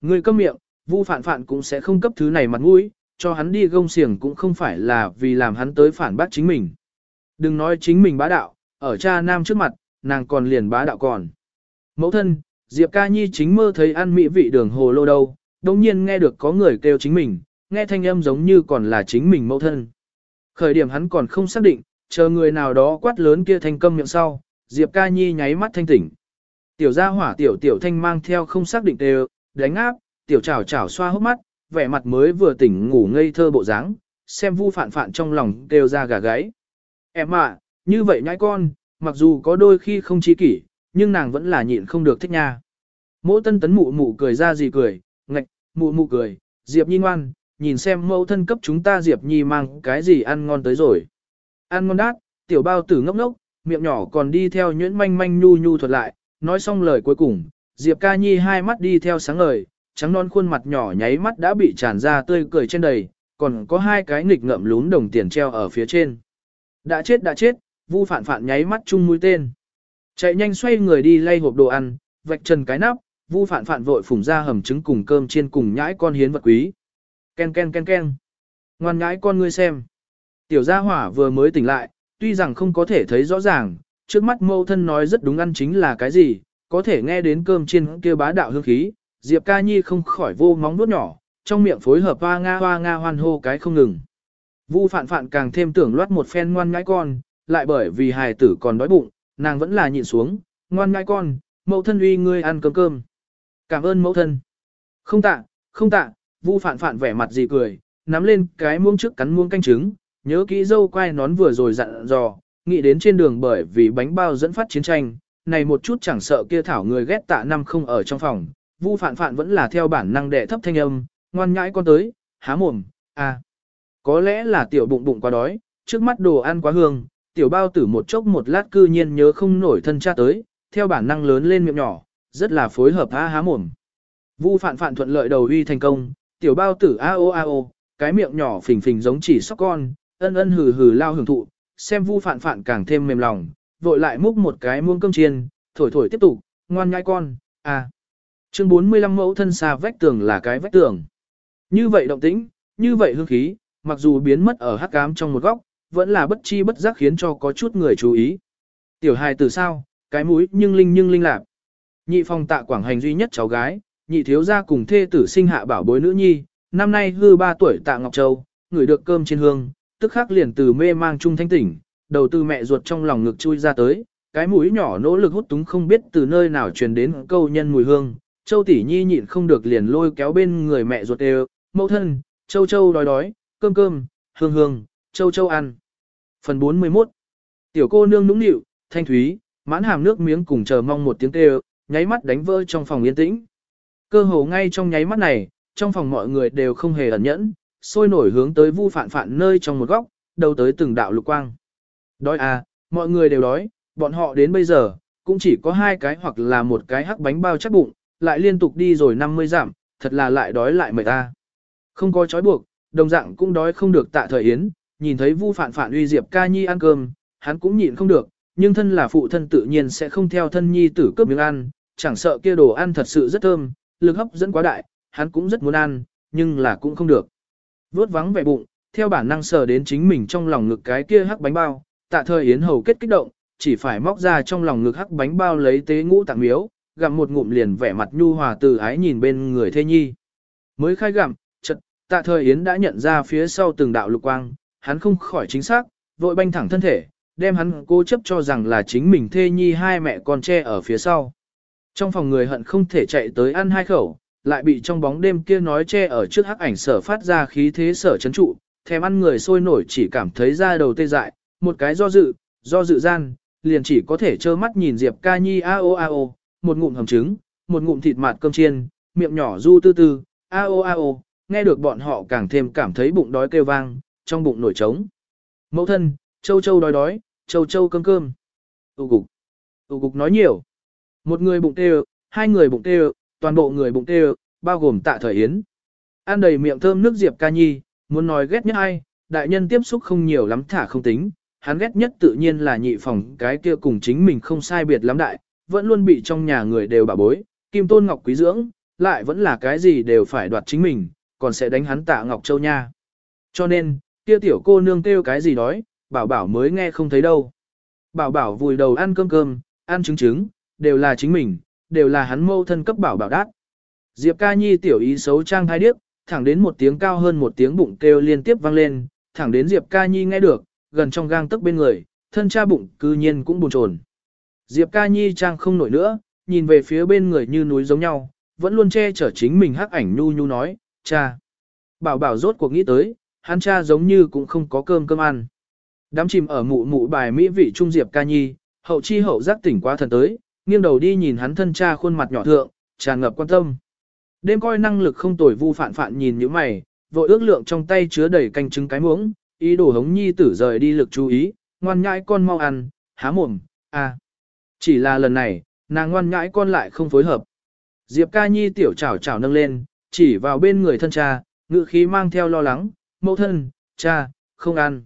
Ngươi câm miệng, Vu Phạn Phạn cũng sẽ không cấp thứ này mặt mũi, cho hắn đi gông xiềng cũng không phải là vì làm hắn tới phản bác chính mình. Đừng nói chính mình bá đạo, ở cha nam trước mặt, nàng còn liền bá đạo còn. Mẫu thân, Diệp Ca Nhi chính mơ thấy ăn mỹ vị đường hồ lô đâu, đồng nhiên nghe được có người kêu chính mình, nghe thanh âm giống như còn là chính mình mẫu thân. Khởi điểm hắn còn không xác định, chờ người nào đó quát lớn kia thanh câm miệng sau, Diệp Ca Nhi nháy mắt thanh tỉnh. Tiểu gia hỏa tiểu tiểu thanh mang theo không xác định đều, đánh áp, tiểu chảo chảo xoa hốc mắt, vẻ mặt mới vừa tỉnh ngủ ngây thơ bộ dáng, xem vu phản phản trong lòng đều ra gà gáy. Em ạ, như vậy nhãi con, mặc dù có đôi khi không chi kỷ, nhưng nàng vẫn là nhịn không được thích nha. Mỗ tân tấn mụ mụ cười ra gì cười, ngạch, mụ mụ cười, Diệp Nhi ngoan, nhìn xem mẫu thân cấp chúng ta Diệp Nhi mang cái gì ăn ngon tới rồi. Ăn ngon đát, tiểu bao tử ngốc ngốc, miệng nhỏ còn đi theo nhuyễn manh manh nhu nhu thuật lại, nói xong lời cuối cùng, Diệp ca nhi hai mắt đi theo sáng ngời, trắng non khuôn mặt nhỏ nháy mắt đã bị tràn ra tươi cười trên đầy, còn có hai cái nghịch ngậm lún đồng tiền treo ở phía trên. Đã chết đã chết, vu phản phản nháy mắt chung mũi tên. Chạy nhanh xoay người đi lay hộp đồ ăn, vạch trần cái nắp, vu phản phản vội phủng ra hầm trứng cùng cơm chiên cùng nhãi con hiến vật quý. Ken ken ken ken. Ngoan nhãi con ngươi xem. Tiểu gia hỏa vừa mới tỉnh lại, tuy rằng không có thể thấy rõ ràng, trước mắt mâu thân nói rất đúng ăn chính là cái gì, có thể nghe đến cơm chiên kia bá đạo hương khí, Diệp Ca Nhi không khỏi vô móng nuốt nhỏ, trong miệng phối hợp hoa nga hoa nga hoan hô cái không ngừng. Vu phạn phạn càng thêm tưởng loát một phen ngoan ngãi con, lại bởi vì hài tử còn đói bụng, nàng vẫn là nhịn xuống, ngoan ngãi con, mẫu thân uy ngươi ăn cơm cơm. Cảm ơn mẫu thân. Không tạ, không tạ, Vu phạn phạn vẻ mặt gì cười, nắm lên cái muông trước cắn muông canh trứng, nhớ kỹ dâu quai nón vừa rồi dặn dò, nghĩ đến trên đường bởi vì bánh bao dẫn phát chiến tranh, này một chút chẳng sợ kia thảo người ghét tạ năm không ở trong phòng, Vu Phạn Phạn vẫn là theo bản năng đệ thấp thanh âm, ngoan nhãi con tới, há mồm, à. Có lẽ là tiểu bụng bụng quá đói, trước mắt đồ ăn quá hương, tiểu bao tử một chốc một lát cư nhiên nhớ không nổi thân cha tới, theo bản năng lớn lên miệng nhỏ, rất là phối hợp a há mồm. Vu Phạn Phạn thuận lợi đầu uy thành công, tiểu bao tử a o a o, cái miệng nhỏ phình phình giống chỉ sóc con, ân ân hừ hừ lao hưởng thụ, xem Vu Phạn Phạn càng thêm mềm lòng, vội lại múc một cái muông cơm chiên, thổi thổi tiếp tục, ngoan nhai con, à. Chương 45 mẫu thân xa vách tường là cái vách tường. Như vậy động tĩnh, như vậy hương khí, mặc dù biến mất ở hắc cám trong một góc, vẫn là bất chi bất giác khiến cho có chút người chú ý. Tiểu hài từ sao, cái mũi nhưng linh nhưng linh lạc. Nhị phong tạ quảng hành duy nhất cháu gái, nhị thiếu gia cùng thê tử sinh hạ bảo bối nữ nhi, năm nay hư 3 tuổi tạ Ngọc Châu, ngửi được cơm trên hương, tức khắc liền từ mê mang trung thanh tỉnh, đầu tư mẹ ruột trong lòng ngực chui ra tới, cái mũi nhỏ nỗ lực hút túng không biết từ nơi nào truyền đến câu nhân mùi hương. Châu tỷ nhi nhịn không được liền lôi kéo bên người mẹ ruột đều, mẫu thân, châu châu đói đói, cơm cơm, hương hương, châu châu ăn. Phần 41 Tiểu cô nương nũng nịu, thanh thúy, mãn hàm nước miếng cùng chờ mong một tiếng kêu, nháy mắt đánh vỡ trong phòng yên tĩnh. Cơ hồ ngay trong nháy mắt này, trong phòng mọi người đều không hề ẩn nhẫn, sôi nổi hướng tới vu phản phản nơi trong một góc, đầu tới từng đạo lục quang. Đói à, mọi người đều đói, bọn họ đến bây giờ, cũng chỉ có hai cái hoặc là một cái hắc bánh bao chắc bụng, lại liên tục đi rồi 50 giảm, thật là lại đói lại mệt ta. Không có chói buộc, đồng dạng cũng đói không được tạ thời yến, nhìn thấy vu phản phản uy diệp ca nhi ăn cơm, hắn cũng nhịn không được, nhưng thân là phụ thân tự nhiên sẽ không theo thân nhi tử cướp miếng ăn, chẳng sợ kia đồ ăn thật sự rất thơm, lực hấp dẫn quá đại, hắn cũng rất muốn ăn, nhưng là cũng không được. Vốt vắng vẻ bụng, theo bản năng sờ đến chính mình trong lòng ngực cái kia hắc bánh bao, tạ thời yến hầu kết kích động, chỉ phải móc ra trong lòng ngực hắc bánh bao lấy tế ngũ tạng miếu, gặm một ngụm liền vẻ mặt nhu hòa từ ái nhìn bên người thê nhi. Mới khai gặm, chật, tạ thời yến đã nhận ra phía sau từng đạo lục quang, hắn không khỏi chính xác, vội banh thẳng thân thể, đem hắn cố chấp cho rằng là chính mình thê nhi hai mẹ con che ở phía sau. Trong phòng người hận không thể chạy tới ăn hai khẩu, lại bị trong bóng đêm kia nói che ở trước hắc ảnh sở phát ra khí thế sở chấn trụ, thèm ăn người sôi nổi chỉ cảm thấy da đầu tê dại, một cái do dự, do dự gian, liền chỉ có thể trơ mắt nhìn Diệp Ca Nhi a o a o, một ngụm hầm trứng, một ngụm thịt mạt cơm chiên, miệng nhỏ du tư tư, a o a o, nghe được bọn họ càng thêm cảm thấy bụng đói kêu vang, trong bụng nổi trống. Mẫu thân, châu châu đói đói, châu châu cơm cơm. Tụ cục. Tụ cục nói nhiều. Một người bụng tê hai người bụng tê toàn bộ người bụng tê bao gồm tạ thời yến. Ăn đầy miệng thơm nước Diệp Ca Nhi, muốn nói ghét nhất ai, đại nhân tiếp xúc không nhiều lắm thả không tính, hắn ghét nhất tự nhiên là nhị phòng cái kia cùng chính mình không sai biệt lắm đại, vẫn luôn bị trong nhà người đều bà bối, kim tôn ngọc quý dưỡng, lại vẫn là cái gì đều phải đoạt chính mình, còn sẽ đánh hắn tạ Ngọc Châu nha. Cho nên, kia tiểu cô nương kêu cái gì đói, bảo bảo mới nghe không thấy đâu. Bảo bảo vùi đầu ăn cơm cơm, ăn trứng trứng, đều là chính mình, đều là hắn mâu thân cấp bảo bảo đát. Diệp ca nhi tiểu ý xấu trang thai điếc, thẳng đến một tiếng cao hơn một tiếng bụng kêu liên tiếp vang lên, thẳng đến Diệp ca nhi nghe được, gần trong gang tức bên người, thân cha bụng cư nhiên cũng buồn chồn. Diệp ca nhi trang không nổi nữa, nhìn về phía bên người như núi giống nhau, vẫn luôn che chở chính mình hắc ảnh nhu nhu nói, cha. Bảo bảo rốt cuộc nghĩ tới, hắn cha giống như cũng không có cơm cơm ăn. Đám chìm ở mụ mụ bài mỹ vị trung Diệp ca nhi, hậu chi hậu giác tỉnh quá thần tới, nghiêng đầu đi nhìn hắn thân cha khuôn mặt nhỏ thượng, tràn ngập quan tâm. Đêm coi năng lực không tồi vu phản phản nhìn như mày, vội ước lượng trong tay chứa đầy canh trứng cái muỗng, ý đồ hống nhi tử rời đi lực chú ý, ngoan nhãi con mau ăn, há mồm, à. Chỉ là lần này, nàng ngoan nhãi con lại không phối hợp. Diệp ca nhi tiểu chảo chảo nâng lên, chỉ vào bên người thân cha, ngự khí mang theo lo lắng, mẫu thân, cha, không ăn.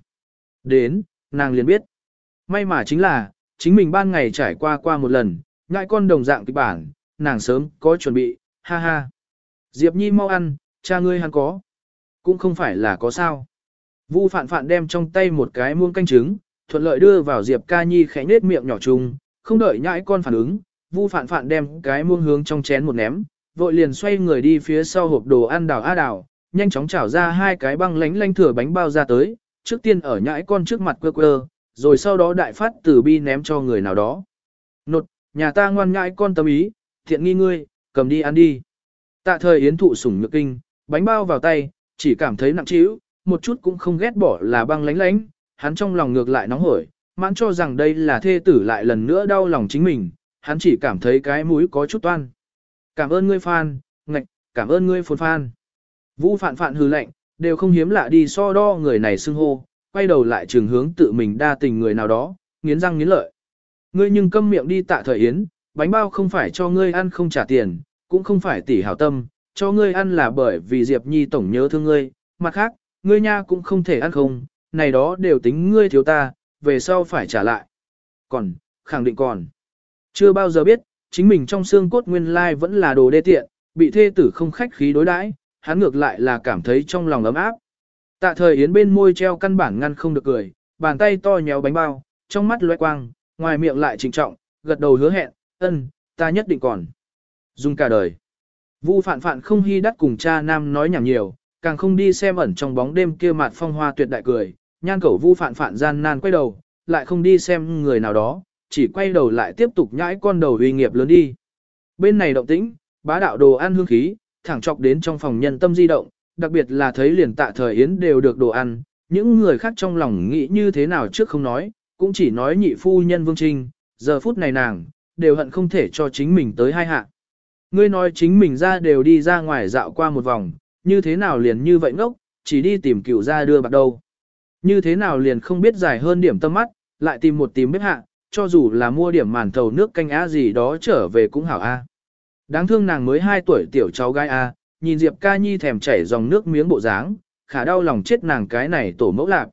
Đến, nàng liền biết. May mà chính là, chính mình ban ngày trải qua qua một lần, ngại con đồng dạng kịch bản, nàng sớm có chuẩn bị, ha ha. Diệp Nhi mau ăn, cha ngươi hắn có. Cũng không phải là có sao. Vu phạn phạn đem trong tay một cái muông canh trứng, thuận lợi đưa vào Diệp ca nhi khẽ nết miệng nhỏ trùng, không đợi nhãi con phản ứng, Vu phạn phạn đem cái muông hướng trong chén một ném, vội liền xoay người đi phía sau hộp đồ ăn đào a đào, nhanh chóng chảo ra hai cái băng lánh lánh thừa bánh bao ra tới, trước tiên ở nhãi con trước mặt quơ quơ, rồi sau đó đại phát tử bi ném cho người nào đó. Nột, nhà ta ngoan nhãi con tâm ý, thiện nghi ngươi, cầm đi ăn đi. Tạ thời yến thụ sủng nhược kinh, bánh bao vào tay, chỉ cảm thấy nặng trĩu, một chút cũng không ghét bỏ là băng lánh lánh, hắn trong lòng ngược lại nóng hổi, mãn cho rằng đây là thê tử lại lần nữa đau lòng chính mình, hắn chỉ cảm thấy cái mũi có chút toan. Cảm ơn ngươi Phan, ngạch, cảm ơn ngươi phồn Phan. Vũ phạn phạn hư lệnh, đều không hiếm lạ đi so đo người này xưng hô, quay đầu lại trường hướng tự mình đa tình người nào đó, nghiến răng nghiến lợi. Ngươi nhưng câm miệng đi tạ thời yến, bánh bao không phải cho ngươi ăn không trả tiền, cũng không phải tỉ hảo tâm, cho ngươi ăn là bởi vì Diệp Nhi tổng nhớ thương ngươi, mặt khác, ngươi nha cũng không thể ăn không, này đó đều tính ngươi thiếu ta, về sau phải trả lại. Còn, khẳng định còn. Chưa bao giờ biết, chính mình trong xương cốt nguyên lai vẫn là đồ đê tiện, bị thê tử không khách khí đối đãi, hắn ngược lại là cảm thấy trong lòng ấm áp. Tạ thời Yến bên môi treo căn bản ngăn không được cười, bàn tay to nhéo bánh bao, trong mắt loe quang, ngoài miệng lại trịnh trọng, gật đầu hứa hẹn, ân, ta nhất định còn. Dùng cả đời. Vu phạn phạn không hy đắt cùng cha nam nói nhảm nhiều, càng không đi xem ẩn trong bóng đêm kia mặt phong hoa tuyệt đại cười, nhan cẩu vu phạn phạn gian nan quay đầu, lại không đi xem người nào đó, chỉ quay đầu lại tiếp tục nhãi con đầu uy nghiệp lớn đi. Bên này động tĩnh, bá đạo đồ ăn hương khí, thẳng chọc đến trong phòng nhân tâm di động, đặc biệt là thấy liền tạ thời yến đều được đồ ăn, những người khác trong lòng nghĩ như thế nào trước không nói, cũng chỉ nói nhị phu nhân vương trinh, giờ phút này nàng, đều hận không thể cho chính mình tới hai hạ. Ngươi nói chính mình ra đều đi ra ngoài dạo qua một vòng, như thế nào liền như vậy ngốc, chỉ đi tìm cựu ra đưa bạc đâu. Như thế nào liền không biết dài hơn điểm tâm mắt, lại tìm một tìm bếp hạ, cho dù là mua điểm màn thầu nước canh á gì đó trở về cũng hảo a. Đáng thương nàng mới 2 tuổi tiểu cháu gái a, nhìn Diệp Ca Nhi thèm chảy dòng nước miếng bộ dáng, khả đau lòng chết nàng cái này tổ mẫu lạc.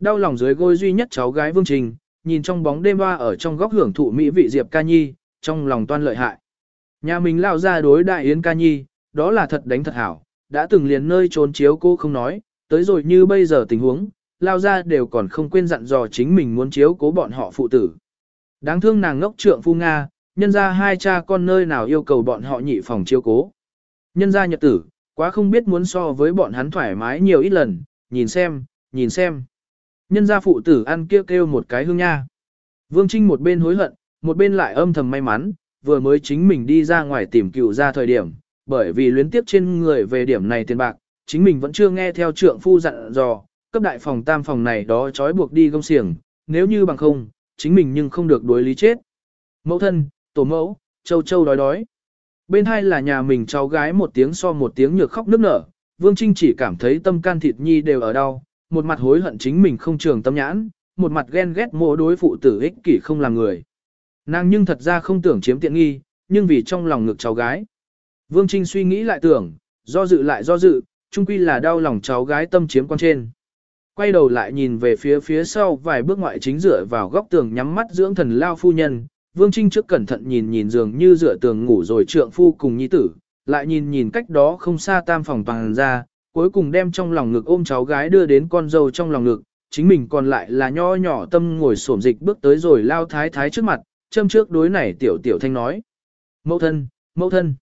Đau lòng dưới gối duy nhất cháu gái Vương Trình, nhìn trong bóng đêm hoa ở trong góc hưởng thụ mỹ vị Diệp Ca Nhi, trong lòng toan lợi hại. Nhà mình lao ra đối đại Yến Ca Nhi, đó là thật đánh thật hảo, đã từng liền nơi trốn chiếu cô không nói, tới rồi như bây giờ tình huống, lao ra đều còn không quên dặn dò chính mình muốn chiếu cố bọn họ phụ tử. Đáng thương nàng ngốc trượng phu Nga, nhân ra hai cha con nơi nào yêu cầu bọn họ nhị phòng chiếu cố. Nhân ra nhật tử, quá không biết muốn so với bọn hắn thoải mái nhiều ít lần, nhìn xem, nhìn xem. Nhân ra phụ tử ăn kêu kêu một cái hương nha. Vương Trinh một bên hối hận, một bên lại âm thầm may mắn, vừa mới chính mình đi ra ngoài tìm cựu ra thời điểm, bởi vì luyến tiếp trên người về điểm này tiền bạc, chính mình vẫn chưa nghe theo trượng phu dặn dò, cấp đại phòng tam phòng này đó trói buộc đi gông xiềng, nếu như bằng không, chính mình nhưng không được đối lý chết. Mẫu thân, tổ mẫu, châu châu đói đói. Bên hai là nhà mình cháu gái một tiếng so một tiếng nhược khóc nức nở, Vương Trinh chỉ cảm thấy tâm can thịt nhi đều ở đau, một mặt hối hận chính mình không trường tâm nhãn, một mặt ghen ghét mô đối phụ tử ích kỷ không làm người. Nàng nhưng thật ra không tưởng chiếm tiện nghi, nhưng vì trong lòng ngực cháu gái. Vương Trinh suy nghĩ lại tưởng, do dự lại do dự, chung quy là đau lòng cháu gái tâm chiếm con trên. Quay đầu lại nhìn về phía phía sau vài bước ngoại chính dựa vào góc tường nhắm mắt dưỡng thần lao phu nhân, Vương Trinh trước cẩn thận nhìn nhìn dường như dựa tường ngủ rồi trượng phu cùng nhi tử, lại nhìn nhìn cách đó không xa tam phòng toàn ra, cuối cùng đem trong lòng ngực ôm cháu gái đưa đến con dâu trong lòng ngực, chính mình còn lại là nho nhỏ tâm ngồi xổm dịch bước tới rồi lao thái thái trước mặt, châm trước đối này tiểu tiểu thanh nói. Mẫu thân, mẫu thân,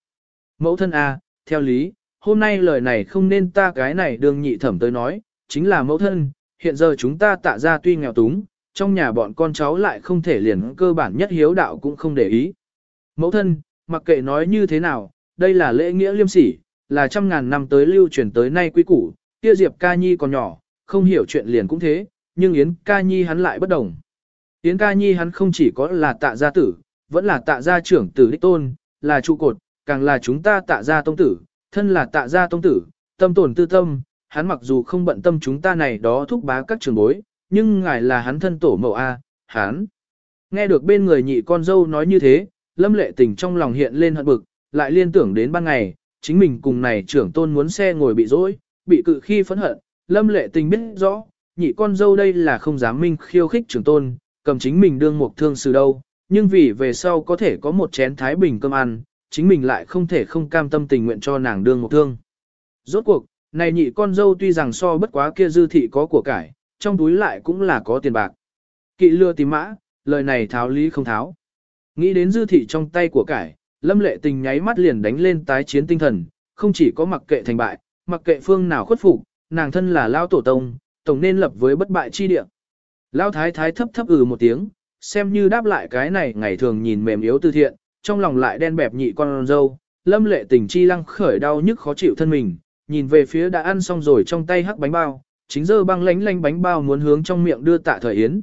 mẫu thân à, theo lý, hôm nay lời này không nên ta cái này đương nhị thẩm tới nói, chính là mẫu thân, hiện giờ chúng ta tạ ra tuy nghèo túng, trong nhà bọn con cháu lại không thể liền cơ bản nhất hiếu đạo cũng không để ý. Mẫu thân, mặc kệ nói như thế nào, đây là lễ nghĩa liêm sỉ, là trăm ngàn năm tới lưu truyền tới nay quý củ, kia Diệp ca nhi còn nhỏ, không hiểu chuyện liền cũng thế, nhưng Yến ca nhi hắn lại bất đồng. Yến ca nhi hắn không chỉ có là tạ gia tử, vẫn là tạ gia trưởng tử đích tôn, là trụ cột, càng là chúng ta tạ gia tông tử, thân là tạ gia tông tử, tâm tổn tư tâm, hắn mặc dù không bận tâm chúng ta này đó thúc bá các trường bối, nhưng ngài là hắn thân tổ mẫu A, hắn. Nghe được bên người nhị con dâu nói như thế, lâm lệ tình trong lòng hiện lên hận bực, lại liên tưởng đến ban ngày, chính mình cùng này trưởng tôn muốn xe ngồi bị dối, bị cự khi phẫn hận, lâm lệ tình biết rõ, nhị con dâu đây là không dám minh khiêu khích trưởng tôn, cầm chính mình đương một thương sự đâu, nhưng vì về sau có thể có một chén thái bình cơm ăn, chính mình lại không thể không cam tâm tình nguyện cho nàng đương một thương. Rốt cuộc, này nhị con dâu tuy rằng so bất quá kia dư thị có của cải, trong túi lại cũng là có tiền bạc. Kỵ lừa tìm mã, lời này tháo lý không tháo. Nghĩ đến dư thị trong tay của cải, lâm lệ tình nháy mắt liền đánh lên tái chiến tinh thần, không chỉ có mặc kệ thành bại, mặc kệ phương nào khuất phục, nàng thân là lao tổ tông, tổng nên lập với bất bại chi địa. Lao thái thái thấp thấp ừ một tiếng, xem như đáp lại cái này ngày thường nhìn mềm yếu tư thiện, trong lòng lại đen bẹp nhị con dâu, lâm lệ tình chi lăng khởi đau nhức khó chịu thân mình, nhìn về phía đã ăn xong rồi trong tay hắc bánh bao, chính dơ băng lánh lánh bánh bao muốn hướng trong miệng đưa tạ thời Yến.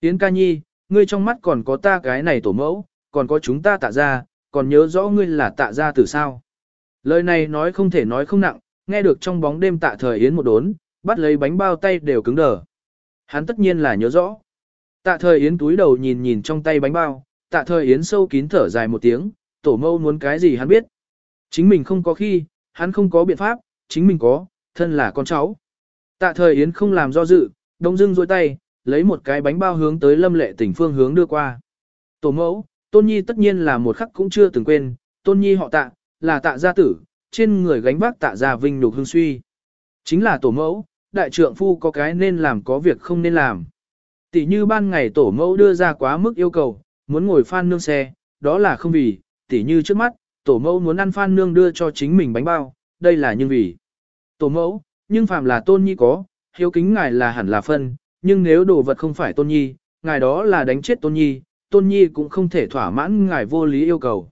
Yến ca nhi, ngươi trong mắt còn có ta cái này tổ mẫu, còn có chúng ta tạ ra, còn nhớ rõ ngươi là tạ ra từ sao. Lời này nói không thể nói không nặng, nghe được trong bóng đêm tạ thời Yến một đốn, bắt lấy bánh bao tay đều cứng đờ. Hắn tất nhiên là nhớ rõ. Tạ thời Yến túi đầu nhìn nhìn trong tay bánh bao, tạ thời Yến sâu kín thở dài một tiếng, tổ mẫu muốn cái gì hắn biết. Chính mình không có khi, hắn không có biện pháp, chính mình có, thân là con cháu. Tạ thời Yến không làm do dự, đông dưng dôi tay, lấy một cái bánh bao hướng tới lâm lệ tỉnh phương hướng đưa qua. Tổ mẫu, Tôn Nhi tất nhiên là một khắc cũng chưa từng quên, Tôn Nhi họ tạ, là tạ gia tử, trên người gánh vác tạ gia vinh nhục hương suy. Chính là tổ mẫu, đại trượng phu có cái nên làm có việc không nên làm. Tỷ như ban ngày tổ mẫu đưa ra quá mức yêu cầu, muốn ngồi phan nương xe, đó là không vì, tỷ như trước mắt, tổ mẫu muốn ăn phan nương đưa cho chính mình bánh bao, đây là nhưng vì. Tổ mẫu, nhưng phàm là tôn nhi có, hiếu kính ngài là hẳn là phân, nhưng nếu đồ vật không phải tôn nhi, ngài đó là đánh chết tôn nhi, tôn nhi cũng không thể thỏa mãn ngài vô lý yêu cầu.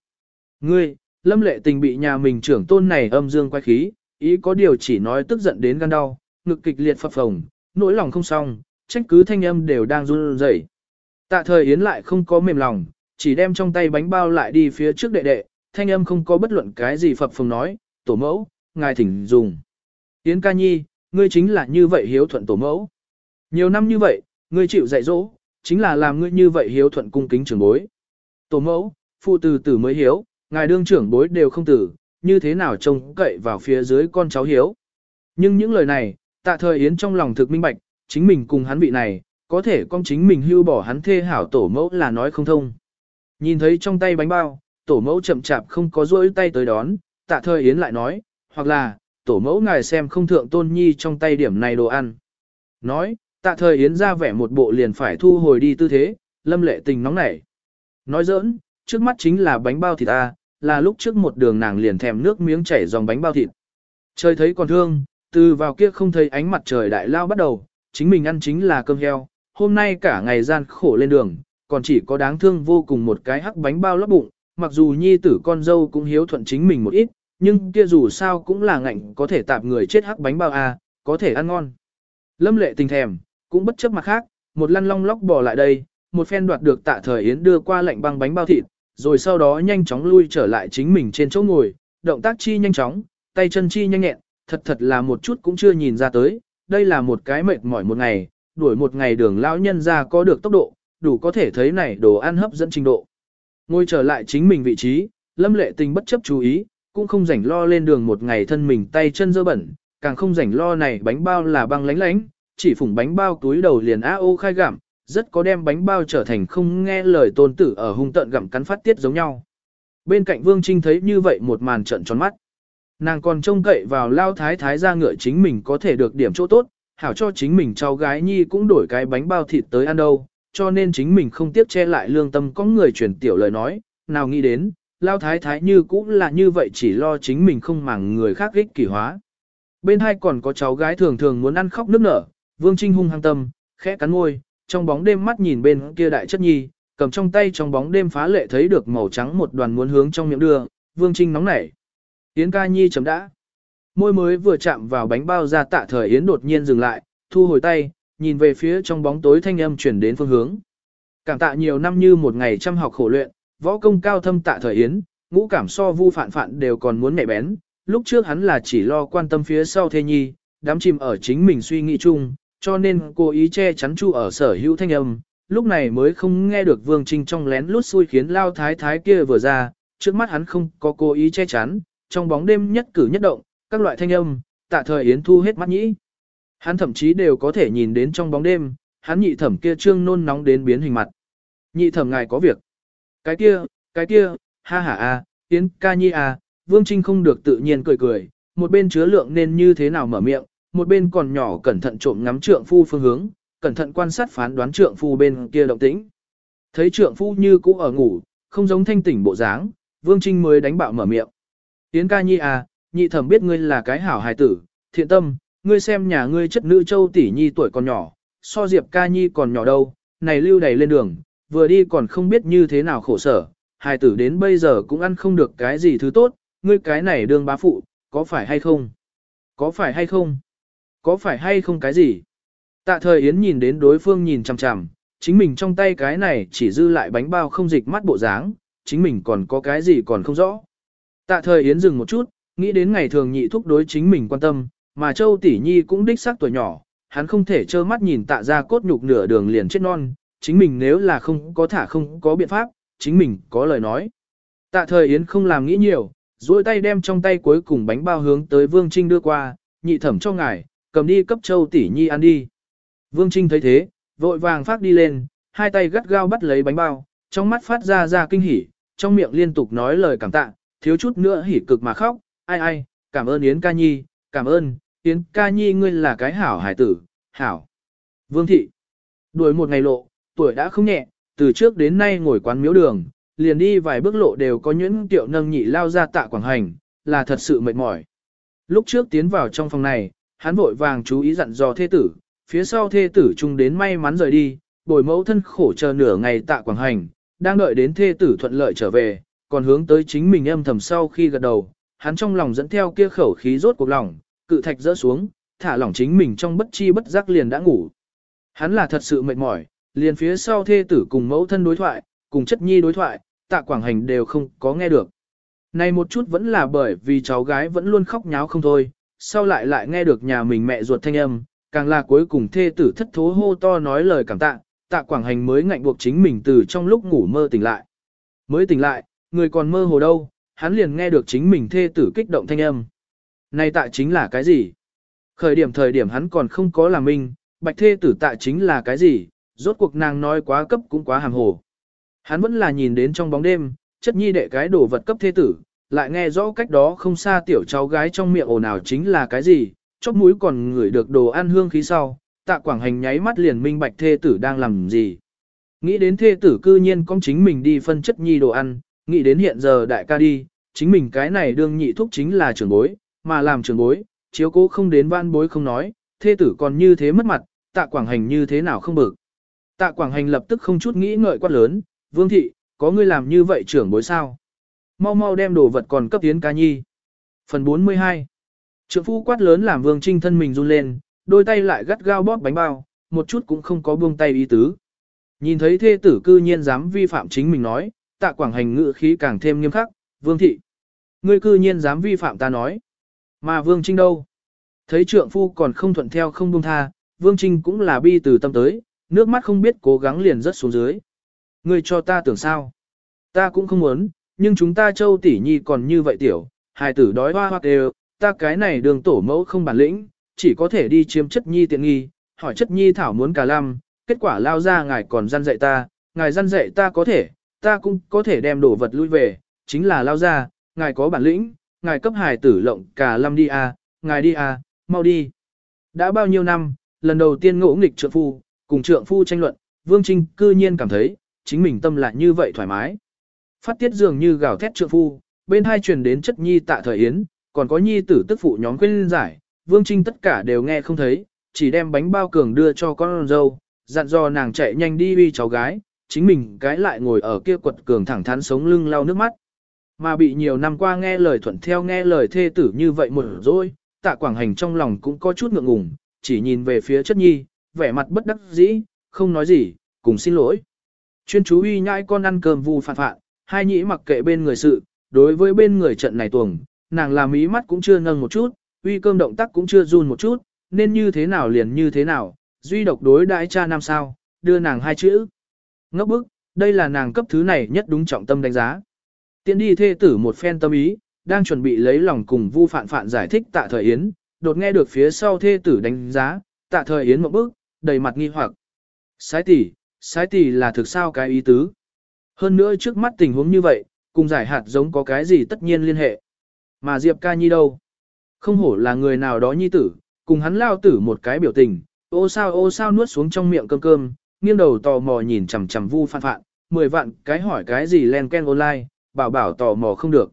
Ngươi, lâm lệ tình bị nhà mình trưởng tôn này âm dương quay khí, ý có điều chỉ nói tức giận đến gan đau, ngực kịch liệt phập phồng, nỗi lòng không xong, trách cứ thanh âm đều đang run rẩy. Tạ thời Yến lại không có mềm lòng, chỉ đem trong tay bánh bao lại đi phía trước đệ đệ, thanh âm không có bất luận cái gì phập phồng nói, tổ mẫu, ngài thỉnh dùng. Yến ca nhi, ngươi chính là như vậy hiếu thuận tổ mẫu. Nhiều năm như vậy, ngươi chịu dạy dỗ, chính là làm ngươi như vậy hiếu thuận cung kính trưởng bối. Tổ mẫu, phụ từ tử mới hiếu, ngài đương trưởng bối đều không tử, như thế nào trông cậy vào phía dưới con cháu hiếu. Nhưng những lời này, tạ thời Yến trong lòng thực minh bạch, chính mình cùng hắn vị này, có thể con chính mình hưu bỏ hắn thê hảo tổ mẫu là nói không thông. Nhìn thấy trong tay bánh bao, tổ mẫu chậm chạp không có rỗi tay tới đón, tạ thời Yến lại nói, hoặc là, tổ mẫu ngài xem không thượng tôn nhi trong tay điểm này đồ ăn. Nói, tạ thời Yến ra vẻ một bộ liền phải thu hồi đi tư thế, lâm lệ tình nóng nảy. Nói giỡn, trước mắt chính là bánh bao thịt ta, là lúc trước một đường nàng liền thèm nước miếng chảy dòng bánh bao thịt. Trời thấy còn thương, từ vào kia không thấy ánh mặt trời đại lao bắt đầu, chính mình ăn chính là cơm heo, hôm nay cả ngày gian khổ lên đường, còn chỉ có đáng thương vô cùng một cái hắc bánh bao lấp bụng, mặc dù nhi tử con dâu cũng hiếu thuận chính mình một ít, nhưng kia dù sao cũng là ngạnh có thể tạp người chết hắc bánh bao à, có thể ăn ngon. Lâm lệ tình thèm, cũng bất chấp mặt khác, một lăn long lóc bỏ lại đây, một phen đoạt được tạ thời Yến đưa qua lạnh băng bánh bao thịt, rồi sau đó nhanh chóng lui trở lại chính mình trên chỗ ngồi, động tác chi nhanh chóng, tay chân chi nhanh nhẹn, thật thật là một chút cũng chưa nhìn ra tới, đây là một cái mệt mỏi một ngày, đuổi một ngày đường lão nhân ra có được tốc độ, đủ có thể thấy này đồ ăn hấp dẫn trình độ. Ngồi trở lại chính mình vị trí, lâm lệ tình bất chấp chú ý, cũng không rảnh lo lên đường một ngày thân mình tay chân dơ bẩn, càng không rảnh lo này bánh bao là băng lánh lánh, chỉ phủng bánh bao túi đầu liền a ô khai gặm, rất có đem bánh bao trở thành không nghe lời tôn tử ở hung tận gặm cắn phát tiết giống nhau. Bên cạnh Vương Trinh thấy như vậy một màn trận tròn mắt. Nàng còn trông cậy vào lao thái thái ra ngựa chính mình có thể được điểm chỗ tốt, hảo cho chính mình cháu gái nhi cũng đổi cái bánh bao thịt tới ăn đâu, cho nên chính mình không tiếc che lại lương tâm có người truyền tiểu lời nói, nào nghĩ đến, lao thái thái như cũng là như vậy chỉ lo chính mình không màng người khác ích kỷ hóa. Bên hai còn có cháu gái thường thường muốn ăn khóc nước nở, Vương Trinh hung hăng tâm, khẽ cắn môi, trong bóng đêm mắt nhìn bên kia đại chất nhi, cầm trong tay trong bóng đêm phá lệ thấy được màu trắng một đoàn muốn hướng trong miệng đưa, Vương Trinh nóng nảy. Yến ca nhi chấm đã. Môi mới vừa chạm vào bánh bao ra tạ thời Yến đột nhiên dừng lại, thu hồi tay, nhìn về phía trong bóng tối thanh âm chuyển đến phương hướng. Cảm tạ nhiều năm như một ngày chăm học khổ luyện, võ công cao thâm tạ thời Yến, ngũ cảm so vu phản phản đều còn muốn mẹ bén. Lúc trước hắn là chỉ lo quan tâm phía sau thê nhi, đám chìm ở chính mình suy nghĩ chung, cho nên cố ý che chắn chu ở sở hữu thanh âm, lúc này mới không nghe được Vương Trinh trong lén lút xui khiến lao thái thái kia vừa ra, trước mắt hắn không có cố ý che chắn, trong bóng đêm nhất cử nhất động, các loại thanh âm, tạ thời Yến thu hết mắt nhĩ. Hắn thậm chí đều có thể nhìn đến trong bóng đêm, hắn nhị thẩm kia trương nôn nóng đến biến hình mặt. Nhị thẩm ngài có việc. Cái kia, cái kia, ha ha a, Yến ca nhi a, Vương Trinh không được tự nhiên cười cười, một bên chứa lượng nên như thế nào mở miệng, một bên còn nhỏ cẩn thận trộm ngắm trượng phu phương hướng, cẩn thận quan sát phán đoán trượng phu bên kia động tĩnh. Thấy trượng phu như cũ ở ngủ, không giống thanh tỉnh bộ dáng, Vương Trinh mới đánh bạo mở miệng. Yến ca nhi à, nhị thẩm biết ngươi là cái hảo hài tử, thiện tâm, ngươi xem nhà ngươi chất nữ châu tỷ nhi tuổi còn nhỏ, so diệp ca nhi còn nhỏ đâu, này lưu đầy lên đường, vừa đi còn không biết như thế nào khổ sở, hài tử đến bây giờ cũng ăn không được cái gì thứ tốt, ngươi cái này đương bá phụ, có phải hay không? Có phải hay không? Có phải hay không cái gì? Tạ thời Yến nhìn đến đối phương nhìn chằm chằm, chính mình trong tay cái này chỉ dư lại bánh bao không dịch mắt bộ dáng, chính mình còn có cái gì còn không rõ. Tạ thời Yến dừng một chút, nghĩ đến ngày thường nhị thúc đối chính mình quan tâm, mà Châu Tỷ Nhi cũng đích xác tuổi nhỏ, hắn không thể trơ mắt nhìn tạ ra cốt nhục nửa đường liền chết non, chính mình nếu là không có thả không có biện pháp, chính mình có lời nói. Tạ thời Yến không làm nghĩ nhiều, duỗi tay đem trong tay cuối cùng bánh bao hướng tới Vương Trinh đưa qua, nhị thẩm cho ngài, cầm đi cấp Châu Tỷ Nhi ăn đi. Vương Trinh thấy thế, vội vàng phát đi lên, hai tay gắt gao bắt lấy bánh bao, trong mắt phát ra ra kinh hỉ, trong miệng liên tục nói lời cảm tạ, thiếu chút nữa hỉ cực mà khóc, ai ai, cảm ơn Yến ca nhi, cảm ơn, Yến ca nhi ngươi là cái hảo hải tử, hảo. Vương thị, đuổi một ngày lộ, tuổi đã không nhẹ, từ trước đến nay ngồi quán miếu đường, liền đi vài bước lộ đều có nhuyễn tiệu nâng nhị lao ra tạ quảng hành, là thật sự mệt mỏi. Lúc trước tiến vào trong phòng này, hắn vội vàng chú ý dặn dò thê tử, phía sau thê tử chung đến may mắn rời đi, bồi mẫu thân khổ chờ nửa ngày tạ quảng hành, đang đợi đến thê tử thuận lợi trở về, còn hướng tới chính mình âm thầm sau khi gật đầu, hắn trong lòng dẫn theo kia khẩu khí rốt cuộc lòng, cự thạch rỡ xuống, thả lỏng chính mình trong bất chi bất giác liền đã ngủ. Hắn là thật sự mệt mỏi, liền phía sau thê tử cùng mẫu thân đối thoại, cùng chất nhi đối thoại, tạ quảng hành đều không có nghe được. Này một chút vẫn là bởi vì cháu gái vẫn luôn khóc nháo không thôi, sau lại lại nghe được nhà mình mẹ ruột thanh âm, càng là cuối cùng thê tử thất thố hô to nói lời cảm tạ, tạ quảng hành mới ngạnh buộc chính mình từ trong lúc ngủ mơ tỉnh lại. Mới tỉnh lại, người còn mơ hồ đâu, hắn liền nghe được chính mình thê tử kích động thanh âm. Này tạ chính là cái gì? Khởi điểm thời điểm hắn còn không có làm minh, bạch thê tử tạ chính là cái gì, rốt cuộc nàng nói quá cấp cũng quá hàm hồ. Hắn vẫn là nhìn đến trong bóng đêm, chất nhi đệ cái đồ vật cấp thê tử, lại nghe rõ cách đó không xa tiểu cháu gái trong miệng ồn ào chính là cái gì, chóp mũi còn ngửi được đồ ăn hương khí sau, tạ quảng hành nháy mắt liền minh bạch thê tử đang làm gì. Nghĩ đến thê tử cư nhiên con chính mình đi phân chất nhi đồ ăn, nghĩ đến hiện giờ đại ca đi, chính mình cái này đương nhị thúc chính là trưởng bối, mà làm trưởng bối, chiếu cố không đến van bối không nói, thê tử còn như thế mất mặt, tạ quảng hành như thế nào không bực. Tạ quảng hành lập tức không chút nghĩ ngợi quát lớn, vương thị, có ngươi làm như vậy trưởng bối sao? Mau mau đem đồ vật còn cấp tiến ca nhi. Phần 42 Trượng phu quát lớn làm vương trinh thân mình run lên, đôi tay lại gắt gao bóp bánh bao, một chút cũng không có buông tay ý tứ. Nhìn thấy thê tử cư nhiên dám vi phạm chính mình nói, tạ quảng hành ngự khí càng thêm nghiêm khắc, vương thị. Ngươi cư nhiên dám vi phạm ta nói. Mà vương trinh đâu? Thấy trượng phu còn không thuận theo không buông tha, vương trinh cũng là bi từ tâm tới, nước mắt không biết cố gắng liền rất xuống dưới. Ngươi cho ta tưởng sao? Ta cũng không muốn, nhưng chúng ta châu tỷ nhi còn như vậy tiểu, hài tử đói hoa hoa đều, ta cái này đường tổ mẫu không bản lĩnh, chỉ có thể đi chiếm chất nhi tiện nghi, hỏi chất nhi thảo muốn cả lăm, kết quả lao ra ngài còn gian dạy ta, ngài gian dạy ta có thể, ta cũng có thể đem đồ vật lui về, chính là lao ra, ngài có bản lĩnh, ngài cấp hài tử lộng cả lâm đi à, ngài đi à, mau đi. Đã bao nhiêu năm, lần đầu tiên ngỗ nghịch trượng phu, cùng trượng phu tranh luận, Vương Trinh cư nhiên cảm thấy, chính mình tâm lại như vậy thoải mái. Phát tiết dường như gào thét trượng phu, bên hai truyền đến chất nhi tạ thời yến, còn có nhi tử tức phụ nhóm quên giải, Vương Trinh tất cả đều nghe không thấy, chỉ đem bánh bao cường đưa cho con dâu, dặn dò nàng chạy nhanh đi uy cháu gái, chính mình cái lại ngồi ở kia quật cường thẳng thắn sống lưng lau nước mắt. Mà bị nhiều năm qua nghe lời thuận theo nghe lời thê tử như vậy một rồi, tạ quảng hành trong lòng cũng có chút ngượng ngùng, chỉ nhìn về phía chất nhi, vẻ mặt bất đắc dĩ, không nói gì, cùng xin lỗi. Chuyên chú uy nhãi con ăn cơm vu phạt phạt, hai nhĩ mặc kệ bên người sự, đối với bên người trận này tuồng, nàng làm ý mắt cũng chưa nâng một chút, uy cơm động tác cũng chưa run một chút, nên như thế nào liền như thế nào, duy độc đối đãi cha nam sao, đưa nàng hai chữ. Ngốc bức, đây là nàng cấp thứ này nhất đúng trọng tâm đánh giá. Tiến đi thê tử một phen tâm ý, đang chuẩn bị lấy lòng cùng vu phạn phạn giải thích tạ thời Yến, đột nghe được phía sau thê tử đánh giá, tạ thời Yến một bước, đầy mặt nghi hoặc. Sái tỷ, sái tỷ là thực sao cái ý tứ. Hơn nữa trước mắt tình huống như vậy, cùng giải hạt giống có cái gì tất nhiên liên hệ. Mà Diệp ca nhi đâu? Không hổ là người nào đó nhi tử, cùng hắn lao tử một cái biểu tình, ô sao ô sao nuốt xuống trong miệng cơm cơm, nghiêng đầu tò mò nhìn chằm chằm vu phạn phạn, mười vạn cái hỏi cái gì len ken online, bảo bảo tò mò không được.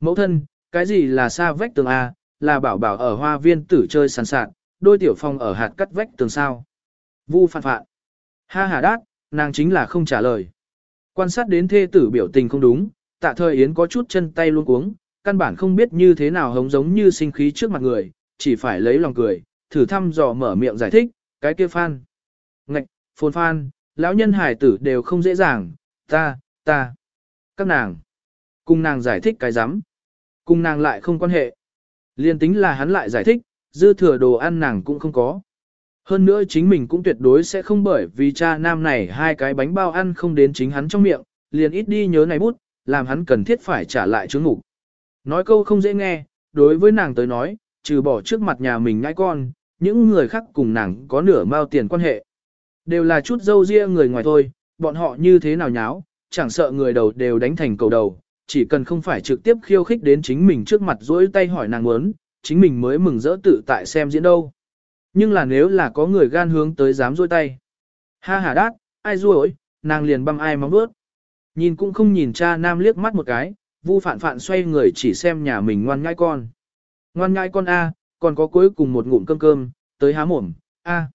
Mẫu thân, cái gì là xa vách tường A, là bảo bảo ở hoa viên tử chơi sàn sạt, đôi tiểu phong ở hạt cắt vách tường sao. Vu phạn phạn. Ha hà đát, nàng chính là không trả lời. Quan sát đến thê tử biểu tình không đúng, tạ thời Yến có chút chân tay luôn cuống, căn bản không biết như thế nào hống giống như sinh khí trước mặt người, chỉ phải lấy lòng cười, thử thăm dò mở miệng giải thích, cái kia phan. Phồn phan, lão nhân hải tử đều không dễ dàng, ta, ta, các nàng. Cùng nàng giải thích cái rắm Cùng nàng lại không quan hệ. Liên tính là hắn lại giải thích, dư thừa đồ ăn nàng cũng không có. Hơn nữa chính mình cũng tuyệt đối sẽ không bởi vì cha nam này hai cái bánh bao ăn không đến chính hắn trong miệng, liền ít đi nhớ này bút, làm hắn cần thiết phải trả lại chứng ngủ. Nói câu không dễ nghe, đối với nàng tới nói, trừ bỏ trước mặt nhà mình ngãi con, những người khác cùng nàng có nửa mao tiền quan hệ. Đều là chút dâu ria người ngoài thôi, bọn họ như thế nào nháo, chẳng sợ người đầu đều đánh thành cầu đầu, chỉ cần không phải trực tiếp khiêu khích đến chính mình trước mặt dỗi tay hỏi nàng muốn, chính mình mới mừng rỡ tự tại xem diễn đâu. Nhưng là nếu là có người gan hướng tới dám rỗi tay. Ha ha đát, ai rỗi, nàng liền băm ai móng bước. Nhìn cũng không nhìn cha nam liếc mắt một cái, vu phản phản xoay người chỉ xem nhà mình ngoan ngai con. Ngoan ngai con A, còn có cuối cùng một ngụm cơm cơm, tới há mồm, A.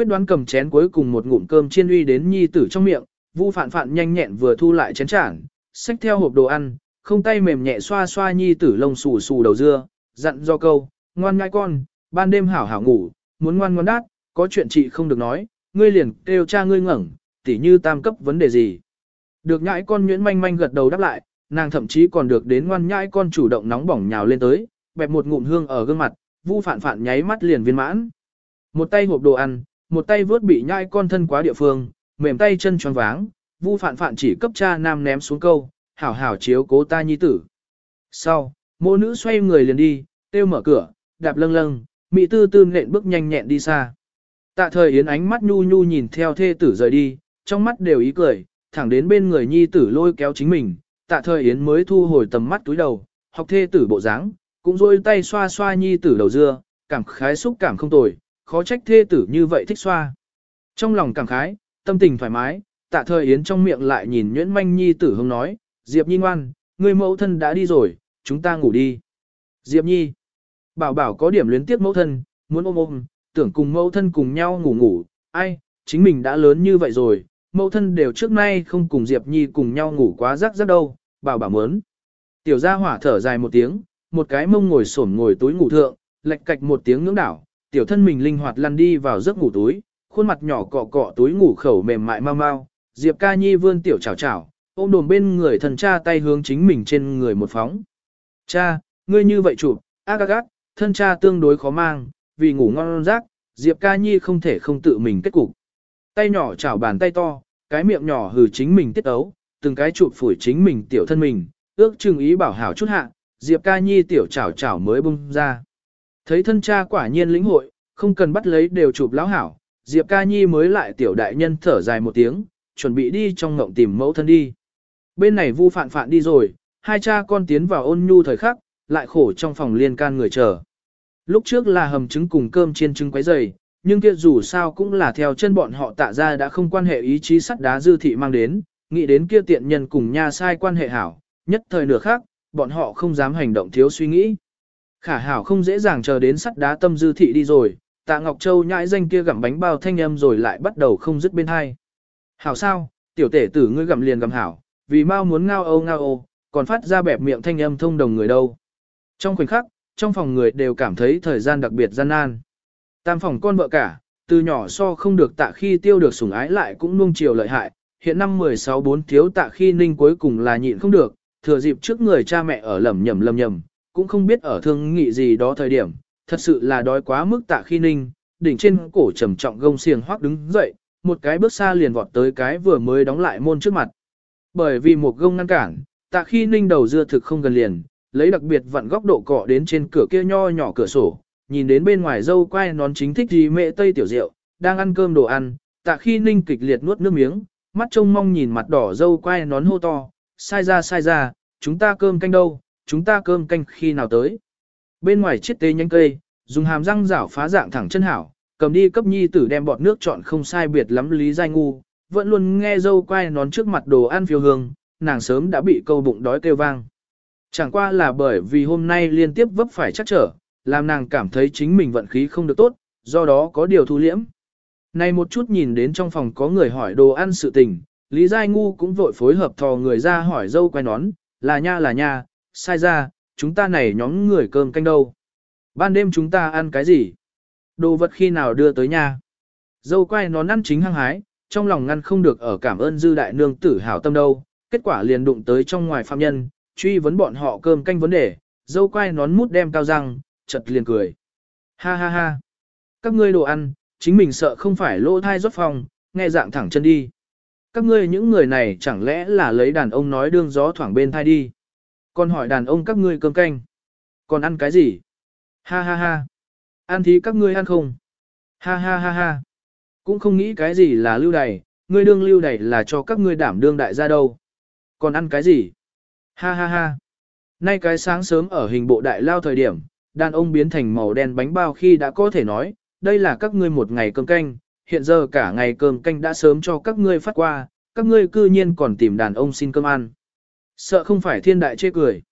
Quyết đoán cầm chén cuối cùng một ngụm cơm chiên uy đến nhi tử trong miệng, vu phản phản nhanh nhẹn vừa thu lại chén chản, xách theo hộp đồ ăn, không tay mềm nhẹ xoa xoa nhi tử lông xù xù đầu dưa, dặn do câu, ngoan nhai con, ban đêm hảo hảo ngủ, muốn ngoan ngoan đát, có chuyện chị không được nói, ngươi liền kêu cha ngươi ngẩng, tỉ như tam cấp vấn đề gì. Được nhãi con nhuyễn manh manh gật đầu đáp lại, nàng thậm chí còn được đến ngoan nhãi con chủ động nóng bỏng nhào lên tới, bẹp một ngụm hương ở gương mặt, vu phản phản nháy mắt liền viên mãn. Một tay hộp đồ ăn, một tay vớt bị nhai con thân quá địa phương, mềm tay chân tròn váng, vu phạn phạn chỉ cấp cha nam ném xuống câu, hảo hảo chiếu cố ta nhi tử. Sau, mô nữ xoay người liền đi, tiêu mở cửa, đạp lâng lâng, Mỹ tư tư nện bước nhanh nhẹn đi xa. Tạ thời Yến ánh mắt nhu nhu nhìn theo thê tử rời đi, trong mắt đều ý cười, thẳng đến bên người nhi tử lôi kéo chính mình, tạ thời Yến mới thu hồi tầm mắt túi đầu, học thê tử bộ dáng, cũng rôi tay xoa xoa nhi tử đầu dưa, cảm khái xúc cảm không tồi, khó trách thê tử như vậy thích xoa. Trong lòng cảm khái, tâm tình thoải mái, tạ thời Yến trong miệng lại nhìn nhuyễn manh nhi tử hông nói, Diệp Nhi ngoan, người mẫu thân đã đi rồi, chúng ta ngủ đi. Diệp Nhi, Bảo bảo có điểm luyến tiếc mẫu thân, muốn ôm ôm, tưởng cùng mẫu thân cùng nhau ngủ ngủ, ai, chính mình đã lớn như vậy rồi, mẫu thân đều trước nay không cùng Diệp Nhi cùng nhau ngủ quá rắc rắc đâu, bảo bảo muốn. Tiểu gia hỏa thở dài một tiếng, một cái mông ngồi xổm ngồi túi ngủ thượng, lệch cạch một tiếng ngưỡng đảo, tiểu thân mình linh hoạt lăn đi vào giấc ngủ túi, khuôn mặt nhỏ cọ cọ túi ngủ khẩu mềm mại mau mau, Diệp Ca Nhi vươn tiểu chảo chảo, ôm đồm bên người thần cha tay hướng chính mình trên người một phóng. Cha, ngươi như vậy chụp, ác ác ác, thân cha tương đối khó mang, vì ngủ ngon rác, Diệp Ca Nhi không thể không tự mình kết cục. Tay nhỏ chảo bàn tay to, cái miệng nhỏ hừ chính mình tiết ấu, từng cái chụp phủi chính mình tiểu thân mình, ước chừng ý bảo hảo chút hạ, Diệp Ca Nhi tiểu chảo chảo mới bung ra. Thấy thân cha quả nhiên lĩnh hội, không cần bắt lấy đều chụp lão hảo, Diệp Ca Nhi mới lại tiểu đại nhân thở dài một tiếng, chuẩn bị đi trong ngộng tìm mẫu thân đi. Bên này vu phạn phạn đi rồi, hai cha con tiến vào ôn nhu thời khắc, lại khổ trong phòng liên can người chờ. Lúc trước là hầm trứng cùng cơm chiên trứng quấy dày, nhưng kia dù sao cũng là theo chân bọn họ tạ ra đã không quan hệ ý chí sắt đá dư thị mang đến, nghĩ đến kia tiện nhân cùng nha sai quan hệ hảo, nhất thời nửa khác, bọn họ không dám hành động thiếu suy nghĩ. Khả hảo không dễ dàng chờ đến sắt đá tâm dư thị đi rồi, tạ Ngọc Châu nhãi danh kia gặm bánh bao thanh âm rồi lại bắt đầu không dứt bên hai. Hảo sao, tiểu tể tử ngươi gặm liền gặm hảo, vì mau muốn ngao âu ngao ô, còn phát ra bẹp miệng thanh âm thông đồng người đâu. Trong khoảnh khắc, trong phòng người đều cảm thấy thời gian đặc biệt gian nan. Tam phòng con vợ cả, từ nhỏ so không được tạ khi tiêu được sủng ái lại cũng nuông chiều lợi hại, hiện năm 16 bốn thiếu tạ khi ninh cuối cùng là nhịn không được, thừa dịp trước người cha mẹ ở lầm nhầm lầm nhầm, cũng không biết ở thương nghị gì đó thời điểm, thật sự là đói quá mức tạ khi ninh, đỉnh trên cổ trầm trọng gông xiềng hoác đứng dậy, một cái bước xa liền vọt tới cái vừa mới đóng lại môn trước mặt. Bởi vì một gông ngăn cản, tạ khi ninh đầu dưa thực không gần liền, lấy đặc biệt vặn góc độ cọ đến trên cửa kia nho nhỏ cửa sổ, nhìn đến bên ngoài dâu quay nón chính thích gì mẹ tây tiểu rượu, đang ăn cơm đồ ăn, tạ khi ninh kịch liệt nuốt nước miếng, mắt trông mong nhìn mặt đỏ dâu quay nón hô to, sai ra sai ra, chúng ta cơm canh đâu, chúng ta cơm canh khi nào tới. Bên ngoài chiếc tê nhánh cây, dùng hàm răng rảo phá dạng thẳng chân hảo, cầm đi cấp nhi tử đem bọt nước chọn không sai biệt lắm lý giai ngu, vẫn luôn nghe dâu quay nón trước mặt đồ ăn phiêu hương, nàng sớm đã bị câu bụng đói kêu vang. Chẳng qua là bởi vì hôm nay liên tiếp vấp phải chắc trở, làm nàng cảm thấy chính mình vận khí không được tốt, do đó có điều thu liễm. Này một chút nhìn đến trong phòng có người hỏi đồ ăn sự tình, Lý Giai Ngu cũng vội phối hợp thò người ra hỏi dâu quay nón, là nha là nha, sai ra, chúng ta này nhóm người cơm canh đâu. Ban đêm chúng ta ăn cái gì? Đồ vật khi nào đưa tới nhà? Dâu quay nón năn chính hăng hái, trong lòng ngăn không được ở cảm ơn dư đại nương tử hảo tâm đâu, kết quả liền đụng tới trong ngoài phạm nhân, truy vấn bọn họ cơm canh vấn đề, dâu quay nón mút đem cao răng, chật liền cười. Ha ha ha. Các ngươi đồ ăn, chính mình sợ không phải lỗ thai rót phòng, nghe dạng thẳng chân đi. Các ngươi những người này chẳng lẽ là lấy đàn ông nói đương gió thoảng bên thai đi. Còn hỏi đàn ông các ngươi cơm canh. Còn ăn cái gì? Ha ha ha. Ăn thì các ngươi ăn không? Ha ha ha ha. Cũng không nghĩ cái gì là lưu đày, ngươi đương lưu đày là cho các ngươi đảm đương đại gia đâu. Còn ăn cái gì? Ha ha ha. Nay cái sáng sớm ở hình bộ đại lao thời điểm, đàn ông biến thành màu đen bánh bao khi đã có thể nói, đây là các ngươi một ngày cơm canh, hiện giờ cả ngày cơm canh đã sớm cho các ngươi phát qua, các ngươi cư nhiên còn tìm đàn ông xin cơm ăn. Sợ không phải thiên đại chê cười.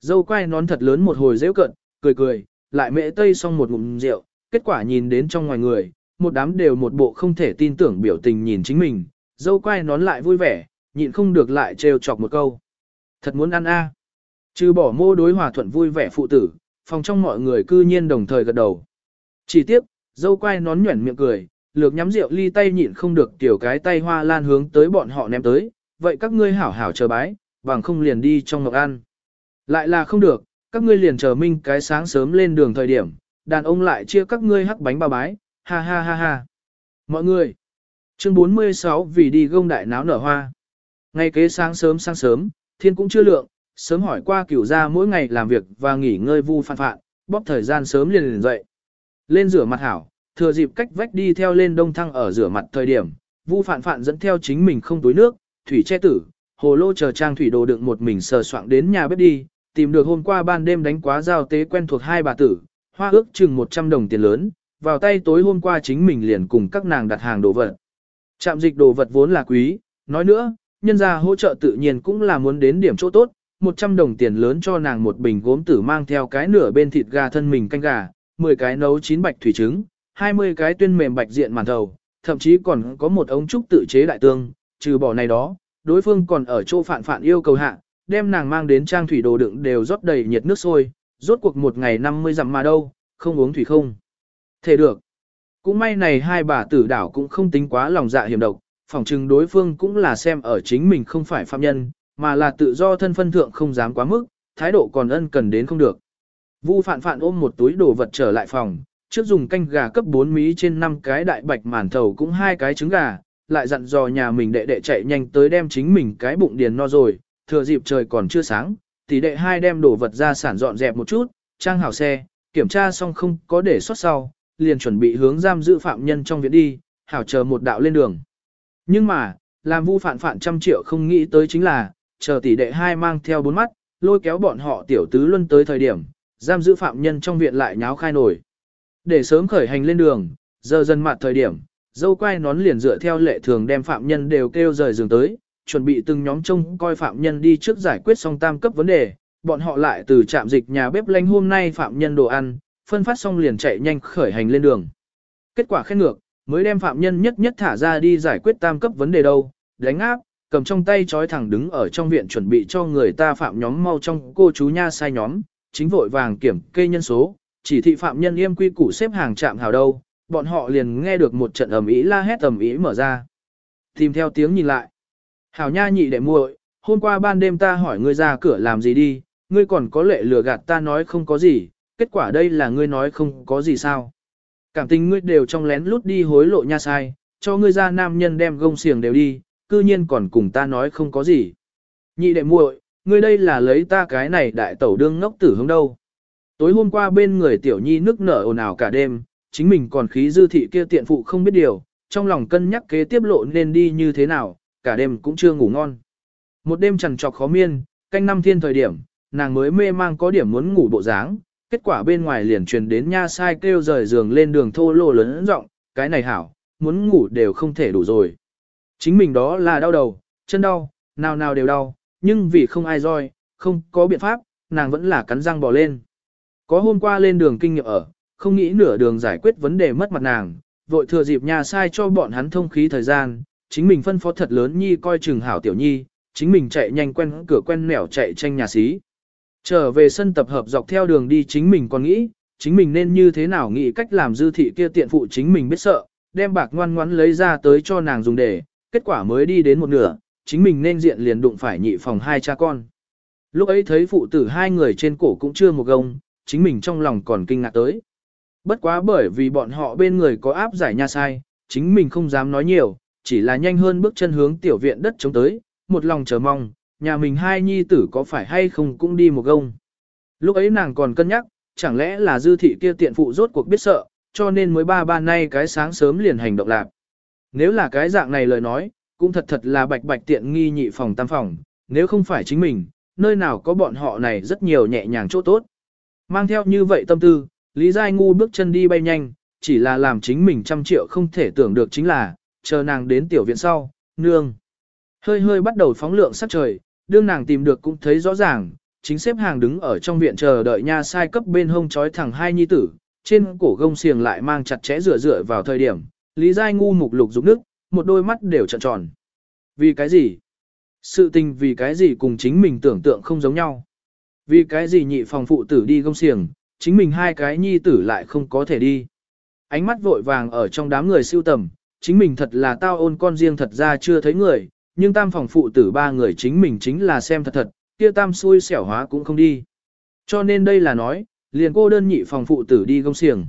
Dâu quay nón thật lớn một hồi dễ cận, cười cười, lại mễ tây xong một ngụm rượu, kết quả nhìn đến trong ngoài người, một đám đều một bộ không thể tin tưởng biểu tình nhìn chính mình, dâu quay nón lại vui vẻ, nhịn không được lại trêu chọc một câu. Thật muốn ăn a. À. Trừ bỏ mô đối hòa thuận vui vẻ phụ tử, phòng trong mọi người cư nhiên đồng thời gật đầu. Chỉ tiếc, dâu quay nón nhuẩn miệng cười, lược nhắm rượu ly tay nhịn không được tiểu cái tay hoa lan hướng tới bọn họ ném tới, vậy các ngươi hảo hảo chờ bái, bằng không liền đi trong ngọc ăn. Lại là không được, các ngươi liền chờ minh cái sáng sớm lên đường thời điểm, đàn ông lại chia các ngươi hắc bánh bao bái, ha ha ha ha. Mọi người, chương 46 vì đi gông đại náo nở hoa. Ngay kế sáng sớm sáng sớm, thiên cũng chưa lượng, sớm hỏi qua cửu ra mỗi ngày làm việc và nghỉ ngơi vu phạn phạn, bóp thời gian sớm liền liền dậy. Lên rửa mặt hảo, thừa dịp cách vách đi theo lên đông thăng ở rửa mặt thời điểm, vu phạn phạn dẫn theo chính mình không túi nước, thủy che tử, hồ lô chờ trang thủy đồ đựng một mình sờ soạng đến nhà bếp đi, tìm được hôm qua ban đêm đánh quá giao tế quen thuộc hai bà tử, hoa ước chừng 100 đồng tiền lớn, vào tay tối hôm qua chính mình liền cùng các nàng đặt hàng đồ vật. Trạm dịch đồ vật vốn là quý, nói nữa, nhân gia hỗ trợ tự nhiên cũng là muốn đến điểm chỗ tốt, 100 đồng tiền lớn cho nàng một bình gốm tử mang theo cái nửa bên thịt gà thân mình canh gà, 10 cái nấu chín bạch thủy trứng, 20 cái tuyên mềm bạch diện màn thầu, thậm chí còn có một ống trúc tự chế đại tương, trừ bỏ này đó, đối phương còn ở chỗ phản phản yêu cầu hạ, đem nàng mang đến trang thủy đồ đựng đều rót đầy nhiệt nước sôi, rốt cuộc một ngày 50 dặm mà đâu, không uống thủy không. Thể được. Cũng may này hai bà tử đảo cũng không tính quá lòng dạ hiểm độc, phỏng chừng đối phương cũng là xem ở chính mình không phải phạm nhân, mà là tự do thân phân thượng không dám quá mức, thái độ còn ân cần đến không được. Vu phạn phạn ôm một túi đồ vật trở lại phòng, trước dùng canh gà cấp 4 mí trên 5 cái đại bạch màn thầu cũng hai cái trứng gà, lại dặn dò nhà mình đệ đệ chạy nhanh tới đem chính mình cái bụng điền no rồi, thừa dịp trời còn chưa sáng, tỷ đệ hai đem đồ vật ra sản dọn dẹp một chút, trang hảo xe, kiểm tra xong không có để sót sau, liền chuẩn bị hướng giam giữ phạm nhân trong viện đi, hảo chờ một đạo lên đường. Nhưng mà, làm vu phản phản trăm triệu không nghĩ tới chính là, chờ tỷ đệ hai mang theo bốn mắt, lôi kéo bọn họ tiểu tứ luân tới thời điểm, giam giữ phạm nhân trong viện lại nháo khai nổi. Để sớm khởi hành lên đường, giờ dần mặt thời điểm, dâu quai nón liền dựa theo lệ thường đem phạm nhân đều kêu rời giường tới, chuẩn bị từng nhóm trông coi phạm nhân đi trước giải quyết xong tam cấp vấn đề, bọn họ lại từ trạm dịch nhà bếp lanh hôm nay phạm nhân đồ ăn, phân phát xong liền chạy nhanh khởi hành lên đường. Kết quả khen ngược, mới đem phạm nhân nhất nhất thả ra đi giải quyết tam cấp vấn đề đâu, đánh áp, cầm trong tay trói thẳng đứng ở trong viện chuẩn bị cho người ta phạm nhóm mau trong cô chú nha sai nhóm, chính vội vàng kiểm kê nhân số, chỉ thị phạm nhân yêm quy củ xếp hàng chạm hào đâu, bọn họ liền nghe được một trận ầm ĩ la hét ầm ĩ mở ra. Tìm theo tiếng nhìn lại. Hảo nha nhị đệ muội, hôm qua ban đêm ta hỏi ngươi ra cửa làm gì đi, ngươi còn có lệ lừa gạt ta nói không có gì, kết quả đây là ngươi nói không có gì sao. Cảm tình ngươi đều trong lén lút đi hối lộ nha sai, cho ngươi ra nam nhân đem gông xiềng đều đi, cư nhiên còn cùng ta nói không có gì. Nhị đệ muội, ngươi đây là lấy ta cái này đại tẩu đương ngốc tử hướng đâu. Tối hôm qua bên người tiểu nhi nức nở ồn ào cả đêm, chính mình còn khí dư thị kia tiện phụ không biết điều, trong lòng cân nhắc kế tiếp lộ nên đi như thế nào, cả đêm cũng chưa ngủ ngon. Một đêm trằn trọc khó miên, canh năm thiên thời điểm, nàng mới mê mang có điểm muốn ngủ bộ dáng, kết quả bên ngoài liền truyền đến nha sai kêu rời giường lên đường thô lô lớn rộng, cái này hảo, muốn ngủ đều không thể đủ rồi. Chính mình đó là đau đầu, chân đau, nào nào đều đau, nhưng vì không ai roi, không có biện pháp, nàng vẫn là cắn răng bỏ lên. Có hôm qua lên đường kinh nghiệm ở, không nghĩ nửa đường giải quyết vấn đề mất mặt nàng, vội thừa dịp nhà sai cho bọn hắn thông khí thời gian, chính mình phân phó thật lớn nhi coi chừng hảo tiểu nhi, chính mình chạy nhanh quen cửa quen nẻo chạy tranh nhà xí. Trở về sân tập hợp dọc theo đường đi chính mình còn nghĩ, chính mình nên như thế nào nghĩ cách làm dư thị kia tiện phụ chính mình biết sợ, đem bạc ngoan ngoãn lấy ra tới cho nàng dùng để, kết quả mới đi đến một nửa, chính mình nên diện liền đụng phải nhị phòng hai cha con. Lúc ấy thấy phụ tử hai người trên cổ cũng chưa một gông, chính mình trong lòng còn kinh ngạc tới. Bất quá bởi vì bọn họ bên người có áp giải nha sai, chính mình không dám nói nhiều, chỉ là nhanh hơn bước chân hướng tiểu viện đất chống tới, một lòng chờ mong, nhà mình hai nhi tử có phải hay không cũng đi một gông. Lúc ấy nàng còn cân nhắc, chẳng lẽ là dư thị kia tiện phụ rốt cuộc biết sợ, cho nên mới ba ba nay cái sáng sớm liền hành động lạc. Nếu là cái dạng này lời nói, cũng thật thật là bạch bạch tiện nghi nhị phòng tam phòng, nếu không phải chính mình, nơi nào có bọn họ này rất nhiều nhẹ nhàng chỗ tốt. Mang theo như vậy tâm tư, Lý Giai Ngu bước chân đi bay nhanh, chỉ là làm chính mình trăm triệu không thể tưởng được chính là, chờ nàng đến tiểu viện sau, nương. Hơi hơi bắt đầu phóng lượng sắc trời, đương nàng tìm được cũng thấy rõ ràng, chính xếp hàng đứng ở trong viện chờ đợi nha sai cấp bên hông trói thẳng hai nhi tử, trên cổ gông xiềng lại mang chặt chẽ rửa rửa vào thời điểm, Lý Giai ngu mục lục rụng nước, một đôi mắt đều trợn tròn. Vì cái gì? Sự tình vì cái gì cùng chính mình tưởng tượng không giống nhau? Vì cái gì nhị phòng phụ tử đi gông xiềng, chính mình hai cái nhi tử lại không có thể đi? Ánh mắt vội vàng ở trong đám người siêu tầm, chính mình thật là tao ôn con riêng thật ra chưa thấy người, nhưng tam phòng phụ tử ba người chính mình chính là xem thật thật, kia tam xui xẻo hóa cũng không đi. Cho nên đây là nói, liền cô đơn nhị phòng phụ tử đi gông xiềng.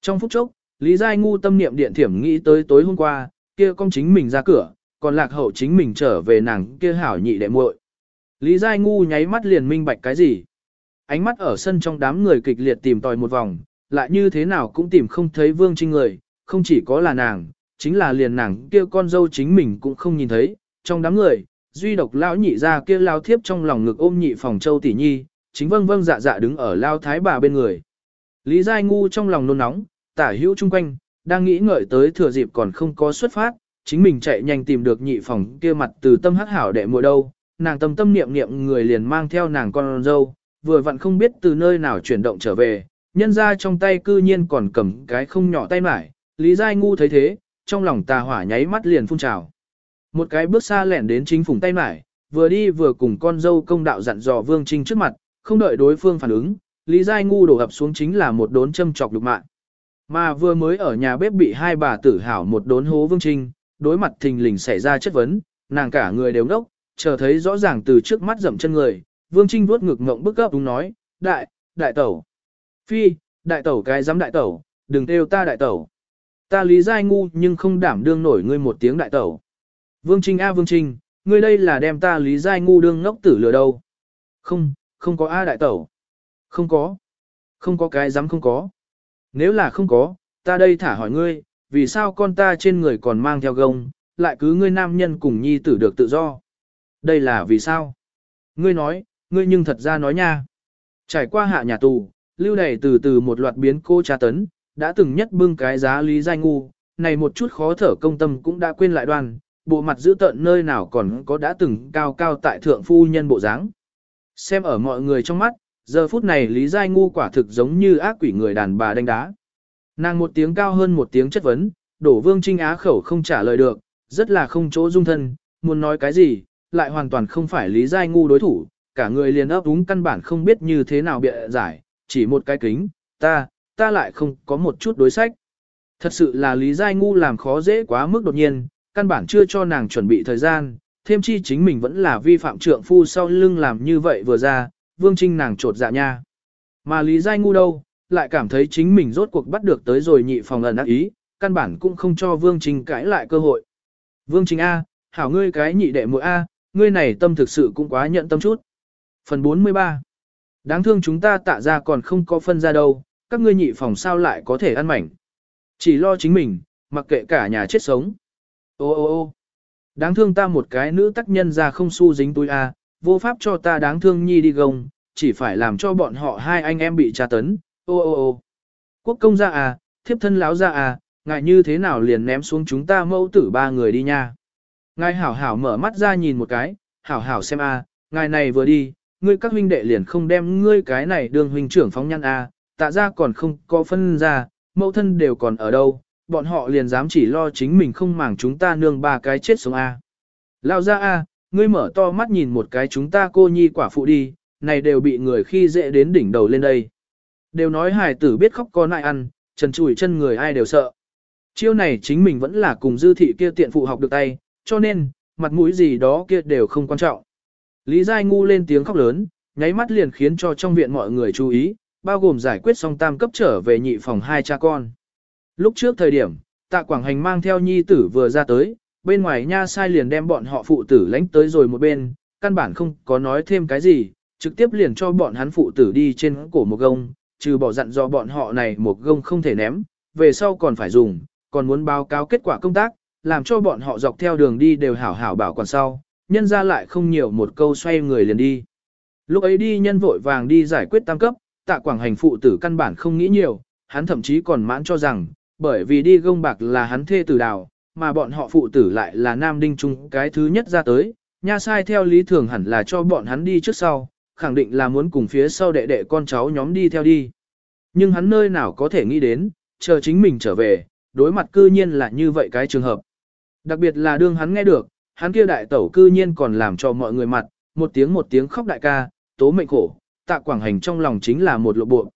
Trong phút chốc, Lý Giai ngu tâm niệm điện thiểm nghĩ tới tối hôm qua, kia con chính mình ra cửa, còn lạc hậu chính mình trở về nàng kia hảo nhị đệ muội. Lý Giai ngu nháy mắt liền minh bạch cái gì. Ánh mắt ở sân trong đám người kịch liệt tìm tòi một vòng, lại như thế nào cũng tìm không thấy vương trinh người, không chỉ có là nàng, chính là liền nàng kia con dâu chính mình cũng không nhìn thấy, trong đám người, duy độc lão nhị ra kia lao thiếp trong lòng ngực ôm nhị phòng châu tỷ nhi, chính vâng vâng dạ dạ đứng ở lao thái bà bên người. Lý Giai ngu trong lòng nôn nóng, tả hữu chung quanh, đang nghĩ ngợi tới thừa dịp còn không có xuất phát, chính mình chạy nhanh tìm được nhị phòng kia mặt từ tâm hắc hảo đệ muội đâu, nàng tâm tâm niệm niệm người liền mang theo nàng con dâu, vừa vặn không biết từ nơi nào chuyển động trở về, nhân ra trong tay cư nhiên còn cầm cái không nhỏ tay mải, Lý Giai Ngu thấy thế, trong lòng tà hỏa nháy mắt liền phun trào. Một cái bước xa lẻn đến chính phùng tay mải, vừa đi vừa cùng con dâu công đạo dặn dò Vương Trinh trước mặt, không đợi đối phương phản ứng, Lý Giai Ngu đổ ập xuống chính là một đốn châm chọc lục mạng. Mà vừa mới ở nhà bếp bị hai bà tử hảo một đốn hố Vương Trinh, đối mặt thình lình xảy ra chất vấn, nàng cả người đều ngốc, chờ thấy rõ ràng từ trước mắt dậm chân người, Vương Trinh vuốt ngực ngộng bức gấp đúng nói, đại, đại tẩu. Phi, đại tẩu cái dám đại tẩu, đừng kêu ta đại tẩu. Ta lý giai ngu nhưng không đảm đương nổi ngươi một tiếng đại tẩu. Vương Trinh a Vương Trinh, ngươi đây là đem ta lý giai ngu đương ngốc tử lừa đâu. Không, không có a đại tẩu. Không có. Không có cái dám không có. Nếu là không có, ta đây thả hỏi ngươi, vì sao con ta trên người còn mang theo gông, lại cứ ngươi nam nhân cùng nhi tử được tự do. Đây là vì sao? Ngươi nói, ngươi nhưng thật ra nói nha. Trải qua hạ nhà tù, lưu đầy từ từ một loạt biến cô tra tấn, đã từng nhất bưng cái giá lý danh ngu, này một chút khó thở công tâm cũng đã quên lại đoan, bộ mặt giữ tợn nơi nào còn có đã từng cao cao tại thượng phu nhân bộ dáng. Xem ở mọi người trong mắt, giờ phút này Lý Giai Ngu quả thực giống như ác quỷ người đàn bà đánh đá. Nàng một tiếng cao hơn một tiếng chất vấn, đổ vương trinh á khẩu không trả lời được, rất là không chỗ dung thân, muốn nói cái gì, lại hoàn toàn không phải Lý Giai Ngu đối thủ, cả người liền ấp úng căn bản không biết như thế nào bịa giải, chỉ một cái kính, ta, ta lại không có một chút đối sách. Thật sự là Lý Giai Ngu làm khó dễ quá mức đột nhiên, căn bản chưa cho nàng chuẩn bị thời gian, thêm chi chính mình vẫn là vi phạm trượng phu sau lưng làm như vậy vừa ra, Vương Trinh nàng trột dạ nha. Mà Lý Giai Ngu đâu, lại cảm thấy chính mình rốt cuộc bắt được tới rồi nhị phòng ẩn ác ý, căn bản cũng không cho Vương Trinh cãi lại cơ hội. Vương Trinh A, hảo ngươi cái nhị đệ muội A, ngươi này tâm thực sự cũng quá nhận tâm chút. Phần 43 Đáng thương chúng ta tạ ra còn không có phân ra đâu, các ngươi nhị phòng sao lại có thể ăn mảnh. Chỉ lo chính mình, mặc kệ cả nhà chết sống. Ô ô ô đáng thương ta một cái nữ tác nhân ra không su dính túi A, vô pháp cho ta đáng thương nhi đi gồng, chỉ phải làm cho bọn họ hai anh em bị tra tấn. Ô ô ô quốc công ra à, thiếp thân láo ra à, ngài như thế nào liền ném xuống chúng ta mẫu tử ba người đi nha. Ngài hảo hảo mở mắt ra nhìn một cái, hảo hảo xem a, ngài này vừa đi, ngươi các huynh đệ liền không đem ngươi cái này đường huynh trưởng phóng nhăn a, tạ ra còn không có phân ra, mẫu thân đều còn ở đâu, bọn họ liền dám chỉ lo chính mình không màng chúng ta nương ba cái chết sống a. Lao ra a, ngươi mở to mắt nhìn một cái chúng ta cô nhi quả phụ đi, này đều bị người khi dễ đến đỉnh đầu lên đây. Đều nói hài tử biết khóc có nại ăn, trần chùi chân người ai đều sợ. Chiêu này chính mình vẫn là cùng dư thị kia tiện phụ học được tay, cho nên, mặt mũi gì đó kia đều không quan trọng. Lý Giai Ngu lên tiếng khóc lớn, nháy mắt liền khiến cho trong viện mọi người chú ý, bao gồm giải quyết xong tam cấp trở về nhị phòng hai cha con. Lúc trước thời điểm, tạ Quảng Hành mang theo nhi tử vừa ra tới, bên ngoài nha sai liền đem bọn họ phụ tử lánh tới rồi một bên, căn bản không có nói thêm cái gì, trực tiếp liền cho bọn hắn phụ tử đi trên cổ một gông, trừ bỏ dặn do bọn họ này một gông không thể ném, về sau còn phải dùng, còn muốn báo cáo kết quả công tác, làm cho bọn họ dọc theo đường đi đều hảo hảo bảo quản sau, nhân ra lại không nhiều một câu xoay người liền đi. Lúc ấy đi nhân vội vàng đi giải quyết tam cấp, tạ quảng hành phụ tử căn bản không nghĩ nhiều, hắn thậm chí còn mãn cho rằng, bởi vì đi gông bạc là hắn thê tử đào, mà bọn họ phụ tử lại là nam đinh trung cái thứ nhất ra tới, nha sai theo lý thường hẳn là cho bọn hắn đi trước sau, khẳng định là muốn cùng phía sau đệ đệ con cháu nhóm đi theo đi. Nhưng hắn nơi nào có thể nghĩ đến, chờ chính mình trở về, đối mặt cư nhiên là như vậy cái trường hợp. Đặc biệt là đương hắn nghe được, hắn kia đại tẩu cư nhiên còn làm cho mọi người mặt, một tiếng một tiếng khóc đại ca, tố mệnh khổ, tạ quảng hành trong lòng chính là một lộ bộ.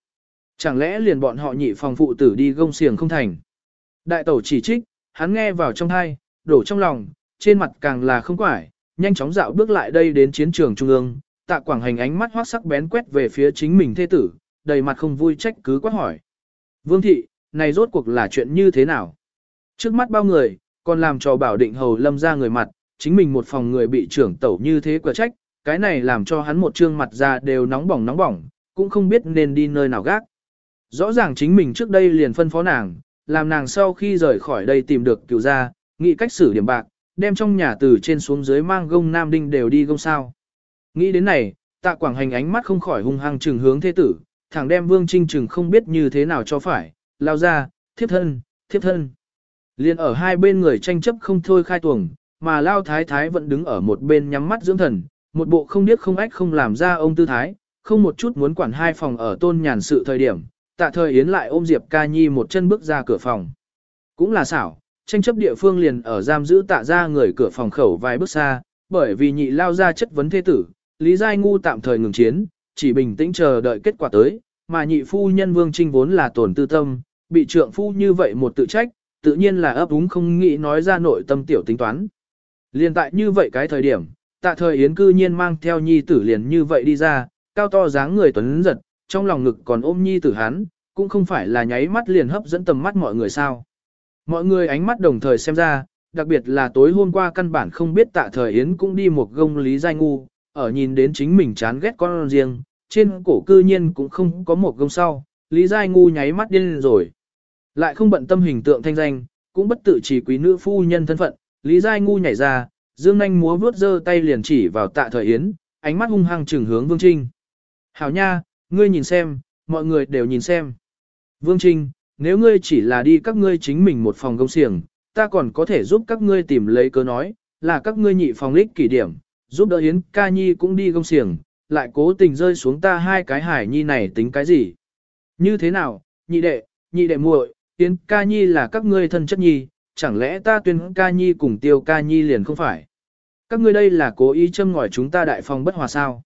Chẳng lẽ liền bọn họ nhị phòng phụ tử đi gông xiềng không thành. Đại tẩu chỉ trích, hắn nghe vào trong thai, đổ trong lòng, trên mặt càng là không quải, nhanh chóng dạo bước lại đây đến chiến trường trung ương, tạ quảng hành ánh mắt hoác sắc bén quét về phía chính mình thê tử, đầy mặt không vui trách cứ quát hỏi. Vương thị, này rốt cuộc là chuyện như thế nào? Trước mắt bao người, còn làm cho bảo định hầu lâm ra người mặt, chính mình một phòng người bị trưởng tẩu như thế quả trách, cái này làm cho hắn một trương mặt ra đều nóng bỏng nóng bỏng, cũng không biết nên đi nơi nào gác. Rõ ràng chính mình trước đây liền phân phó nàng, làm nàng sau khi rời khỏi đây tìm được cựu gia, nghĩ cách xử điểm bạc, đem trong nhà từ trên xuống dưới mang gông nam đinh đều đi gông sao. Nghĩ đến này, tạ quảng hành ánh mắt không khỏi hung hăng trừng hướng thế tử, thẳng đem vương trinh trừng không biết như thế nào cho phải, lao ra, thiếp thân, thiếp thân. Liên ở hai bên người tranh chấp không thôi khai tuồng, mà lao thái thái vẫn đứng ở một bên nhắm mắt dưỡng thần, một bộ không điếc không ách không làm ra ông tư thái, không một chút muốn quản hai phòng ở tôn nhàn sự thời điểm, tạ thời yến lại ôm Diệp ca nhi một chân bước ra cửa phòng. Cũng là xảo, tranh chấp địa phương liền ở giam giữ tạ ra người cửa phòng khẩu vài bước xa, bởi vì nhị lao ra chất vấn thế tử, Lý Giai Ngu tạm thời ngừng chiến, chỉ bình tĩnh chờ đợi kết quả tới, mà nhị phu nhân Vương Trinh vốn là tổn tư tâm, bị trượng phu như vậy một tự trách, tự nhiên là ấp úng không nghĩ nói ra nội tâm tiểu tính toán. Liên tại như vậy cái thời điểm, tạ thời Yến cư nhiên mang theo nhi tử liền như vậy đi ra, cao to dáng người tuấn giật, trong lòng ngực còn ôm nhi tử hắn, cũng không phải là nháy mắt liền hấp dẫn tầm mắt mọi người sao. Mọi người ánh mắt đồng thời xem ra, đặc biệt là tối hôm qua căn bản không biết tạ thời Yến cũng đi một gông lý giai ngu, ở nhìn đến chính mình chán ghét con riêng, trên cổ cư nhiên cũng không có một gông sau, lý giai ngu nháy mắt điên rồi. Lại không bận tâm hình tượng thanh danh, cũng bất tự chỉ quý nữ phu nhân thân phận, Lý Giai ngu nhảy ra, dương nanh múa vướt giơ tay liền chỉ vào tạ thời yến, ánh mắt hung hăng trừng hướng Vương Trinh. Hảo nha, ngươi nhìn xem, mọi người đều nhìn xem. Vương Trinh, nếu ngươi chỉ là đi các ngươi chính mình một phòng công xiềng, ta còn có thể giúp các ngươi tìm lấy cớ nói, là các ngươi nhị phòng lích kỷ điểm, giúp đỡ Yến ca nhi cũng đi công xiềng, lại cố tình rơi xuống ta hai cái hải nhi này tính cái gì. Như thế nào, nhị đệ, nhị đệ muội, Yến ca nhi là các ngươi thân chất nhi, chẳng lẽ ta tuyên ca nhi cùng tiêu ca nhi liền không phải. Các ngươi đây là cố ý châm ngòi chúng ta đại phòng bất hòa sao.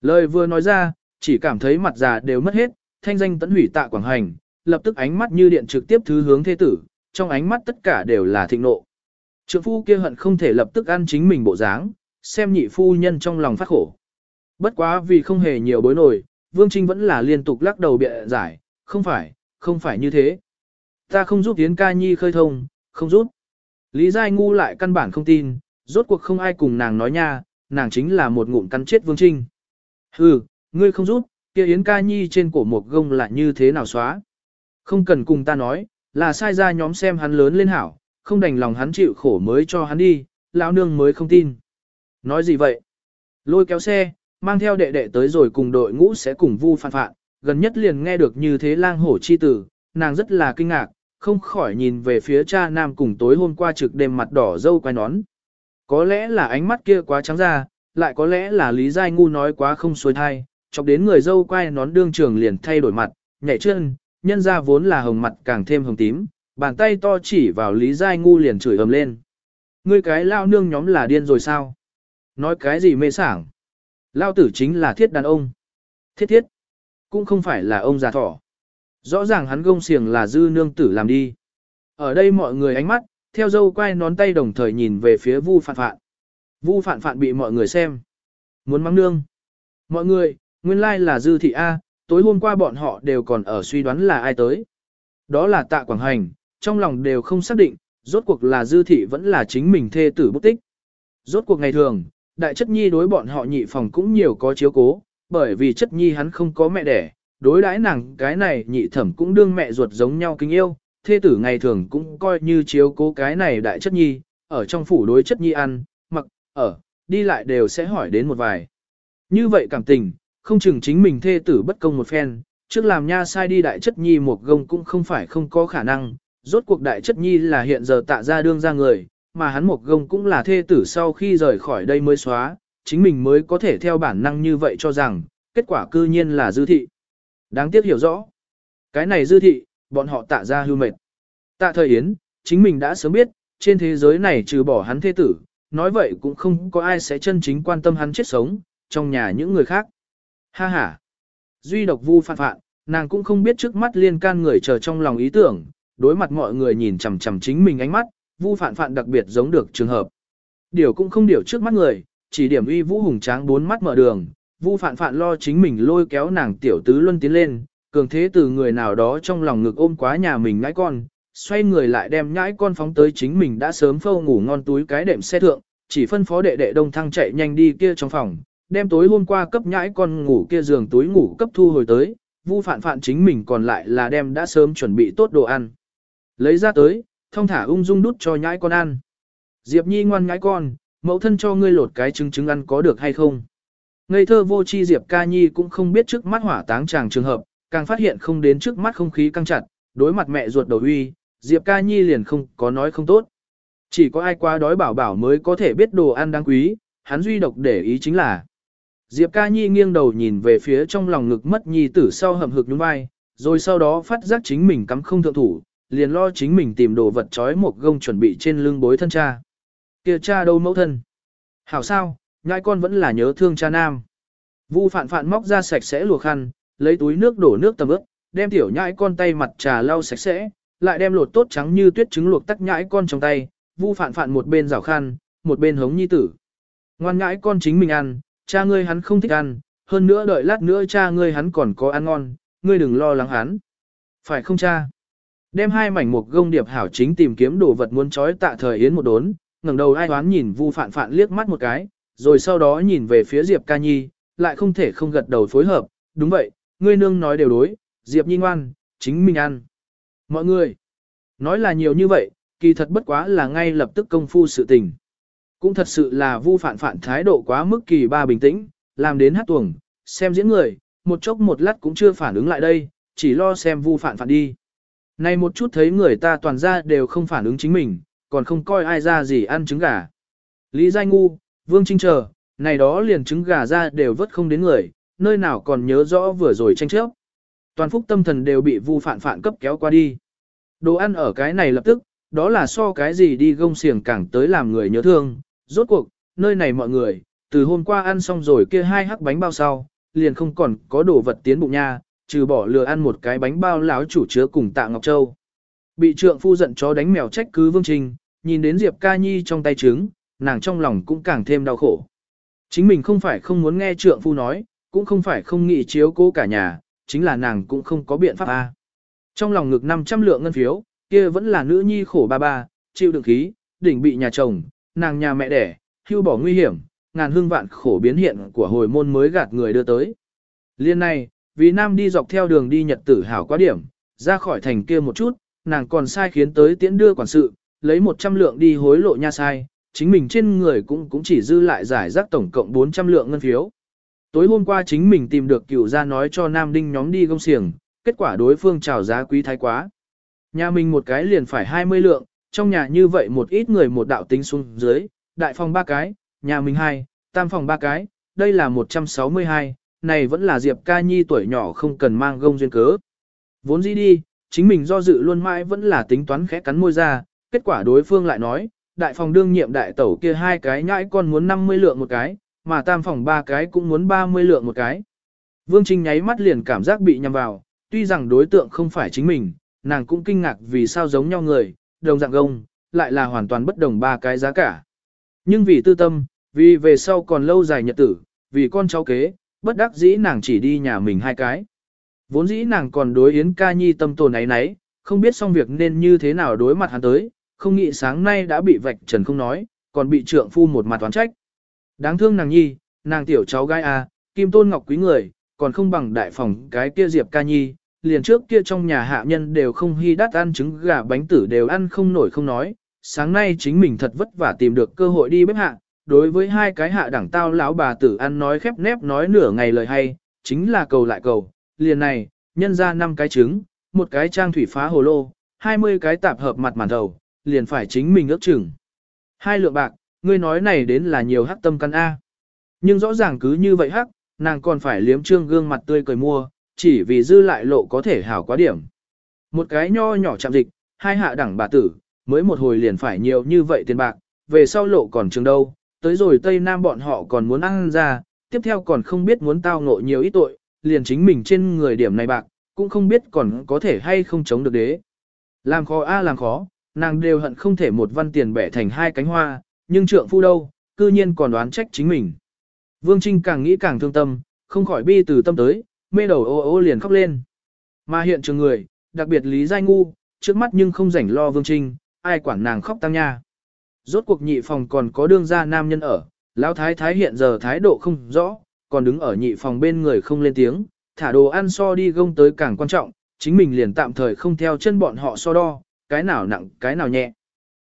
Lời vừa nói ra, chỉ cảm thấy mặt già đều mất hết, thanh danh tẫn hủy tạ quảng hành, lập tức ánh mắt như điện trực tiếp thứ hướng thế tử, trong ánh mắt tất cả đều là thịnh nộ. Trượng phu kia hận không thể lập tức ăn chính mình bộ dáng, xem nhị phu nhân trong lòng phát khổ. Bất quá vì không hề nhiều bối nổi, Vương Trinh vẫn là liên tục lắc đầu bịa giải, không phải, không phải như thế. Ta không giúp Yến ca nhi khơi thông, không rút Lý Giai ngu lại căn bản không tin, rốt cuộc không ai cùng nàng nói nha, nàng chính là một ngụm cắn chết Vương Trinh. Hừ, ngươi không rút, kia Yến ca nhi trên cổ một gông lại như thế nào xóa. Không cần cùng ta nói, là sai ra nhóm xem hắn lớn lên hảo, không đành lòng hắn chịu khổ mới cho hắn đi, lão nương mới không tin. Nói gì vậy? Lôi kéo xe, mang theo đệ đệ tới rồi cùng đội ngũ sẽ cùng vu phản phạn, gần nhất liền nghe được như thế lang hổ chi tử, nàng rất là kinh ngạc, không khỏi nhìn về phía cha nam cùng tối hôm qua trực đêm mặt đỏ dâu quai nón. Có lẽ là ánh mắt kia quá trắng ra, lại có lẽ là lý giai ngu nói quá không xuôi thai, chọc đến người dâu quai nón đương trường liền thay đổi mặt, nhảy chân, nhân ra vốn là hồng mặt càng thêm hồng tím, bàn tay to chỉ vào lý giai ngu liền chửi ầm lên. Ngươi cái lao nương nhóm là điên rồi sao? Nói cái gì mê sảng? Lao tử chính là thiết đàn ông. Thiết thiết. Cũng không phải là ông già thỏ. Rõ ràng hắn gông xiềng là dư nương tử làm đi. Ở đây mọi người ánh mắt, theo dâu quay nón tay đồng thời nhìn về phía vu phạn phạn. Vu phạn phạn bị mọi người xem. Muốn mắng nương. Mọi người, nguyên lai là dư thị A, tối hôm qua bọn họ đều còn ở suy đoán là ai tới. Đó là tạ quảng hành, trong lòng đều không xác định, rốt cuộc là dư thị vẫn là chính mình thê tử bút tích. Rốt cuộc ngày thường, đại chất nhi đối bọn họ nhị phòng cũng nhiều có chiếu cố, bởi vì chất nhi hắn không có mẹ đẻ, đối đãi nàng cái này nhị thẩm cũng đương mẹ ruột giống nhau kính yêu, thê tử ngày thường cũng coi như chiếu cố cái này đại chất nhi, ở trong phủ đối chất nhi ăn, mặc, ở, đi lại đều sẽ hỏi đến một vài. Như vậy cảm tình, không chừng chính mình thê tử bất công một phen, trước làm nha sai đi đại chất nhi một gông cũng không phải không có khả năng, rốt cuộc đại chất nhi là hiện giờ tạ ra đương ra người, mà hắn một gông cũng là thê tử sau khi rời khỏi đây mới xóa, chính mình mới có thể theo bản năng như vậy cho rằng, kết quả cư nhiên là dư thị. Đáng tiếc hiểu rõ. Cái này dư thị, bọn họ tạ ra hưu mệt. Tạ thời Yến, chính mình đã sớm biết, trên thế giới này trừ bỏ hắn thê tử, nói vậy cũng không có ai sẽ chân chính quan tâm hắn chết sống, trong nhà những người khác. Ha ha. Duy độc vu phạn phạn, nàng cũng không biết trước mắt liên can người chờ trong lòng ý tưởng, đối mặt mọi người nhìn chằm chằm chính mình ánh mắt, vu phạn phạn đặc biệt giống được trường hợp. Điều cũng không điều trước mắt người, chỉ điểm uy vũ hùng tráng bốn mắt mở đường, vu phạn phạn lo chính mình lôi kéo nàng tiểu tứ luân tiến lên, cường thế từ người nào đó trong lòng ngực ôm quá nhà mình ngãi con, xoay người lại đem nhãi con phóng tới chính mình đã sớm phâu ngủ ngon túi cái đệm xe thượng, chỉ phân phó đệ đệ đông thăng chạy nhanh đi kia trong phòng, đem tối hôm qua cấp nhãi con ngủ kia giường túi ngủ cấp thu hồi tới, vu phạn phạn chính mình còn lại là đem đã sớm chuẩn bị tốt đồ ăn. Lấy ra tới, thông thả ung dung đút cho nhãi con ăn. Diệp Nhi ngoan nhãi con, mẫu thân cho ngươi lột cái trứng trứng ăn có được hay không? Ngây thơ vô chi Diệp Ca Nhi cũng không biết trước mắt hỏa táng chàng trường hợp, càng phát hiện không đến trước mắt không khí căng chặt, đối mặt mẹ ruột đầu uy, Diệp Ca Nhi liền không có nói không tốt. Chỉ có ai quá đói bảo bảo mới có thể biết đồ ăn đáng quý, hắn duy độc để ý chính là. Diệp Ca Nhi nghiêng đầu nhìn về phía trong lòng ngực mất nhi tử sau hầm hực nhún vai, rồi sau đó phát giác chính mình cắm không thượng thủ, liền lo chính mình tìm đồ vật trói một gông chuẩn bị trên lưng bối thân cha. Kia cha đâu mẫu thân? Hảo sao, nhãi con vẫn là nhớ thương cha nam. Vu phạn phạn móc ra sạch sẽ lùa khăn, lấy túi nước đổ nước tầm ướp, đem tiểu nhãi con tay mặt trà lau sạch sẽ, lại đem lột tốt trắng như tuyết trứng luộc tắc nhãi con trong tay, vu phạn phạn một bên rào khăn, một bên hống nhi tử. Ngoan nhãi con chính mình ăn, cha ngươi hắn không thích ăn, hơn nữa đợi lát nữa cha ngươi hắn còn có ăn ngon, ngươi đừng lo lắng hắn. Phải không cha? Đem hai mảnh một gông điệp hảo chính tìm kiếm đồ vật muốn trói tạ thời yến một đốn, ngẩng đầu ai đoán nhìn Vu Phạn Phạn liếc mắt một cái, rồi sau đó nhìn về phía Diệp Ca Nhi, lại không thể không gật đầu phối hợp, đúng vậy, ngươi nương nói đều đối, Diệp Nhi ngoan, chính mình ăn. Mọi người, nói là nhiều như vậy, kỳ thật bất quá là ngay lập tức công phu sự tình. Cũng thật sự là Vu phản phản thái độ quá mức kỳ ba bình tĩnh, làm đến hát tuồng, xem diễn người, một chốc một lát cũng chưa phản ứng lại đây, chỉ lo xem vu phản phản đi. Này một chút thấy người ta toàn ra đều không phản ứng chính mình, còn không coi ai ra gì ăn trứng gà. Lý Giai Ngu, Vương Trinh chờ, này đó liền trứng gà ra đều vớt không đến người, nơi nào còn nhớ rõ vừa rồi tranh chấp. Toàn phúc tâm thần đều bị vu phản phản cấp kéo qua đi. Đồ ăn ở cái này lập tức, đó là so cái gì đi gông xiềng càng tới làm người nhớ thương. Rốt cuộc, nơi này mọi người, từ hôm qua ăn xong rồi kia hai hắc bánh bao sau, liền không còn có đồ vật tiến bụng nha, trừ bỏ lừa ăn một cái bánh bao láo chủ chứa cùng tạ Ngọc Châu. Bị trượng phu giận chó đánh mèo trách cứ Vương Trình, nhìn đến Diệp Ca Nhi trong tay trứng, nàng trong lòng cũng càng thêm đau khổ. Chính mình không phải không muốn nghe trượng phu nói, cũng không phải không nghĩ chiếu cố cả nhà, chính là nàng cũng không có biện pháp a. Trong lòng ngực 500 lượng ngân phiếu, kia vẫn là nữ nhi khổ ba ba, chịu đựng khí, đỉnh bị nhà chồng, nàng nhà mẹ đẻ, hưu bỏ nguy hiểm, ngàn hương vạn khổ biến hiện của hồi môn mới gạt người đưa tới. Liên này, vì nam đi dọc theo đường đi nhật tử hảo quá điểm, ra khỏi thành kia một chút, nàng còn sai khiến tới tiễn đưa quản sự, lấy 100 lượng đi hối lộ nha sai, chính mình trên người cũng cũng chỉ dư lại giải rác tổng cộng 400 lượng ngân phiếu. Tối hôm qua chính mình tìm được cựu ra nói cho Nam Đinh nhóm đi gông xiềng, kết quả đối phương chào giá quý thái quá. Nhà mình một cái liền phải 20 lượng, trong nhà như vậy một ít người một đạo tính xuống dưới, đại phòng ba cái, nhà mình hai, tam phòng ba cái, đây là 162, này vẫn là Diệp ca nhi tuổi nhỏ không cần mang gông duyên cớ. Vốn dĩ đi, chính mình do dự luôn mãi vẫn là tính toán khẽ cắn môi ra, kết quả đối phương lại nói, đại phòng đương nhiệm đại tẩu kia hai cái nhãi con muốn 50 lượng một cái, mà tam phòng ba cái cũng muốn 30 lượng một cái. Vương Trinh nháy mắt liền cảm giác bị nhầm vào, tuy rằng đối tượng không phải chính mình, nàng cũng kinh ngạc vì sao giống nhau người, đồng dạng gông, lại là hoàn toàn bất đồng ba cái giá cả. Nhưng vì tư tâm, vì về sau còn lâu dài nhật tử, vì con cháu kế, bất đắc dĩ nàng chỉ đi nhà mình hai cái. Vốn dĩ nàng còn đối Yến ca nhi tâm tồn ấy nấy, không biết xong việc nên như thế nào đối mặt hắn tới, không nghĩ sáng nay đã bị vạch trần không nói, còn bị trượng phu một mặt toán trách. Đáng thương nàng nhi, nàng tiểu cháu gái a, kim tôn ngọc quý người, còn không bằng đại phòng cái kia diệp ca nhi, liền trước kia trong nhà hạ nhân đều không hy đắt ăn trứng gà bánh tử đều ăn không nổi không nói, sáng nay chính mình thật vất vả tìm được cơ hội đi bếp hạ, đối với hai cái hạ đẳng tao lão bà tử ăn nói khép nép nói nửa ngày lời hay, chính là cầu lại cầu, liền này, nhân ra năm cái trứng, một cái trang thủy phá hồ lô, 20 cái tạp hợp mặt màn đầu, liền phải chính mình ước chừng. Hai lượng bạc, ngươi nói này đến là nhiều hắc tâm căn A. Nhưng rõ ràng cứ như vậy hắc, nàng còn phải liếm trương gương mặt tươi cười mua, chỉ vì dư lại lộ có thể hảo quá điểm. Một cái nho nhỏ chạm dịch, hai hạ đẳng bà tử, mới một hồi liền phải nhiều như vậy tiền bạc, về sau lộ còn trường đâu, tới rồi Tây Nam bọn họ còn muốn ăn ra, tiếp theo còn không biết muốn tao ngộ nhiều ít tội, liền chính mình trên người điểm này bạc, cũng không biết còn có thể hay không chống được đế. Làm khó a làm khó, nàng đều hận không thể một văn tiền bẻ thành hai cánh hoa, nhưng trượng phu đâu, cư nhiên còn đoán trách chính mình. Vương Trinh càng nghĩ càng thương tâm, không khỏi bi từ tâm tới, mê đầu ô ô liền khóc lên. Mà hiện trường người, đặc biệt Lý Giai Ngu, trước mắt nhưng không rảnh lo Vương Trinh, ai quản nàng khóc tăng nha. Rốt cuộc nhị phòng còn có đương gia nam nhân ở, lão thái thái hiện giờ thái độ không rõ, còn đứng ở nhị phòng bên người không lên tiếng, thả đồ ăn so đi gông tới càng quan trọng, chính mình liền tạm thời không theo chân bọn họ so đo, cái nào nặng, cái nào nhẹ.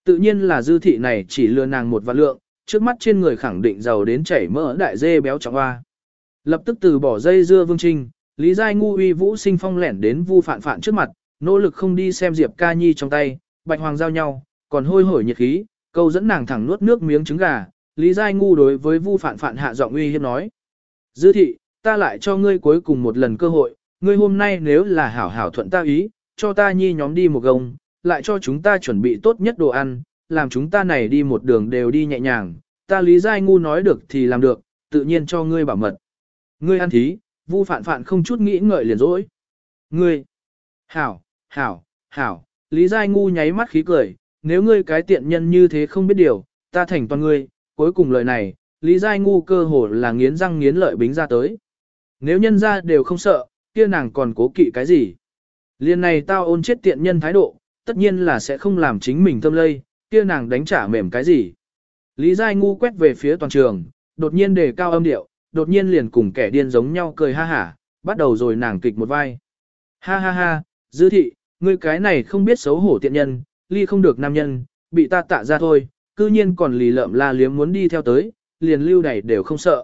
Tự nhiên là dư thị này chỉ lừa nàng một vạn lượng, trước mắt trên người khẳng định giàu đến chảy mỡ đại dê béo trọng hoa. Lập tức từ bỏ dây dưa vương trinh, Lý Giai ngu uy vũ sinh phong lẻn đến vu phản phản trước mặt, nỗ lực không đi xem Diệp ca nhi trong tay, bạch hoàng giao nhau, còn hôi hổi nhiệt khí, câu dẫn nàng thẳng nuốt nước miếng trứng gà. Lý Giai ngu đối với vu phản phản hạ giọng uy hiếp nói. Dư thị, ta lại cho ngươi cuối cùng một lần cơ hội, ngươi hôm nay nếu là hảo hảo thuận ta ý, cho ta nhi nhóm đi một gồng, lại cho chúng ta chuẩn bị tốt nhất đồ ăn, làm chúng ta này đi một đường đều đi nhẹ nhàng, ta Lý Giai ngu nói được thì làm được, tự nhiên cho ngươi bảo mật. Ngươi ăn thí, vu phản phản không chút nghĩ ngợi liền dỗi. Ngươi, hảo, hảo, hảo, Lý Giai ngu nháy mắt khí cười, nếu ngươi cái tiện nhân như thế không biết điều, ta thành toàn ngươi, cuối cùng lời này, Lý Giai ngu cơ hồ là nghiến răng nghiến lợi bính ra tới. Nếu nhân ra đều không sợ, kia nàng còn cố kỵ cái gì? Liên này tao ôn chết tiện nhân thái độ, tất nhiên là sẽ không làm chính mình tâm lây, kia nàng đánh trả mềm cái gì. Lý Giai Ngu quét về phía toàn trường, đột nhiên đề cao âm điệu, đột nhiên liền cùng kẻ điên giống nhau cười ha hả, bắt đầu rồi nàng kịch một vai. Ha ha ha, dư thị, ngươi cái này không biết xấu hổ tiện nhân, ly không được nam nhân, bị ta tạ ra thôi, cư nhiên còn lì lợm la liếm muốn đi theo tới, liền lưu đẩy đều không sợ.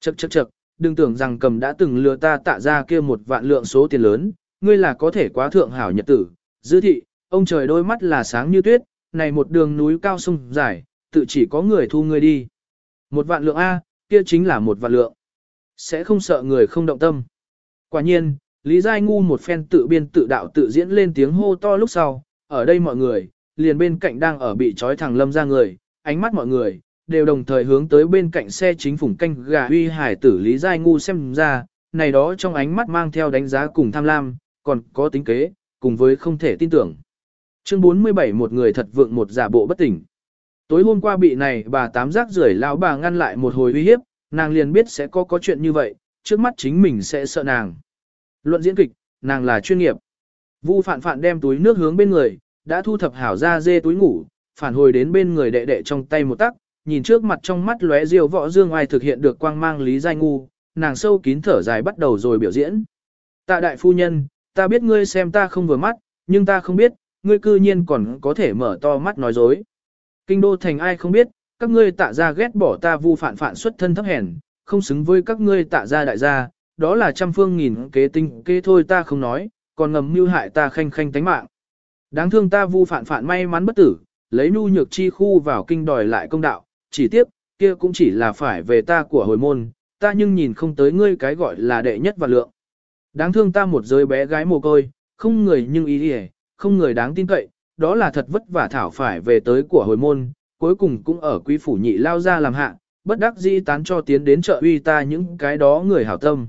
Chậc chậc chậc, đừng tưởng rằng cầm đã từng lừa ta tạ ra kia một vạn lượng số tiền lớn, ngươi là có thể quá thượng hảo nhật tử. Dư thị, ông trời đôi mắt là sáng như tuyết, này một đường núi cao sông dài, tự chỉ có người thu người đi. Một vạn lượng A, kia chính là một vạn lượng. Sẽ không sợ người không động tâm. Quả nhiên, Lý Giai Ngu một phen tự biên tự đạo tự diễn lên tiếng hô to lúc sau, ở đây mọi người, liền bên cạnh đang ở bị trói thẳng lâm ra người, ánh mắt mọi người, đều đồng thời hướng tới bên cạnh xe chính phủ canh gà huy hải tử Lý Giai Ngu xem ra, này đó trong ánh mắt mang theo đánh giá cùng tham lam, còn có tính kế, cùng với không thể tin tưởng. Chương 47 một người thật vượng một giả bộ bất tỉnh. Tối hôm qua bị này bà tám giác rưởi lão bà ngăn lại một hồi uy hiếp, nàng liền biết sẽ có có chuyện như vậy, trước mắt chính mình sẽ sợ nàng. Luận diễn kịch, nàng là chuyên nghiệp. Vu phạn phạn đem túi nước hướng bên người, đã thu thập hảo ra dê túi ngủ, phản hồi đến bên người đệ đệ trong tay một tắc, nhìn trước mặt trong mắt lóe diều võ dương ai thực hiện được quang mang lý giai ngu, nàng sâu kín thở dài bắt đầu rồi biểu diễn. Tạ đại phu nhân, ta biết ngươi xem ta không vừa mắt, nhưng ta không biết, ngươi cư nhiên còn có thể mở to mắt nói dối. Kinh đô thành ai không biết, các ngươi tạ ra ghét bỏ ta vu phản phản xuất thân thấp hèn, không xứng với các ngươi tạ ra đại gia, đó là trăm phương nghìn kế tinh kế thôi ta không nói, còn ngầm mưu hại ta khanh khanh tánh mạng. Đáng thương ta vu phản phản may mắn bất tử, lấy nu nhược chi khu vào kinh đòi lại công đạo, chỉ tiếp, kia cũng chỉ là phải về ta của hồi môn, ta nhưng nhìn không tới ngươi cái gọi là đệ nhất và lượng. Đáng thương ta một giới bé gái mồ côi, không người nhưng ý hề, không người đáng tin cậy, đó là thật vất vả thảo phải về tới của hồi môn, cuối cùng cũng ở quý phủ nhị lao ra làm hạ, bất đắc dĩ tán cho tiến đến chợ uy ta những cái đó người hảo tâm.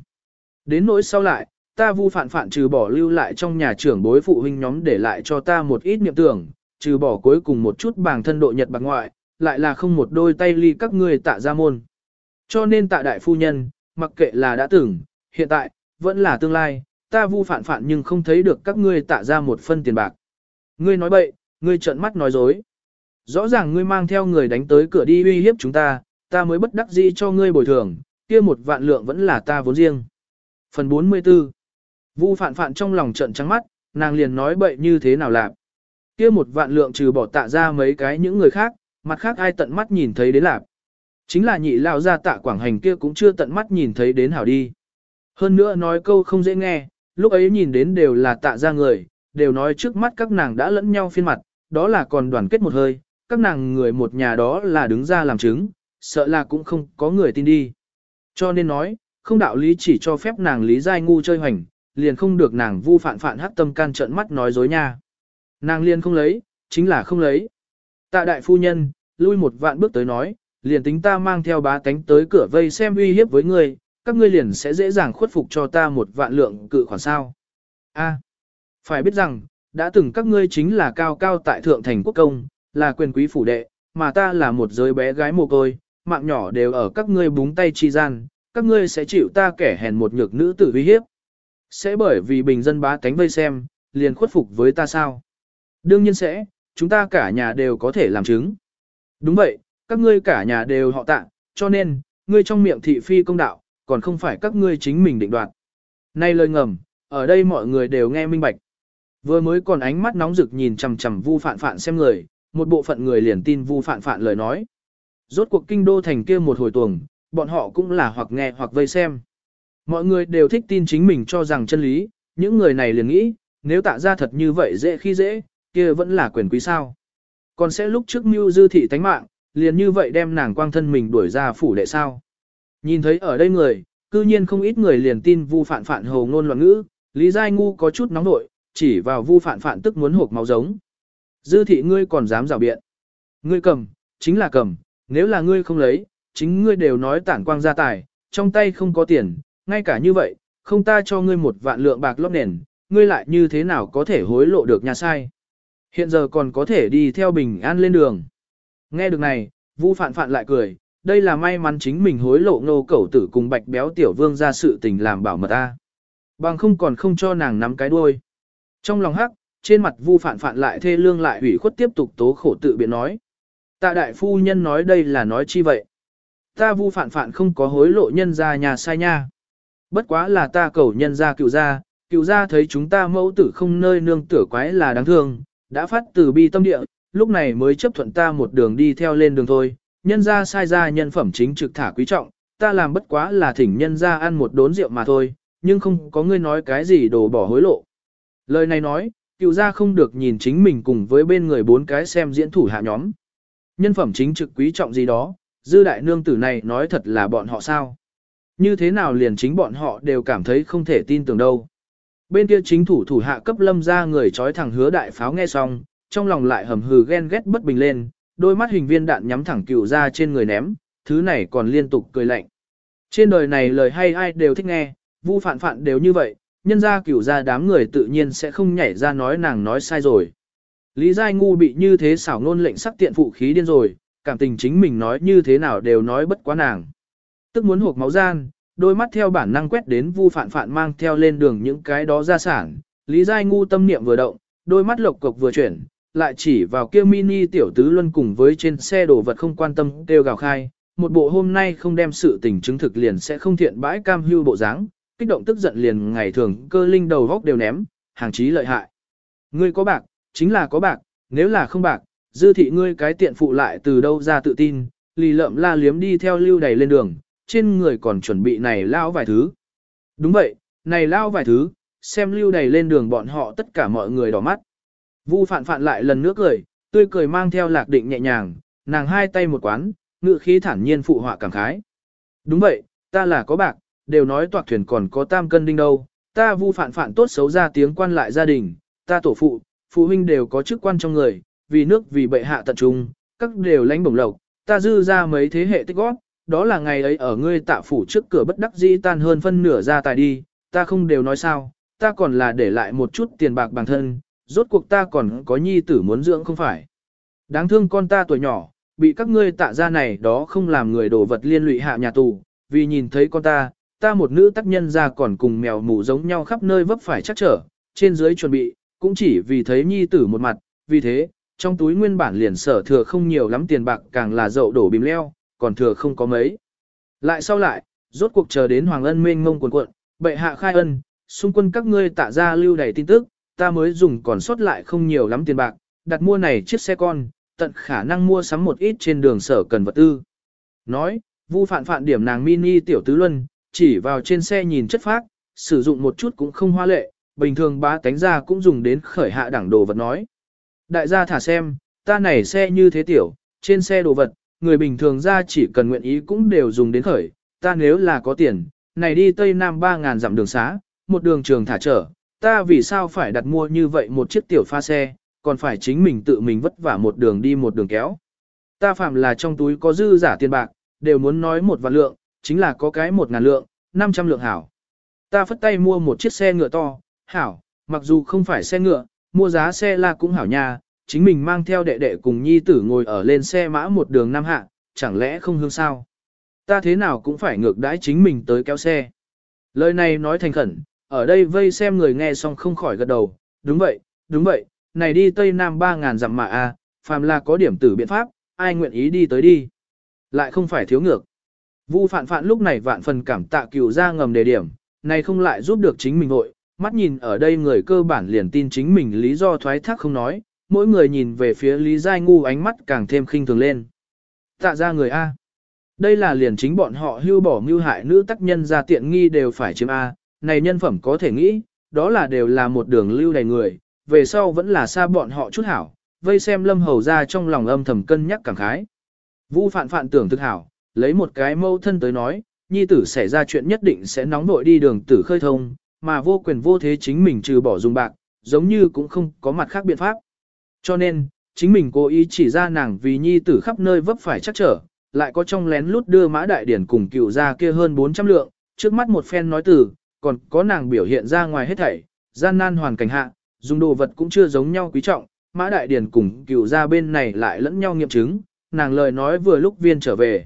Đến nỗi sau lại, ta vu phản phản trừ bỏ lưu lại trong nhà trưởng bối phụ huynh nhóm để lại cho ta một ít niệm tưởng, trừ bỏ cuối cùng một chút bảng thân độ nhật bạc ngoại, lại là không một đôi tay ly các ngươi tạ ra môn. Cho nên tạ đại phu nhân, mặc kệ là đã từng, hiện tại, vẫn là tương lai, ta vu phản phản nhưng không thấy được các ngươi tạ ra một phân tiền bạc. Ngươi nói bậy, ngươi trợn mắt nói dối. Rõ ràng ngươi mang theo người đánh tới cửa đi uy hiếp chúng ta, ta mới bất đắc dĩ cho ngươi bồi thường, kia một vạn lượng vẫn là ta vốn riêng. Phần 44 Vu phản phản trong lòng trận trắng mắt, nàng liền nói bậy như thế nào làm. Kia một vạn lượng trừ bỏ tạ ra mấy cái những người khác, mặt khác ai tận mắt nhìn thấy đến lạc. Chính là nhị lao ra tạ quảng hành kia cũng chưa tận mắt nhìn thấy đến hảo đi. Hơn nữa nói câu không dễ nghe, lúc ấy nhìn đến đều là tạ ra người, đều nói trước mắt các nàng đã lẫn nhau phiên mặt, đó là còn đoàn kết một hơi, các nàng người một nhà đó là đứng ra làm chứng, sợ là cũng không có người tin đi. Cho nên nói, không đạo lý chỉ cho phép nàng lý giai ngu chơi hoành, liền không được nàng vu phản phản hắc tâm can trận mắt nói dối nha. Nàng liền không lấy, chính là không lấy. Tạ đại phu nhân, lui một vạn bước tới nói, liền tính ta mang theo bá tánh tới cửa vây xem uy hiếp với ngươi, các ngươi liền sẽ dễ dàng khuất phục cho ta một vạn lượng cự khoản sao. A, phải biết rằng, đã từng các ngươi chính là cao cao tại thượng thành quốc công, là quyền quý phủ đệ, mà ta là một giới bé gái mồ côi, mạng nhỏ đều ở các ngươi búng tay chi gian, các ngươi sẽ chịu ta kẻ hèn một nhược nữ tử uy hiếp. Sẽ bởi vì bình dân bá tánh vây xem, liền khuất phục với ta sao? Đương nhiên sẽ, chúng ta cả nhà đều có thể làm chứng. Đúng vậy, các ngươi cả nhà đều họ tạ, cho nên, ngươi trong miệng thị phi công đạo, còn không phải các ngươi chính mình định đoạt. Nay lời ngầm, ở đây mọi người đều nghe minh bạch. Vừa mới còn ánh mắt nóng rực nhìn chằm chằm Vu Phạn Phạn xem người, một bộ phận người liền tin Vu Phạn Phạn lời nói. Rốt cuộc kinh đô thành kia một hồi tuồng, bọn họ cũng là hoặc nghe hoặc vây xem. Mọi người đều thích tin chính mình cho rằng chân lý, những người này liền nghĩ, nếu tạ ra thật như vậy dễ khi dễ, kia vẫn là quyền quý sao. Còn sẽ lúc trước mưu dư thị tánh mạng, liền như vậy đem nàng quang thân mình đuổi ra phủ đệ sao. Nhìn thấy ở đây người, cư nhiên không ít người liền tin vu phản phản hồ ngôn loạn ngữ, Lý Giai Ngu có chút nóng nội, chỉ vào vu phản phản tức muốn hộp máu giống. Dư thị ngươi còn dám rào biện. Ngươi cầm, chính là cầm, nếu là ngươi không lấy, chính ngươi đều nói tản quang gia tài, trong tay không có tiền, ngay cả như vậy, không ta cho ngươi một vạn lượng bạc lót nền, ngươi lại như thế nào có thể hối lộ được nhà sai. Hiện giờ còn có thể đi theo bình an lên đường. Nghe được này, Vu Phản Phản lại cười, đây là may mắn chính mình hối lộ nô cẩu tử cùng bạch béo tiểu vương ra sự tình làm bảo mật ta. Bằng không còn không cho nàng nắm cái đuôi. Trong lòng hắc, trên mặt Vu phản phản lại thê lương lại hủy khuất tiếp tục tố khổ tự biện nói. Tạ đại phu nhân nói đây là nói chi vậy? Ta Vu phản phản không có hối lộ nhân ra nhà sai nha. Bất quá là ta cầu nhân ra cựu gia, cựu gia thấy chúng ta mẫu tử không nơi nương tửa quái là đáng thương, đã phát từ bi tâm địa, lúc này mới chấp thuận ta một đường đi theo lên đường thôi, nhân ra sai ra nhân phẩm chính trực thả quý trọng, ta làm bất quá là thỉnh nhân ra ăn một đốn rượu mà thôi, nhưng không có ngươi nói cái gì đồ bỏ hối lộ. Lời này nói, cựu gia không được nhìn chính mình cùng với bên người bốn cái xem diễn thủ hạ nhóm. Nhân phẩm chính trực quý trọng gì đó, dư đại nương tử này nói thật là bọn họ sao. Như thế nào liền chính bọn họ đều cảm thấy không thể tin tưởng đâu. Bên kia chính thủ thủ hạ cấp lâm ra người trói thẳng hứa đại pháo nghe xong, trong lòng lại hầm hừ ghen ghét bất bình lên, đôi mắt hình viên đạn nhắm thẳng cửu ra trên người ném, thứ này còn liên tục cười lạnh. Trên đời này lời hay ai đều thích nghe, vu phản phản đều như vậy, nhân ra cửu ra đám người tự nhiên sẽ không nhảy ra nói nàng nói sai rồi. Lý Giai Ngu bị như thế xảo ngôn lệnh sắc tiện phụ khí điên rồi, cảm tình chính mình nói như thế nào đều nói bất quá nàng. Tức muốn hộp máu gian, đôi mắt theo bản năng quét đến vu phản phản mang theo lên đường những cái đó ra sản. Lý Giai Ngu tâm niệm vừa động, đôi mắt lộc cộc vừa chuyển, lại chỉ vào kia mini tiểu tứ luân cùng với trên xe đồ vật không quan tâm kêu gào khai. Một bộ hôm nay không đem sự tình chứng thực liền sẽ không thiện bãi cam hưu bộ dáng, kích động tức giận liền ngày thường cơ linh đầu góc đều ném, hàng chí lợi hại. Ngươi có bạc, chính là có bạc, nếu là không bạc, dư thị ngươi cái tiện phụ lại từ đâu ra tự tin, lì lợm la liếm đi theo lưu đầy lên đường, trên người còn chuẩn bị này lao vài thứ. Đúng vậy, này lao vài thứ, xem lưu đầy lên đường bọn họ tất cả mọi người đỏ mắt. Vu phạn phạn lại lần nữa cười, tươi cười mang theo lạc định nhẹ nhàng, nàng hai tay một quán, ngự khí thản nhiên phụ họa cảm khái. Đúng vậy, ta là có bạc, đều nói toạc thuyền còn có tam cân đinh đâu, ta vu phản phản tốt xấu ra tiếng quan lại gia đình, ta tổ phụ, phụ huynh đều có chức quan trong người, vì nước vì bệ hạ tận trung, các đều lãnh bổng lộc, ta dư ra mấy thế hệ tích góp, đó là ngày ấy ở ngươi tạ phủ trước cửa bất đắc dĩ tan hơn phân nửa ra tài đi, ta không đều nói sao, ta còn là để lại một chút tiền bạc bản thân, rốt cuộc ta còn có nhi tử muốn dưỡng không phải. Đáng thương con ta tuổi nhỏ, bị các ngươi tạ ra này đó không làm người đổ vật liên lụy hạ nhà tù, vì nhìn thấy con ta, ta một nữ tác nhân ra còn cùng mèo mù giống nhau khắp nơi vấp phải chắc trở, trên dưới chuẩn bị, cũng chỉ vì thấy nhi tử một mặt, vì thế, trong túi nguyên bản liền sở thừa không nhiều lắm tiền bạc càng là dậu đổ bìm leo, còn thừa không có mấy. Lại sau lại, rốt cuộc chờ đến Hoàng Ân mênh mông cuộn cuộn, bệ hạ khai ân, xung quân các ngươi tạ ra lưu đầy tin tức, ta mới dùng còn sót lại không nhiều lắm tiền bạc, đặt mua này chiếc xe con, tận khả năng mua sắm một ít trên đường sở cần vật tư. Nói, vu phạn phạn điểm nàng mini tiểu tứ luân, chỉ vào trên xe nhìn chất phác, sử dụng một chút cũng không hoa lệ, bình thường bá tánh ra cũng dùng đến khởi hạ đẳng đồ vật nói. Đại gia thả xem, ta này xe như thế tiểu, trên xe đồ vật, người bình thường ra chỉ cần nguyện ý cũng đều dùng đến khởi, ta nếu là có tiền, này đi Tây Nam 3.000 dặm đường xá, một đường trường thả trở, ta vì sao phải đặt mua như vậy một chiếc tiểu pha xe, còn phải chính mình tự mình vất vả một đường đi một đường kéo. Ta phạm là trong túi có dư giả tiền bạc, đều muốn nói một vạn lượng, chính là có cái một ngàn lượng, 500 lượng hảo. Ta phất tay mua một chiếc xe ngựa to, hảo, mặc dù không phải xe ngựa, mua giá xe là cũng hảo nha, chính mình mang theo đệ đệ cùng nhi tử ngồi ở lên xe mã một đường năm hạ, chẳng lẽ không hương sao? Ta thế nào cũng phải ngược đãi chính mình tới kéo xe. Lời này nói thành khẩn, ở đây vây xem người nghe xong không khỏi gật đầu, đúng vậy, đúng vậy, này đi Tây Nam 3.000 dặm mà a, phàm là có điểm tử biện pháp, ai nguyện ý đi tới đi. Lại không phải thiếu ngược. Vu phạn phạn lúc này vạn phần cảm tạ cửu ra ngầm đề điểm, này không lại giúp được chính mình hội, mắt nhìn ở đây người cơ bản liền tin chính mình lý do thoái thác không nói, mỗi người nhìn về phía Lý Giai Ngu ánh mắt càng thêm khinh thường lên. Tạ ra người A. Đây là liền chính bọn họ hưu bỏ mưu hại nữ tác nhân ra tiện nghi đều phải chiếm A, này nhân phẩm có thể nghĩ, đó là đều là một đường lưu đầy người, về sau vẫn là xa bọn họ chút hảo, vây xem lâm hầu ra trong lòng âm thầm cân nhắc cảm khái. Vu phạn phạn tưởng thực hảo, lấy một cái mâu thân tới nói, nhi tử xảy ra chuyện nhất định sẽ nóng nội đi đường tử khơi thông, mà vô quyền vô thế chính mình trừ bỏ dùng bạc, giống như cũng không có mặt khác biện pháp. Cho nên, chính mình cố ý chỉ ra nàng vì nhi tử khắp nơi vấp phải chắc trở, lại có trong lén lút đưa mã đại điển cùng cựu ra kia hơn 400 lượng, trước mắt một phen nói từ, còn có nàng biểu hiện ra ngoài hết thảy, gian nan hoàn cảnh hạ, dùng đồ vật cũng chưa giống nhau quý trọng, mã đại điển cùng cựu ra bên này lại lẫn nhau nghiệm chứng, nàng lời nói vừa lúc viên trở về.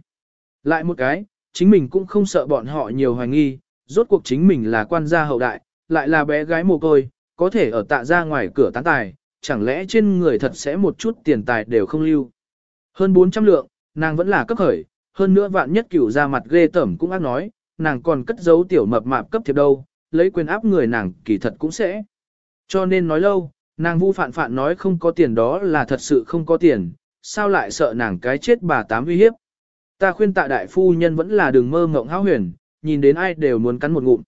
Lại một cái, chính mình cũng không sợ bọn họ nhiều hoài nghi, rốt cuộc chính mình là quan gia hậu đại, lại là bé gái mồ côi, có thể ở tạ ra ngoài cửa tán tài, chẳng lẽ trên người thật sẽ một chút tiền tài đều không lưu. Hơn 400 lượng, nàng vẫn là cấp khởi, hơn nữa vạn nhất cửu ra mặt ghê tẩm cũng ác nói, nàng còn cất giấu tiểu mập mạp cấp thiệp đâu, lấy quyền áp người nàng kỳ thật cũng sẽ. Cho nên nói lâu, nàng vu phạn phạn nói không có tiền đó là thật sự không có tiền, sao lại sợ nàng cái chết bà tám uy hiếp. Ta khuyên tạ đại phu nhân vẫn là đừng mơ ngộng háo huyền, nhìn đến ai đều muốn cắn một ngụm.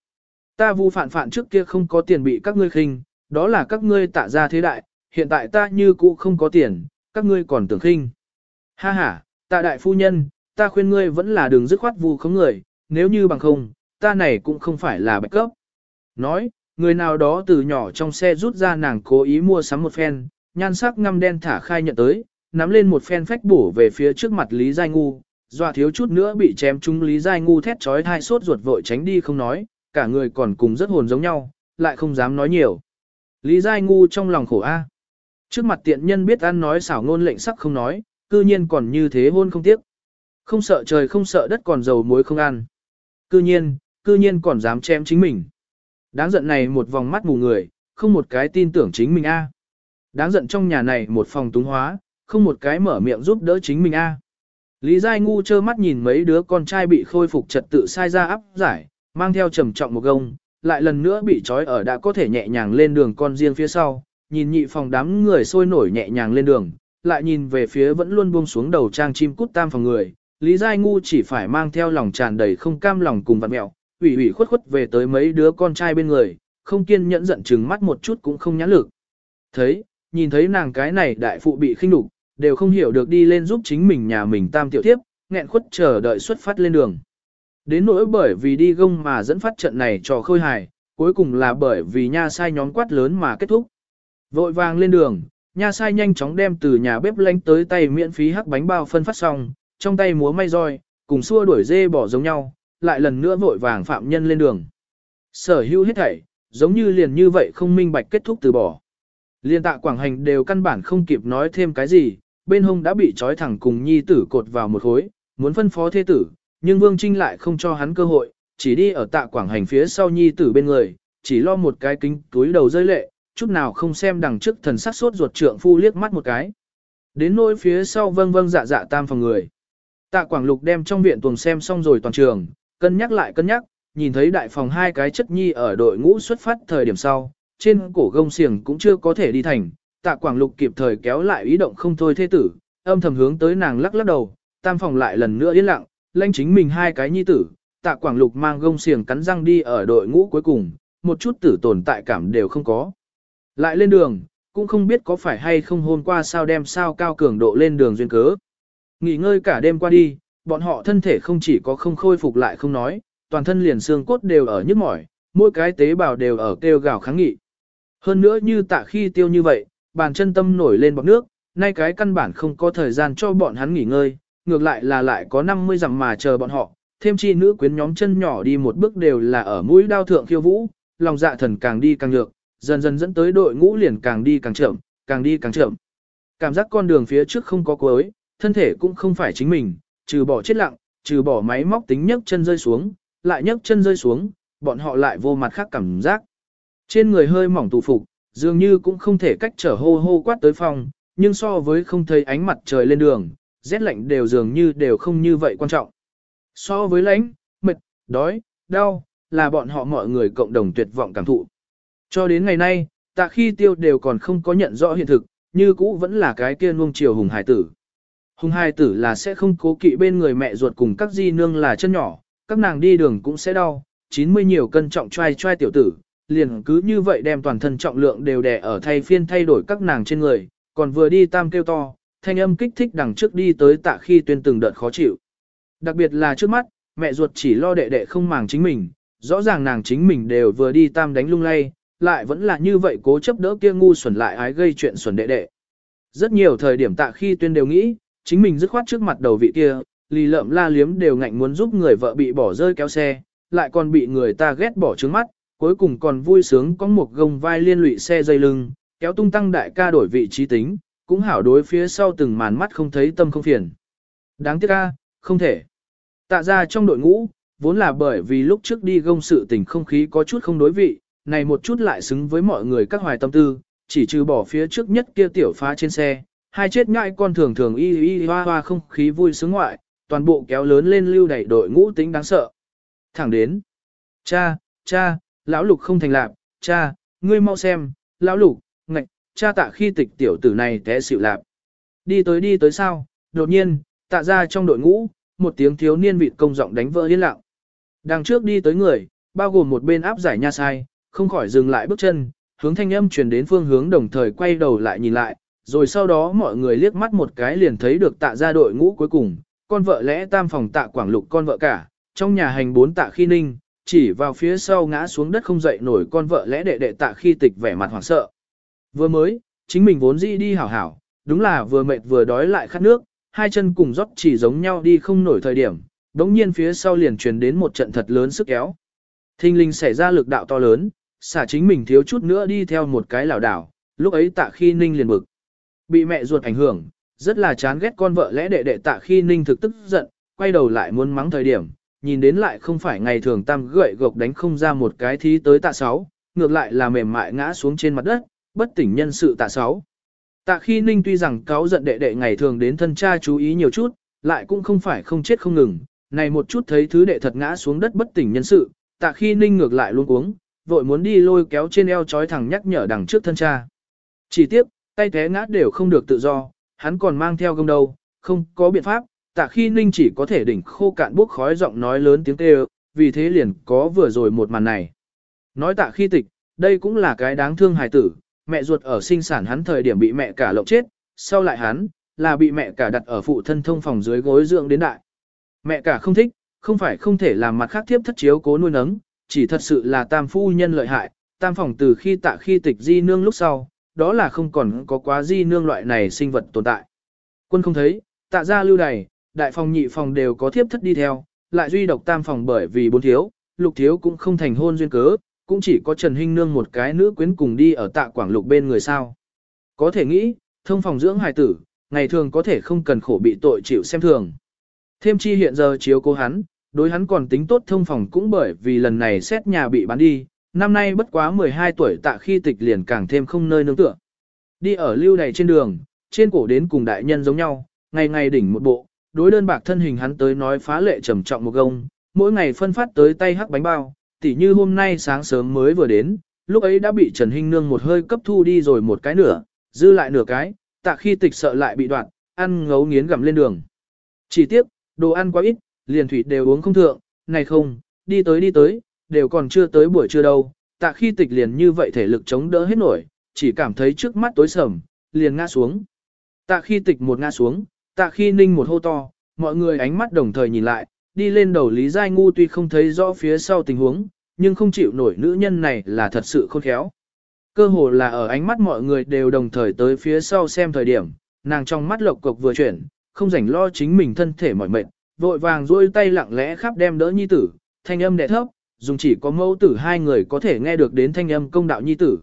Ta vu phản phản trước kia không có tiền bị các ngươi khinh, đó là các ngươi tạ ra thế đại, hiện tại ta như cũ không có tiền, các ngươi còn tưởng khinh. Ha ha, tạ đại phu nhân, ta khuyên ngươi vẫn là đường dứt khoát vu không người, nếu như bằng không, ta này cũng không phải là bạch cấp. Nói, người nào đó từ nhỏ trong xe rút ra nàng cố ý mua sắm một phen, nhan sắc ngăm đen thả khai nhận tới, nắm lên một phen phách bổ về phía trước mặt Lý Giai Ngu, dọa thiếu chút nữa bị chém trúng Lý Giai Ngu thét trói thai sốt ruột vội tránh đi không nói, cả người còn cùng rất hồn giống nhau, lại không dám nói nhiều. Lý Giai Ngu trong lòng khổ a. À. Trước mặt tiện nhân biết ăn nói xảo ngôn lệnh sắc không nói, cư nhiên còn như thế hôn không tiếc. Không sợ trời không sợ đất còn dầu muối không ăn. Cư nhiên, cư nhiên còn dám chém chính mình. Đáng giận này một vòng mắt mù người, không một cái tin tưởng chính mình a. Đáng giận trong nhà này một phòng túng hóa, không một cái mở miệng giúp đỡ chính mình a. Lý Giai Ngu trơ mắt nhìn mấy đứa con trai bị khôi phục trật tự sai ra áp giải, mang theo trầm trọng một gông, lại lần nữa bị trói ở đã có thể nhẹ nhàng lên đường con riêng phía sau, nhìn nhị phòng đám người sôi nổi nhẹ nhàng lên đường, lại nhìn về phía vẫn luôn buông xuống đầu trang chim cút tam phòng người, Lý Giai Ngu chỉ phải mang theo lòng tràn đầy không cam lòng cùng vặt mẹo, ủy ủy khuất khuất về tới mấy đứa con trai bên người, không kiên nhẫn giận chừng mắt một chút cũng không nhãn lực. Thấy, nhìn thấy nàng cái này đại phụ bị khinh đục, đều không hiểu được đi lên giúp chính mình nhà mình tam tiểu thiếp, nghẹn khuất chờ đợi xuất phát lên đường. Đến nỗi bởi vì đi gông mà dẫn phát trận này trò khơi hài, cuối cùng là bởi vì nha sai nhóm quát lớn mà kết thúc. Vội vàng lên đường, nha sai nhanh chóng đem từ nhà bếp lánh tới tay miễn phí hắc bánh bao phân phát xong, trong tay múa may roi, cùng xua đuổi dê bỏ giống nhau, lại lần nữa vội vàng phạm nhân lên đường. Sở hữu hết thảy, giống như liền như vậy không minh bạch kết thúc từ bỏ. Liên tạ quảng hành đều căn bản không kịp nói thêm cái gì, bên hông đã bị trói thẳng cùng nhi tử cột vào một khối, muốn phân phó thế tử, nhưng Vương Trinh lại không cho hắn cơ hội, chỉ đi ở tạ quảng hành phía sau nhi tử bên người, chỉ lo một cái kính túi đầu rơi lệ, chút nào không xem đằng trước thần sắc sốt ruột trượng phu liếc mắt một cái. Đến nỗi phía sau vâng vâng dạ dạ tam phòng người. Tạ Quảng Lục đem trong viện tuần xem xong rồi toàn trường, cân nhắc lại cân nhắc, nhìn thấy đại phòng hai cái chất nhi ở đội ngũ xuất phát thời điểm sau, trên cổ gông xiềng cũng chưa có thể đi thành, tạ quảng lục kịp thời kéo lại ý động không thôi thế tử, âm thầm hướng tới nàng lắc lắc đầu, tam phòng lại lần nữa yên lặng, lãnh chính mình hai cái nhi tử, tạ quảng lục mang gông xiềng cắn răng đi ở đội ngũ cuối cùng, một chút tử tồn tại cảm đều không có. Lại lên đường, cũng không biết có phải hay không hôm qua sao đem sao cao cường độ lên đường duyên cớ. Nghỉ ngơi cả đêm qua đi, bọn họ thân thể không chỉ có không khôi phục lại không nói, toàn thân liền xương cốt đều ở nhức mỏi, mỗi cái tế bào đều ở kêu gào kháng nghị. Hơn nữa như tạ khi tiêu như vậy, bàn chân tâm nổi lên bọc nước, nay cái căn bản không có thời gian cho bọn hắn nghỉ ngơi, ngược lại là lại có 50 dặm mà chờ bọn họ, thêm chi nữ quyến nhóm chân nhỏ đi một bước đều là ở mũi đao thượng khiêu vũ, lòng dạ thần càng đi càng nhược, dần dần dẫn tới đội ngũ liền càng đi càng chậm, càng đi càng chậm. Cảm giác con đường phía trước không có cuối, thân thể cũng không phải chính mình, trừ bỏ chết lặng, trừ bỏ máy móc tính nhấc chân rơi xuống, lại nhấc chân rơi xuống, bọn họ lại vô mặt khác cảm giác. Trên người hơi mỏng tù phục, dường như cũng không thể cách trở hô hô quát tới phòng, nhưng so với không thấy ánh mặt trời lên đường, rét lạnh đều dường như đều không như vậy quan trọng. So với lạnh, mệt, đói, đau, là bọn họ mọi người cộng đồng tuyệt vọng cảm thụ. Cho đến ngày nay, tạ khi tiêu đều còn không có nhận rõ hiện thực, như cũ vẫn là cái kia nuông chiều hùng hải tử. Hùng hai tử là sẽ không cố kỵ bên người mẹ ruột cùng các di nương là chân nhỏ, các nàng đi đường cũng sẽ đau, 90 nhiều cân trọng trai trai tiểu tử, liền cứ như vậy đem toàn thân trọng lượng đều đè ở thay phiên thay đổi các nàng trên người, còn vừa đi tam kêu to, thanh âm kích thích đằng trước đi tới tạ khi tuyên từng đợt khó chịu. Đặc biệt là trước mắt, mẹ ruột chỉ lo đệ đệ không màng chính mình, rõ ràng nàng chính mình đều vừa đi tam đánh lung lay, lại vẫn là như vậy cố chấp đỡ kia ngu xuẩn lại ái gây chuyện xuẩn đệ đệ. Rất nhiều thời điểm tạ khi tuyên đều nghĩ, chính mình dứt khoát trước mặt đầu vị kia, lì lợm la liếm đều ngạnh muốn giúp người vợ bị bỏ rơi kéo xe, lại còn bị người ta ghét bỏ trứng mắt, cuối cùng còn vui sướng có một gông vai liên lụy xe dây lưng, kéo tung tăng đại ca đổi vị trí tính, cũng hảo đối phía sau từng màn mắt không thấy tâm không phiền. Đáng tiếc ca, không thể. Tạ ra trong đội ngũ, vốn là bởi vì lúc trước đi gông sự tình không khí có chút không đối vị, này một chút lại xứng với mọi người các hoài tâm tư, chỉ trừ bỏ phía trước nhất kia tiểu phá trên xe, hai chết ngại con thường thường y y hoa hoa không khí vui sướng ngoại, toàn bộ kéo lớn lên lưu đẩy đội ngũ tính đáng sợ. Thẳng đến, cha, cha, lão lục không thành lạc, cha, ngươi mau xem, lão lục, ngạch, cha tạ khi tịch tiểu tử này té xịu lạp. Đi tới đi tới sao, đột nhiên, tạ ra trong đội ngũ, một tiếng thiếu niên vịt công giọng đánh vỡ yên lặng. Đằng trước đi tới người, bao gồm một bên áp giải nha sai, không khỏi dừng lại bước chân, hướng thanh âm truyền đến phương hướng đồng thời quay đầu lại nhìn lại, rồi sau đó mọi người liếc mắt một cái liền thấy được tạ ra đội ngũ cuối cùng, con vợ lẽ tam phòng tạ quảng lục con vợ cả, trong nhà hành bốn tạ khi ninh, chỉ vào phía sau ngã xuống đất không dậy nổi con vợ lẽ đệ đệ tạ khi tịch vẻ mặt hoảng sợ. Vừa mới, chính mình vốn dĩ đi hảo hảo, đúng là vừa mệt vừa đói lại khát nước, hai chân cùng dốc chỉ giống nhau đi không nổi thời điểm, đống nhiên phía sau liền truyền đến một trận thật lớn sức kéo. Thinh linh xảy ra lực đạo to lớn, xả chính mình thiếu chút nữa đi theo một cái lảo đảo, lúc ấy tạ khi ninh liền bực. Bị mẹ ruột ảnh hưởng, rất là chán ghét con vợ lẽ đệ đệ tạ khi ninh thực tức giận, quay đầu lại muốn mắng thời điểm, nhìn đến lại không phải ngày thường tam gậy gộc đánh không ra một cái thí tới tạ sáu, ngược lại là mềm mại ngã xuống trên mặt đất, bất tỉnh nhân sự tạ sáu. Tạ khi ninh tuy rằng cáo giận đệ đệ ngày thường đến thân cha chú ý nhiều chút, lại cũng không phải không chết không ngừng, này một chút thấy thứ đệ thật ngã xuống đất bất tỉnh nhân sự, tạ khi ninh ngược lại luôn uống, vội muốn đi lôi kéo trên eo chói thẳng nhắc nhở đằng trước thân cha. Chỉ tiếp, tay té ngã đều không được tự do, hắn còn mang theo gông đầu, không có biện pháp, tạ khi ninh chỉ có thể đỉnh khô cạn bốc khói giọng nói lớn tiếng kêu, vì thế liền có vừa rồi một màn này. Nói tạ khi tịch, đây cũng là cái đáng thương hài tử, mẹ ruột ở sinh sản hắn thời điểm bị mẹ cả lộng chết, sau lại hắn, là bị mẹ cả đặt ở phụ thân thông phòng dưới gối dưỡng đến đại. Mẹ cả không thích, không phải không thể làm mặt khác tiếp thất chiếu cố nuôi nấng, chỉ thật sự là tam phu nhân lợi hại, tam phòng từ khi tạ khi tịch di nương lúc sau, đó là không còn có quá di nương loại này sinh vật tồn tại. Quân không thấy, tạ ra lưu đày, đại phòng nhị phòng đều có thiếp thất đi theo, lại duy độc tam phòng bởi vì bốn thiếu, lục thiếu cũng không thành hôn duyên cớ, cũng chỉ có Trần Hinh Nương một cái nữ quyến cùng đi ở tạ quảng lục bên người sao. Có thể nghĩ, thông phòng dưỡng hài tử, ngày thường có thể không cần khổ bị tội chịu xem thường. Thêm chi hiện giờ chiếu cố hắn, đối hắn còn tính tốt thông phòng cũng bởi vì lần này xét nhà bị bán đi, năm nay bất quá 12 tuổi tạ khi tịch liền càng thêm không nơi nương tựa. Đi ở lưu này trên đường, trên cổ đến cùng đại nhân giống nhau, ngày ngày đỉnh một bộ, đối đơn bạc thân hình hắn tới nói phá lệ trầm trọng một gông, mỗi ngày phân phát tới tay hắc bánh bao, tỉ như hôm nay sáng sớm mới vừa đến, lúc ấy đã bị Trần Hinh Nương một hơi cấp thu đi rồi một cái nửa, dư lại nửa cái, tạ khi tịch sợ lại bị đoạn, ăn ngấu nghiến gặm lên đường. Chỉ tiếp, đồ ăn quá ít, liền thủy đều uống không thượng, này không, đi tới đi tới, đều còn chưa tới buổi trưa đâu, tạ khi tịch liền như vậy thể lực chống đỡ hết nổi, chỉ cảm thấy trước mắt tối sầm, liền ngã xuống. Tạ khi tịch một ngã xuống, tạ khi ninh một hô to, mọi người ánh mắt đồng thời nhìn lại, đi lên đầu Lý Giai Ngu tuy không thấy rõ phía sau tình huống, nhưng không chịu nổi nữ nhân này là thật sự khôn khéo. Cơ hồ là ở ánh mắt mọi người đều đồng thời tới phía sau xem thời điểm, nàng trong mắt lộc cục vừa chuyển, không rảnh lo chính mình thân thể mỏi mệt, vội vàng duỗi tay lặng lẽ khắp đem đỡ nhi tử, thanh âm đẻ thấp, dùng chỉ có mẫu tử hai người có thể nghe được đến thanh âm công đạo nhi tử.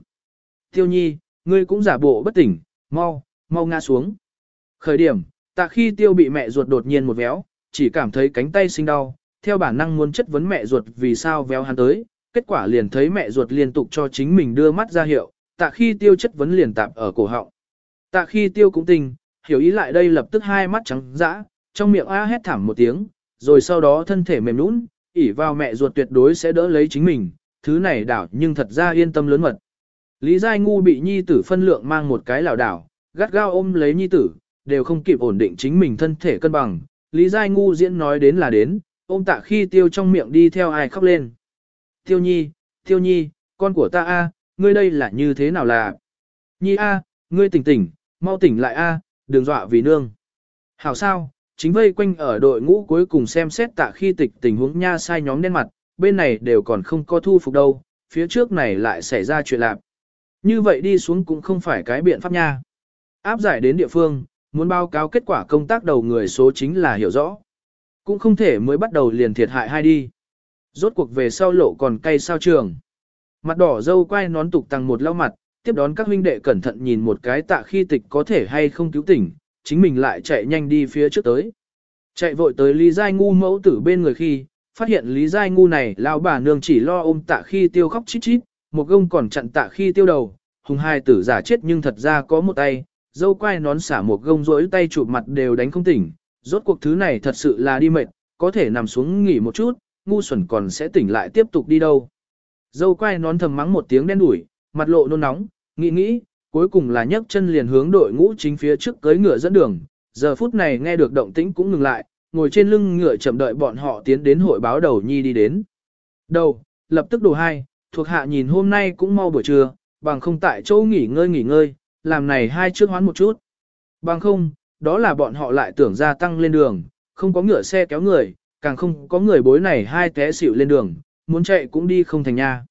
Tiêu nhi, ngươi cũng giả bộ bất tỉnh, mau, mau ngã xuống. Khởi điểm, tạ khi tiêu bị mẹ ruột đột nhiên một véo, chỉ cảm thấy cánh tay sinh đau, theo bản năng muốn chất vấn mẹ ruột vì sao véo hắn tới, kết quả liền thấy mẹ ruột liên tục cho chính mình đưa mắt ra hiệu, tạ khi tiêu chất vấn liền tạp ở cổ họng. Tạ khi tiêu cũng tình, hiểu ý lại đây lập tức hai mắt trắng dã, trong miệng a hét thảm một tiếng, rồi sau đó thân thể mềm nũng, ỉ vào mẹ ruột tuyệt đối sẽ đỡ lấy chính mình, thứ này đảo nhưng thật ra yên tâm lớn mật. Lý Giai Ngu bị nhi tử phân lượng mang một cái lảo đảo, gắt gao ôm lấy nhi tử, đều không kịp ổn định chính mình thân thể cân bằng. Lý Giai Ngu diễn nói đến là đến, ôm tạ khi tiêu trong miệng đi theo ai khóc lên. Tiêu nhi, tiêu nhi, con của ta a, ngươi đây là như thế nào là? Nhi a, ngươi tỉnh tỉnh, mau tỉnh lại a, đừng dọa vì nương. Hảo sao, chính vây quanh ở đội ngũ cuối cùng xem xét tạ khi tịch tình huống nha sai nhóm đen mặt, bên này đều còn không có thu phục đâu, phía trước này lại xảy ra chuyện lạc. Như vậy đi xuống cũng không phải cái biện pháp nha. Áp giải đến địa phương, muốn báo cáo kết quả công tác đầu người số chính là hiểu rõ. Cũng không thể mới bắt đầu liền thiệt hại hai đi. Rốt cuộc về sau lộ còn cay sao trường. Mặt đỏ dâu quay nón tục tăng một lau mặt, tiếp đón các huynh đệ cẩn thận nhìn một cái tạ khi tịch có thể hay không cứu tỉnh, chính mình lại chạy nhanh đi phía trước tới. Chạy vội tới Lý Giai Ngu mẫu tử bên người khi, phát hiện Lý Giai Ngu này lao bà nương chỉ lo ôm tạ khi tiêu khóc chít chít, một gông còn chặn tạ khi tiêu đầu, hùng hai tử giả chết nhưng thật ra có một tay, dâu quai nón xả một gông rỗi tay chụp mặt đều đánh không tỉnh, rốt cuộc thứ này thật sự là đi mệt, có thể nằm xuống nghỉ một chút, ngu xuẩn còn sẽ tỉnh lại tiếp tục đi đâu. Dâu quai nón thầm mắng một tiếng đen đủi, mặt lộ nôn nóng, nghĩ nghĩ, cuối cùng là nhấc chân liền hướng đội ngũ chính phía trước cưới ngựa dẫn đường, giờ phút này nghe được động tĩnh cũng ngừng lại, ngồi trên lưng ngựa chậm đợi bọn họ tiến đến hội báo đầu nhi đi đến. Đầu, lập tức đồ hai, thuộc hạ nhìn hôm nay cũng mau buổi trưa, bằng không tại chỗ nghỉ ngơi nghỉ ngơi, làm này hai trước hoán một chút. Bằng không, đó là bọn họ lại tưởng ra tăng lên đường, không có ngựa xe kéo người, càng không có người bối này hai té xỉu lên đường, muốn chạy cũng đi không thành nha.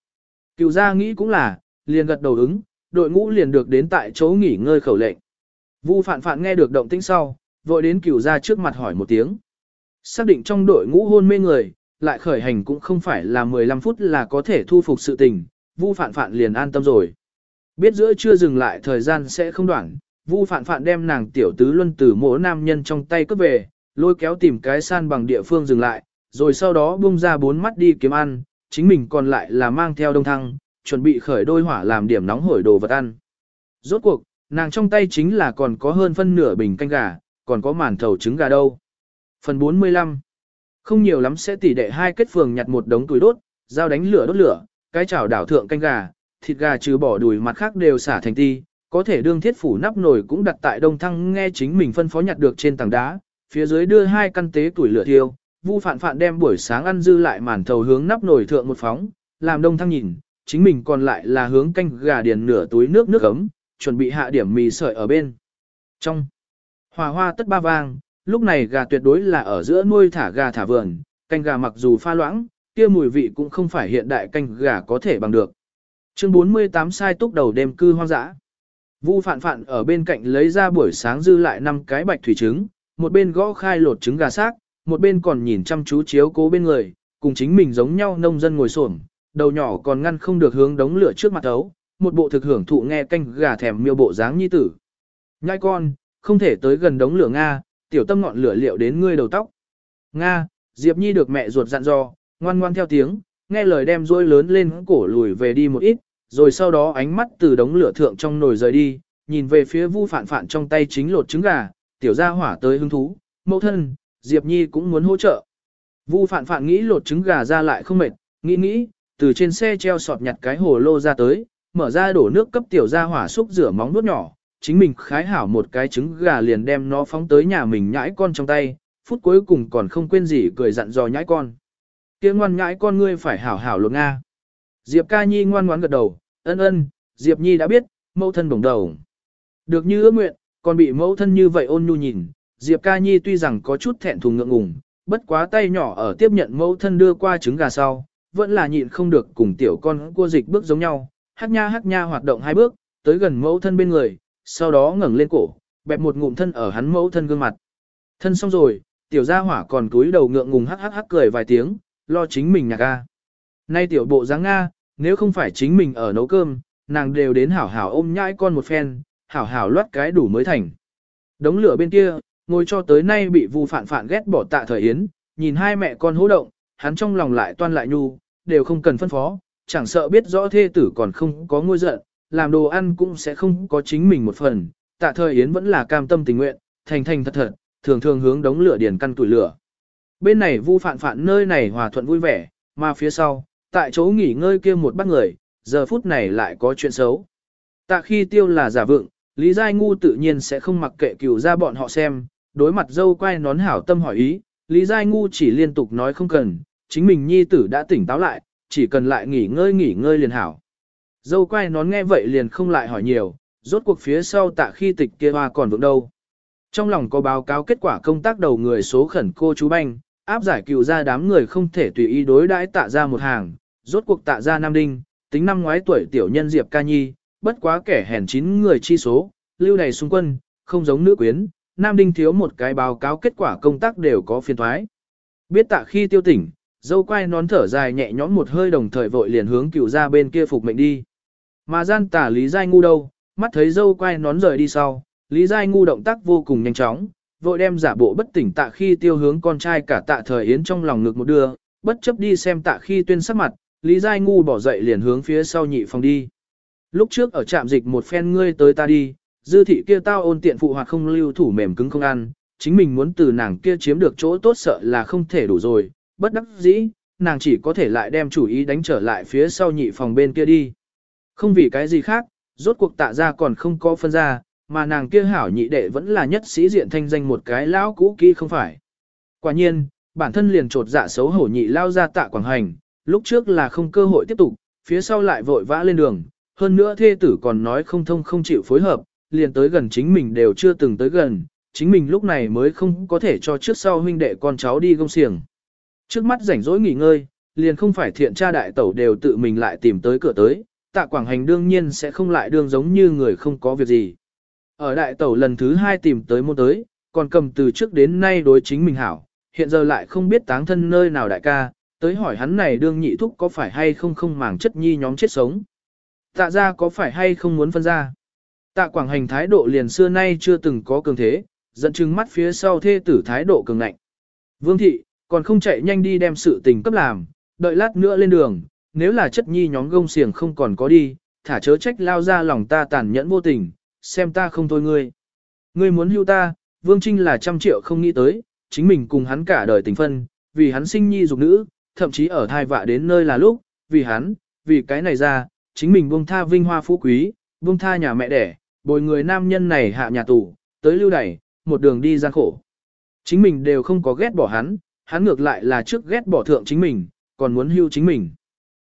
Cựu gia nghĩ cũng là, liền gật đầu ứng, đội ngũ liền được đến tại chỗ nghỉ ngơi khẩu lệnh. Vu phạn phạn nghe được động tĩnh sau, vội đến cửu gia trước mặt hỏi một tiếng. Xác định trong đội ngũ hôn mê người, lại khởi hành cũng không phải là 15 phút là có thể thu phục sự tình, Vu phạn phạn liền an tâm rồi. Biết giữa chưa dừng lại thời gian sẽ không đoạn, Vu phạn phạn đem nàng tiểu tứ luân từ mỗ nam nhân trong tay cướp về, lôi kéo tìm cái san bằng địa phương dừng lại, rồi sau đó bung ra bốn mắt đi kiếm ăn, chính mình còn lại là mang theo đông thăng, chuẩn bị khởi đôi hỏa làm điểm nóng hổi đồ vật ăn. Rốt cuộc, nàng trong tay chính là còn có hơn phân nửa bình canh gà, còn có màn thầu trứng gà đâu. Phần 45 Không nhiều lắm sẽ tỉ đệ hai kết phường nhặt một đống túi đốt, dao đánh lửa đốt lửa, cái chảo đảo thượng canh gà, thịt gà trừ bỏ đùi mặt khác đều xả thành ti, có thể đương thiết phủ nắp nồi cũng đặt tại đông thăng nghe chính mình phân phó nhặt được trên tảng đá, phía dưới đưa hai căn tế tuổi lửa thiêu, Vu Phạn Phạn đem buổi sáng ăn dư lại màn thầu hướng nắp nồi thượng một phóng, làm đông thăng nhìn, chính mình còn lại là hướng canh gà điền nửa túi nước nước ấm, chuẩn bị hạ điểm mì sợi ở bên. Trong hòa hoa tất ba vang, lúc này gà tuyệt đối là ở giữa nuôi thả gà thả vườn, canh gà mặc dù pha loãng, kia mùi vị cũng không phải hiện đại canh gà có thể bằng được. Chương 48 sai túc đầu đêm cư hoang dã. Vu Phạn Phạn ở bên cạnh lấy ra buổi sáng dư lại năm cái bạch thủy trứng, một bên gõ khai lột trứng gà xác, một bên còn nhìn chăm chú chiếu cố bên người, cùng chính mình giống nhau nông dân ngồi xổm, đầu nhỏ còn ngăn không được hướng đống lửa trước mặt ấu, một bộ thực hưởng thụ nghe canh gà thèm miêu bộ dáng nhi tử. Nhai con, không thể tới gần đống lửa Nga, tiểu tâm ngọn lửa liệu đến ngươi đầu tóc. Nga, Diệp Nhi được mẹ ruột dặn dò, ngoan ngoan theo tiếng, nghe lời đem rôi lớn lên cổ lùi về đi một ít, rồi sau đó ánh mắt từ đống lửa thượng trong nồi rời đi, nhìn về phía vu phản phản trong tay chính lột trứng gà, tiểu gia hỏa tới hứng thú, mẫu thân, Diệp Nhi cũng muốn hỗ trợ. Vu phản phản nghĩ lột trứng gà ra lại không mệt, nghĩ nghĩ, từ trên xe treo sọt nhặt cái hồ lô ra tới, mở ra đổ nước cấp tiểu gia hỏa xúc rửa móng nuốt nhỏ, chính mình khái hảo một cái trứng gà liền đem nó phóng tới nhà mình nhãi con trong tay, phút cuối cùng còn không quên gì cười dặn dò nhãi con. Kia ngoan nhãi con ngươi phải hảo hảo lột Nga. Diệp ca nhi ngoan ngoãn gật đầu, ân ân, Diệp nhi đã biết, mẫu thân bổng đầu. Được như ước nguyện, còn bị mẫu thân như vậy ôn nhu nhìn, Diệp ca nhi tuy rằng có chút thẹn thùng ngượng ngùng, bất quá tay nhỏ ở tiếp nhận mẫu thân đưa qua trứng gà sau, vẫn là nhịn không được cùng tiểu con cua dịch bước giống nhau, hát nha hát nha hoạt động hai bước, tới gần mẫu thân bên người, sau đó ngẩng lên cổ, bẹp một ngụm thân ở hắn mẫu thân gương mặt. Thân xong rồi, tiểu gia hỏa còn cúi đầu ngượng ngùng hắc hắc hắc cười vài tiếng, lo chính mình nhạc ga. Nay tiểu bộ dáng Nga, nếu không phải chính mình ở nấu cơm, nàng đều đến hảo hảo ôm nhãi con một phen, hảo hảo loát cái đủ mới thành. Đống lửa bên kia, ngồi cho tới nay bị vu phản phản ghét bỏ tạ thời yến, nhìn hai mẹ con hô động, hắn trong lòng lại toan lại nhu, đều không cần phân phó, chẳng sợ biết rõ thê tử còn không có ngôi giận, làm đồ ăn cũng sẽ không có chính mình một phần. Tạ thời Yến vẫn là cam tâm tình nguyện, thành thành thật thật, thường thường hướng đống lửa điền căn tuổi lửa. Bên này vu phạn phạn nơi này hòa thuận vui vẻ, mà phía sau, tại chỗ nghỉ ngơi kia một bác người, giờ phút này lại có chuyện xấu. Tạ khi tiêu là giả vượng, Lý Giai Ngu tự nhiên sẽ không mặc kệ cửu ra bọn họ xem, đối mặt dâu quay nón hảo tâm hỏi ý, Lý Giai Ngu chỉ liên tục nói không cần, chính mình nhi tử đã tỉnh táo lại, chỉ cần lại nghỉ ngơi nghỉ ngơi liền hảo. Dâu quay nón nghe vậy liền không lại hỏi nhiều, rốt cuộc phía sau tạ khi tịch kia hoa còn vững đâu. Trong lòng có báo cáo kết quả công tác đầu người số khẩn cô chú banh, áp giải cựu ra đám người không thể tùy ý đối đãi tạ ra một hàng, rốt cuộc tạ ra Nam Đinh, tính năm ngoái tuổi tiểu nhân Diệp Ca Nhi, bất quá kẻ hèn chín người chi số, lưu này xung quân, không giống nữ quyến, Nam Đinh thiếu một cái báo cáo kết quả công tác đều có phiên thoái. Biết tạ khi tiêu tỉnh, dâu quay nón thở dài nhẹ nhõm một hơi đồng thời vội liền hướng cựu ra bên kia phục mệnh đi. Mà gian tả Lý Giai Ngu đâu, mắt thấy dâu quay nón rời đi sau, Lý Giai Ngu động tác vô cùng nhanh chóng, vội đem giả bộ bất tỉnh tạ khi tiêu hướng con trai cả tạ thời yến trong lòng ngực một đưa, bất chấp đi xem tạ khi tuyên sắc mặt, Lý Giai Ngu bỏ dậy liền hướng phía sau nhị phòng đi. Lúc trước ở trạm dịch một phen ngươi tới ta đi, dư thị kia tao ôn tiện phụ hoặc không lưu thủ mềm cứng không ăn, chính mình muốn từ nàng kia chiếm được chỗ tốt sợ là không thể đủ rồi, bất đắc dĩ, nàng chỉ có thể lại đem chủ ý đánh trở lại phía sau nhị phòng bên kia đi. Không vì cái gì khác, rốt cuộc tạ ra còn không có phân ra, mà nàng kia hảo nhị đệ vẫn là nhất sĩ diện thanh danh một cái lão cũ kỹ không phải. Quả nhiên, bản thân liền trột dạ xấu hổ nhị lao ra tạ quảng hành, lúc trước là không cơ hội tiếp tục, phía sau lại vội vã lên đường, hơn nữa thê tử còn nói không thông không chịu phối hợp, liền tới gần chính mình đều chưa từng tới gần, chính mình lúc này mới không có thể cho trước sau huynh đệ con cháu đi gông xiềng. Trước mắt rảnh rỗi nghỉ ngơi, liền không phải thiện tra đại tẩu đều tự mình lại tìm tới cửa tới, tạ quảng hành đương nhiên sẽ không lại đương giống như người không có việc gì. Ở đại tẩu lần thứ hai tìm tới môn tới, còn cầm từ trước đến nay đối chính mình hảo, hiện giờ lại không biết táng thân nơi nào đại ca, tới hỏi hắn này đương nhị thúc có phải hay không không màng chất nhi nhóm chết sống. Tạ ra có phải hay không muốn phân ra. Tạ quảng hành thái độ liền xưa nay chưa từng có cường thế, dẫn chứng mắt phía sau thê tử thái độ cường ngạnh. Vương thị, còn không chạy nhanh đi đem sự tình cấp làm, đợi lát nữa lên đường, nếu là chất nhi nhóm gông xiềng không còn có đi, thả chớ trách lao ra lòng ta tàn nhẫn vô tình, xem ta không thôi ngươi. Ngươi muốn hưu ta, Vương Trinh là trăm triệu không nghĩ tới, chính mình cùng hắn cả đời tình phân, vì hắn sinh nhi dục nữ, thậm chí ở thai vạ đến nơi là lúc, vì hắn, vì cái này ra, chính mình buông tha vinh hoa phú quý, buông tha nhà mẹ đẻ, bồi người nam nhân này hạ nhà tù, tới lưu đẩy, một đường đi gian khổ. Chính mình đều không có ghét bỏ hắn, hắn ngược lại là trước ghét bỏ thượng chính mình, còn muốn hưu chính mình.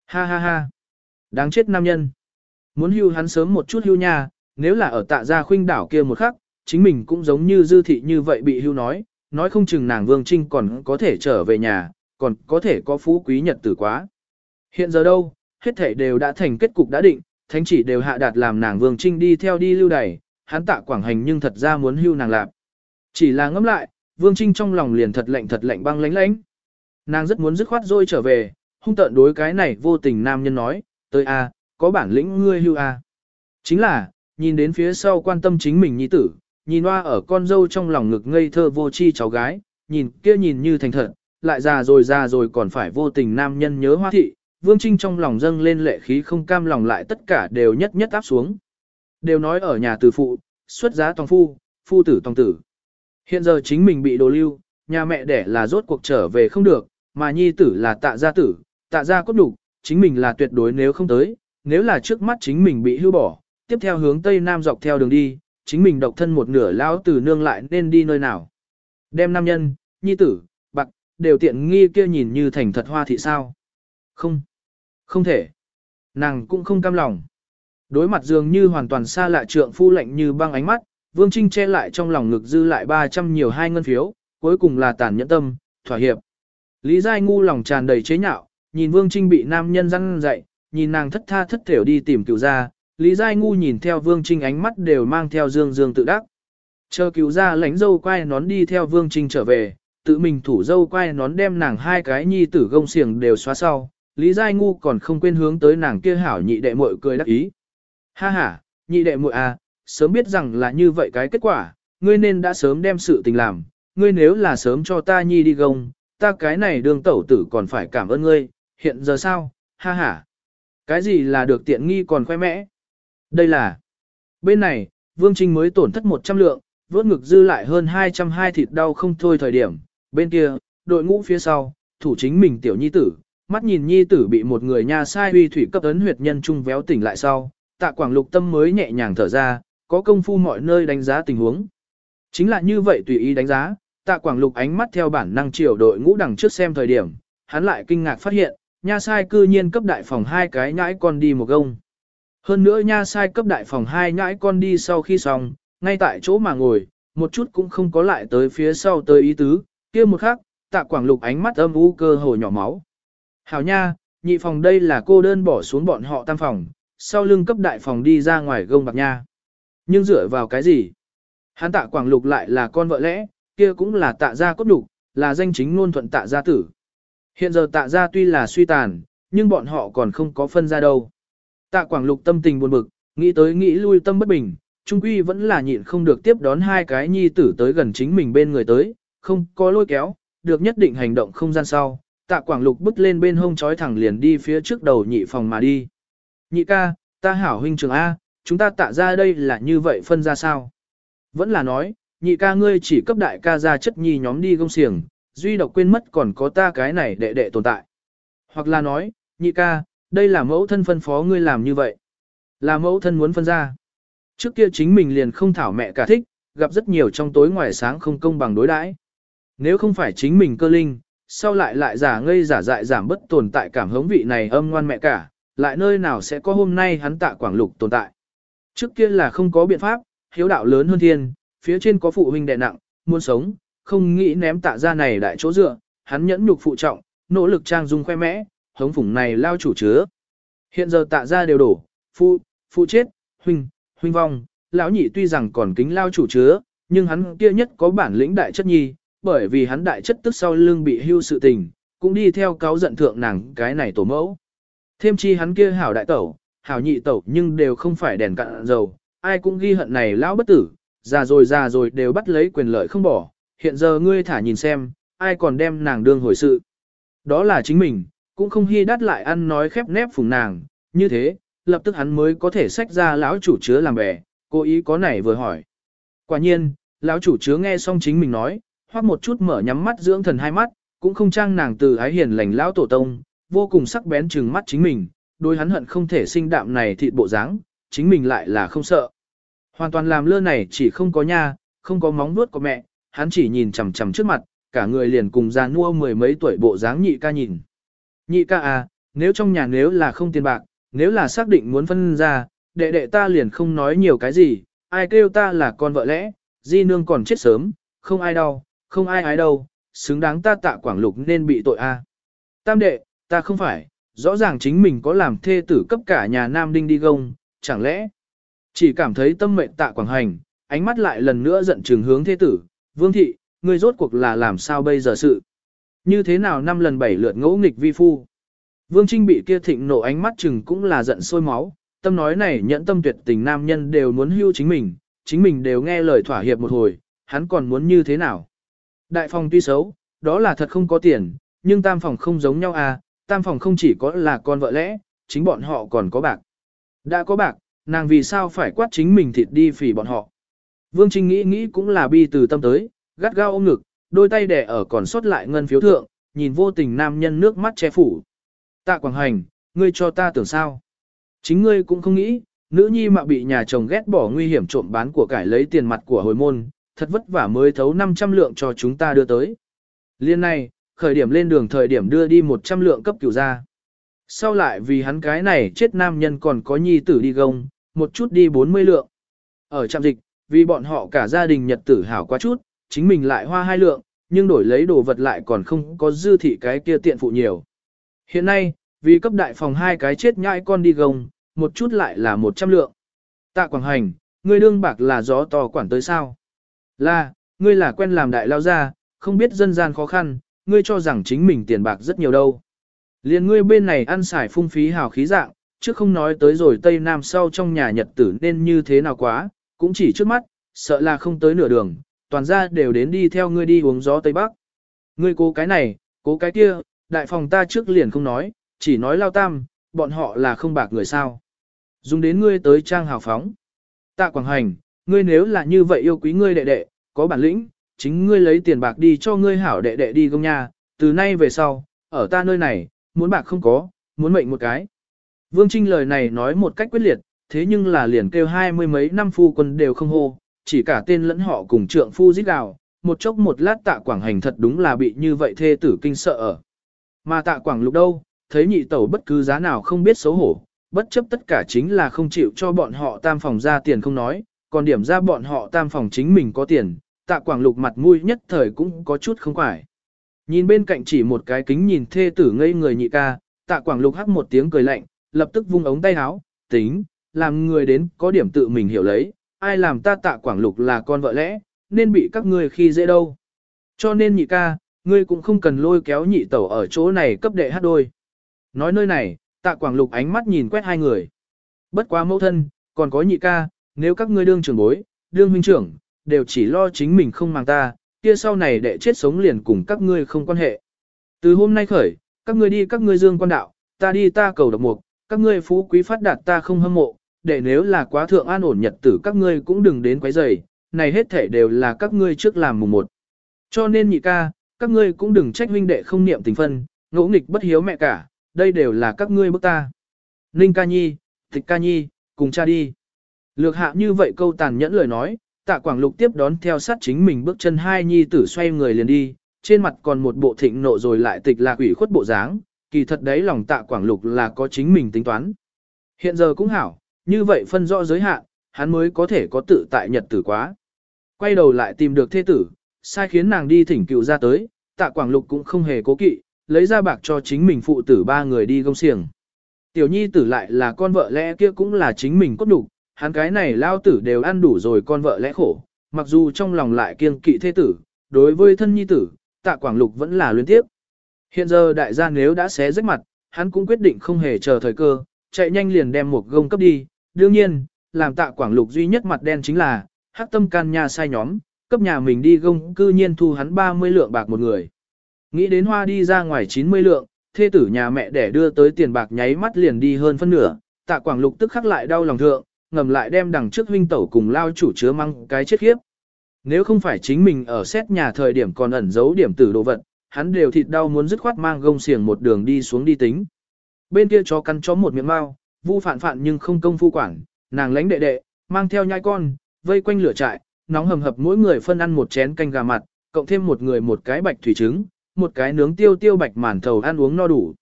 Ha ha ha. Đáng chết nam nhân. Muốn hưu hắn sớm một chút hưu nha, nếu là ở tạ gia khuynh đảo kia một khắc, chính mình cũng giống như dư thị như vậy bị hưu nói, nói không chừng nàng Vương Trinh còn có thể trở về nhà, còn có thể có phú quý nhật tử quá. Hiện giờ đâu, hết thể đều đã thành kết cục đã định, thánh chỉ đều hạ đạt làm nàng Vương Trinh đi theo đi lưu đày, hắn tạ quảng hành nhưng thật ra muốn hưu nàng lạp. Chỉ là ngẫm lại, Vương Trinh trong lòng liền thật lạnh thật lạnh băng lánh lánh. Nàng rất muốn dứt khoát rồi trở về, hung tợn đối cái này vô tình nam nhân nói, tới a, có bản lĩnh ngươi hưu a. Chính là, nhìn đến phía sau quan tâm chính mình nhi tử, nhìn hoa ở con dâu trong lòng ngực ngây thơ vô chi cháu gái, nhìn kia nhìn như thành thật, lại già rồi già rồi còn phải vô tình nam nhân nhớ hoa thị, Vương Trinh trong lòng dâng lên lệ khí không cam lòng lại tất cả đều nhất nhất áp xuống. Đều nói ở nhà từ phụ, xuất giá tòng phu, phu tử tòng tử. Hiện giờ chính mình bị đồ lưu, nhà mẹ đẻ là rốt cuộc trở về không được, mà nhi tử là tạ gia tử, tạ gia cốt đủ, chính mình là tuyệt đối nếu không tới, nếu là trước mắt chính mình bị hưu bỏ, tiếp theo hướng tây nam dọc theo đường đi, chính mình độc thân một nửa lão tử nương lại nên đi nơi nào. Đem nam nhân, nhi tử, bạc, đều tiện nghi kia nhìn như thành thật hoa thị sao. Không, không thể. Nàng cũng không cam lòng. Đối mặt dường như hoàn toàn xa lạ trượng phu lạnh như băng ánh mắt, Vương Trinh che lại trong lòng ngực dư lại 300 nhiều hai ngân phiếu, cuối cùng là tàn nhẫn tâm, thỏa hiệp. Lý Giai ngu lòng tràn đầy chế nhạo, nhìn Vương Trinh bị nam nhân răng dậy, nhìn nàng thất tha thất thểu đi tìm cựu gia, Lý Giai ngu nhìn theo Vương Trinh ánh mắt đều mang theo dương dương tự đắc. Chờ cứu gia lãnh dâu quay nón đi theo Vương Trinh trở về, tự mình thủ dâu quay nón đem nàng hai cái nhi tử gông xiềng đều xóa sau, Lý Giai ngu còn không quên hướng tới nàng kia hảo nhị đệ muội cười đắc ý. Ha ha, nhị đệ muội à, sớm biết rằng là như vậy cái kết quả, ngươi nên đã sớm đem sự tình làm, ngươi nếu là sớm cho ta nhi đi gông, ta cái này đường tẩu tử còn phải cảm ơn ngươi, hiện giờ sao, ha ha. Cái gì là được tiện nghi còn khoe mẽ? Đây là, bên này, Vương Trinh mới tổn thất 100 lượng, vốt ngực dư lại hơn 220 thịt đau không thôi thời điểm, bên kia, đội ngũ phía sau, thủ chính mình tiểu nhi tử, mắt nhìn nhi tử bị một người nha sai uy thủy cấp ấn huyệt nhân trung véo tỉnh lại sau, tạ quảng lục tâm mới nhẹ nhàng thở ra, có công phu mọi nơi đánh giá tình huống. Chính là như vậy tùy ý đánh giá, tạ quảng lục ánh mắt theo bản năng chiều đội ngũ đằng trước xem thời điểm, hắn lại kinh ngạc phát hiện, nha sai cư nhiên cấp đại phòng hai cái nhãi con đi một gông. Hơn nữa nha sai cấp đại phòng hai nhãi con đi sau khi xong, ngay tại chỗ mà ngồi, một chút cũng không có lại tới phía sau tới ý tứ, kia một khắc, tạ quảng lục ánh mắt âm u cơ hồ nhỏ máu. Hảo nha, nhị phòng đây là cô đơn bỏ xuống bọn họ tam phòng, sau lưng cấp đại phòng đi ra ngoài gông bạc nha. Nhưng dựa vào cái gì? Hắn tạ quảng lục lại là con vợ lẽ, kia cũng là tạ gia cốt đục, là danh chính ngôn thuận tạ gia tử. Hiện giờ tạ gia tuy là suy tàn, nhưng bọn họ còn không có phân ra đâu. Tạ quảng lục tâm tình buồn bực, nghĩ tới nghĩ lui tâm bất bình, trung quy vẫn là nhịn không được tiếp đón hai cái nhi tử tới gần chính mình bên người tới, không có lôi kéo, được nhất định hành động không gian sau. Tạ quảng lục bước lên bên hông chói thẳng liền đi phía trước đầu nhị phòng mà đi. Nhị ca, ta hảo huynh trường A, chúng ta tạ ra đây là như vậy phân ra sao? Vẫn là nói, nhị ca ngươi chỉ cấp đại ca ra chất nhi nhóm đi gông xiềng, duy độc quên mất còn có ta cái này đệ đệ tồn tại. Hoặc là nói, nhị ca, đây là mẫu thân phân phó ngươi làm như vậy. Là mẫu thân muốn phân ra. Trước kia chính mình liền không thảo mẹ cả thích, gặp rất nhiều trong tối ngoài sáng không công bằng đối đãi. Nếu không phải chính mình cơ linh, sau lại lại giả ngây giả dại giảm bất tồn tại cảm hống vị này âm ngoan mẹ cả, lại nơi nào sẽ có hôm nay hắn tạ quảng lục tồn tại. Trước kia là không có biện pháp, hiếu đạo lớn hơn thiên, phía trên có phụ huynh đệ nặng, muốn sống, không nghĩ ném tạ ra này đại chỗ dựa, hắn nhẫn nhục phụ trọng, nỗ lực trang dung khoe mẽ, hống phủng này lao chủ chứa. Hiện giờ tạ ra đều đổ, phụ, phụ chết, huynh, huynh vong, lão nhị tuy rằng còn kính lao chủ chứa, nhưng hắn kia nhất có bản lĩnh đại chất nhi, bởi vì hắn đại chất tức sau lưng bị hưu sự tình, cũng đi theo cáo giận thượng nàng cái này tổ mẫu. Thêm chi hắn kia hảo đại tẩu, hảo nhị tẩu nhưng đều không phải đèn cạn dầu, ai cũng ghi hận này lão bất tử, già rồi già rồi đều bắt lấy quyền lợi không bỏ, hiện giờ ngươi thả nhìn xem, ai còn đem nàng đương hồi sự. Đó là chính mình, cũng không hy đắt lại ăn nói khép nép phùng nàng, như thế, lập tức hắn mới có thể xách ra lão chủ chứa làm bè, cố ý có này vừa hỏi. Quả nhiên, lão chủ chứa nghe xong chính mình nói, hoặc một chút mở nhắm mắt dưỡng thần hai mắt, cũng không trang nàng từ ái hiền lành lão tổ tông, vô cùng sắc bén trừng mắt chính mình, đôi hắn hận không thể sinh đạm này thịt bộ dáng, chính mình lại là không sợ. Hoàn toàn làm lơ này chỉ không có nha, không có móng vuốt của mẹ, hắn chỉ nhìn chằm chằm trước mặt, cả người liền cùng già nua mười mấy tuổi bộ dáng nhị ca nhìn. Nhị ca à, nếu trong nhà nếu là không tiền bạc, nếu là xác định muốn phân ra, đệ đệ ta liền không nói nhiều cái gì, ai kêu ta là con vợ lẽ, di nương còn chết sớm, không ai đau, không ai ái đâu, xứng đáng ta tạ quảng lục nên bị tội a. Tam đệ, ta không phải, rõ ràng chính mình có làm thê tử cấp cả nhà nam đinh đi gông, chẳng lẽ chỉ cảm thấy tâm mệnh tạ quảng hành, ánh mắt lại lần nữa giận trừng hướng thê tử, vương thị, ngươi rốt cuộc là làm sao bây giờ sự. Như thế nào năm lần bảy lượt ngỗ nghịch vi phu. Vương Trinh bị kia thịnh nộ ánh mắt chừng cũng là giận sôi máu, tâm nói này nhẫn tâm tuyệt tình nam nhân đều muốn hưu chính mình, chính mình đều nghe lời thỏa hiệp một hồi, hắn còn muốn như thế nào. Đại phòng tuy xấu, đó là thật không có tiền, nhưng tam phòng không giống nhau à, tam phòng không chỉ có là con vợ lẽ, chính bọn họ còn có bạc. Đã có bạc, nàng vì sao phải quát chính mình thịt đi phỉ bọn họ. Vương Trinh nghĩ nghĩ cũng là bi từ tâm tới, gắt gao ôm ngực, đôi tay đẻ ở còn sót lại ngân phiếu thượng, nhìn vô tình nam nhân nước mắt che phủ. Tạ Quảng Hành, ngươi cho ta tưởng sao? Chính ngươi cũng không nghĩ, nữ nhi mà bị nhà chồng ghét bỏ nguy hiểm trộm bán của cải lấy tiền mặt của hồi môn, thật vất vả mới thấu 500 lượng cho chúng ta đưa tới. Liên này, khởi điểm lên đường thời điểm đưa đi 100 lượng cấp cửu ra. Sau lại vì hắn cái này chết nam nhân còn có nhi tử đi gông, một chút đi 40 lượng. Ở trạm dịch, vì bọn họ cả gia đình nhật tử hảo quá chút, chính mình lại hoa hai lượng, nhưng đổi lấy đồ vật lại còn không có dư thị cái kia tiện phụ nhiều. Hiện nay, vì cấp đại phòng hai cái chết nhãi con đi gông, một chút lại là 100 lượng. Tạ Quảng Hành, ngươi đương bạc là gió to quản tới sao? Là, ngươi là quen làm đại lao gia, không biết dân gian khó khăn, ngươi cho rằng chính mình tiền bạc rất nhiều đâu. Liên ngươi bên này ăn xài phung phí hào khí dạng, chứ không nói tới rồi Tây Nam sau trong nhà nhật tử nên như thế nào quá, cũng chỉ trước mắt, sợ là không tới nửa đường, toàn ra đều đến đi theo ngươi đi uống gió Tây Bắc. Ngươi cố cái này, cố cái kia, đại phòng ta trước liền không nói, chỉ nói lao tam, bọn họ là không bạc người sao. Dùng đến ngươi tới trang hào phóng. Tạ Quảng Hành, ngươi nếu là như vậy yêu quý ngươi đệ đệ, có bản lĩnh, chính ngươi lấy tiền bạc đi cho ngươi hảo đệ đệ đi công nha, từ nay về sau, ở ta nơi này, muốn bạc không có, muốn mệnh một cái. Vương Trinh lời này nói một cách quyết liệt, thế nhưng là liền kêu hai mươi mấy năm phu quân đều không hô, chỉ cả tên lẫn họ cùng trượng phu giết gào, một chốc một lát tạ quảng hành thật đúng là bị như vậy thê tử kinh sợ ở. Mà tạ quảng lục đâu, thấy nhị tẩu bất cứ giá nào không biết xấu hổ, bất chấp tất cả chính là không chịu cho bọn họ tam phòng ra tiền không nói, còn điểm ra bọn họ tam phòng chính mình có tiền, tạ quảng lục mặt mũi nhất thời cũng có chút không quải. Nhìn bên cạnh chỉ một cái kính nhìn thê tử ngây người nhị ca, tạ quảng lục hắc một tiếng cười lạnh, lập tức vung ống tay áo, tính, làm người đến có điểm tự mình hiểu lấy, ai làm ta tạ quảng lục là con vợ lẽ, nên bị các ngươi khi dễ đâu. Cho nên nhị ca, ngươi cũng không cần lôi kéo nhị tẩu ở chỗ này cấp đệ hát đôi. Nói nơi này, tạ quảng lục ánh mắt nhìn quét hai người. Bất quá mẫu thân, còn có nhị ca, nếu các ngươi đương trưởng bối, đương huynh trưởng, đều chỉ lo chính mình không mang ta, kia sau này đệ chết sống liền cùng các ngươi không quan hệ. Từ hôm nay khởi, các ngươi đi các ngươi dương quan đạo, ta đi ta cầu độc mục, các ngươi phú quý phát đạt ta không hâm mộ, để nếu là quá thượng an ổn nhật tử các ngươi cũng đừng đến quấy rầy, này hết thể đều là các ngươi trước làm mùng một. Cho nên nhị ca, các ngươi cũng đừng trách huynh đệ không niệm tình phân, ngỗ nghịch bất hiếu mẹ cả, đây đều là các ngươi bức ta. Ninh ca nhi, tịch ca nhi, cùng cha đi. Lược hạ như vậy câu tàn nhẫn lời nói, tạ quảng lục tiếp đón theo sát chính mình bước chân hai nhi tử xoay người liền đi, trên mặt còn một bộ thịnh nộ rồi lại tịch lạc ủy khuất bộ dáng, kỳ thật đấy lòng tạ quảng lục là có chính mình tính toán. Hiện giờ cũng hảo, như vậy phân rõ giới hạn, hắn mới có thể có tự tại nhật tử quá. Quay đầu lại tìm được thế tử, sai khiến nàng đi thỉnh cựu ra tới, tạ quảng lục cũng không hề cố kỵ, lấy ra bạc cho chính mình phụ tử ba người đi gông xiềng. Tiểu nhi tử lại là con vợ lẽ kia cũng là chính mình cốt đủ, hắn cái này lao tử đều ăn đủ rồi con vợ lẽ khổ, mặc dù trong lòng lại kiêng kỵ thế tử, đối với thân nhi tử, tạ quảng lục vẫn là luyến tiếp. Hiện giờ đại gia nếu đã xé rách mặt, hắn cũng quyết định không hề chờ thời cơ, chạy nhanh liền đem một gông cấp đi, đương nhiên, làm tạ quảng lục duy nhất mặt đen chính là, hắc tâm can nhà sai nhóm, cấp nhà mình đi gông cư nhiên thu hắn 30 lượng bạc một người. Nghĩ đến hoa đi ra ngoài 90 lượng, thê tử nhà mẹ để đưa tới tiền bạc nháy mắt liền đi hơn phân nửa, tạ quảng lục tức khắc lại đau lòng thượng, ngầm lại đem đằng trước huynh tẩu cùng lao chủ chứa măng cái chết khiếp. Nếu không phải chính mình ở xét nhà thời điểm còn ẩn giấu điểm tử đồ vật, hắn đều thịt đau muốn dứt khoát mang gông xiềng một đường đi xuống đi tính. Bên kia chó cắn chó một miệng mau, vu phản phản nhưng không công phu quản, nàng lánh đệ đệ, mang theo nhai con, vây quanh lửa trại, nóng hầm hập mỗi người phân ăn một chén canh gà mặt, cộng thêm một người một cái bạch thủy trứng, một cái nướng tiêu tiêu bạch màn thầu ăn uống no đủ.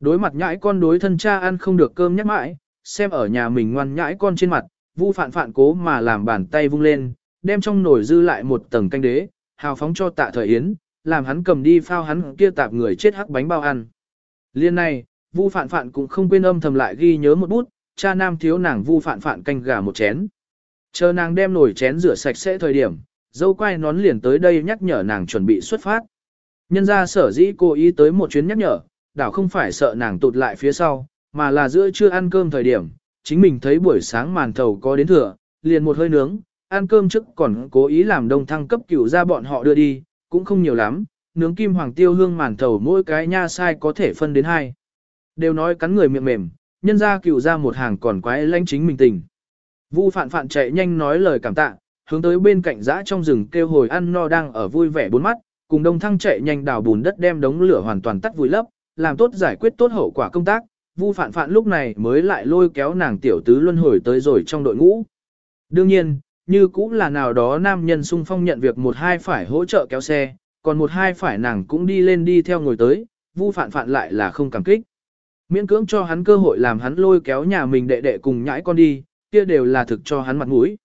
Đối mặt nhãi con đối thân cha ăn không được cơm nhắc mãi, xem ở nhà mình ngoan nhãi con trên mặt, vu Phạn Phạn cố mà làm bàn tay vung lên, đem trong nồi dư lại một tầng canh đế, hào phóng cho tạ thời yến, làm hắn cầm đi phao hắn kia tạp người chết hắc bánh bao ăn. Liên này, Vu Phạn Phạn cũng không quên âm thầm lại ghi nhớ một bút, cha nam thiếu nàng Vu Phạn Phạn canh gà một chén. Chờ nàng đem nồi chén rửa sạch sẽ thời điểm, dâu quay nón liền tới đây nhắc nhở nàng chuẩn bị xuất phát. Nhân ra sở dĩ cô ý tới một chuyến nhắc nhở, đảo không phải sợ nàng tụt lại phía sau, mà là giữa chưa ăn cơm thời điểm, chính mình thấy buổi sáng màn thầu có đến thừa, liền một hơi nướng, ăn cơm trước còn cố ý làm đông thăng cấp cửu ra bọn họ đưa đi, cũng không nhiều lắm, nướng kim hoàng tiêu hương màn thầu mỗi cái nha sai có thể phân đến hai. Đều nói cắn người miệng mềm, nhân ra cửu ra một hàng còn quái lãnh chính mình tình. Vu phạn phạn chạy nhanh nói lời cảm tạ, hướng tới bên cạnh dã trong rừng kêu hồi ăn no đang ở vui vẻ bốn mắt, cùng đông thăng chạy nhanh đào bùn đất đem đống lửa hoàn toàn tắt vùi lấp, làm tốt giải quyết tốt hậu quả công tác. Vu phạn phạn lúc này mới lại lôi kéo nàng tiểu tứ luân hồi tới rồi trong đội ngũ. Đương nhiên, như cũng là nào đó nam nhân sung phong nhận việc một hai phải hỗ trợ kéo xe, còn một hai phải nàng cũng đi lên đi theo ngồi tới, vu phạn phạn lại là không cảm kích. Miễn cưỡng cho hắn cơ hội làm hắn lôi kéo nhà mình đệ đệ cùng nhãi con đi, kia đều là thực cho hắn mặt mũi.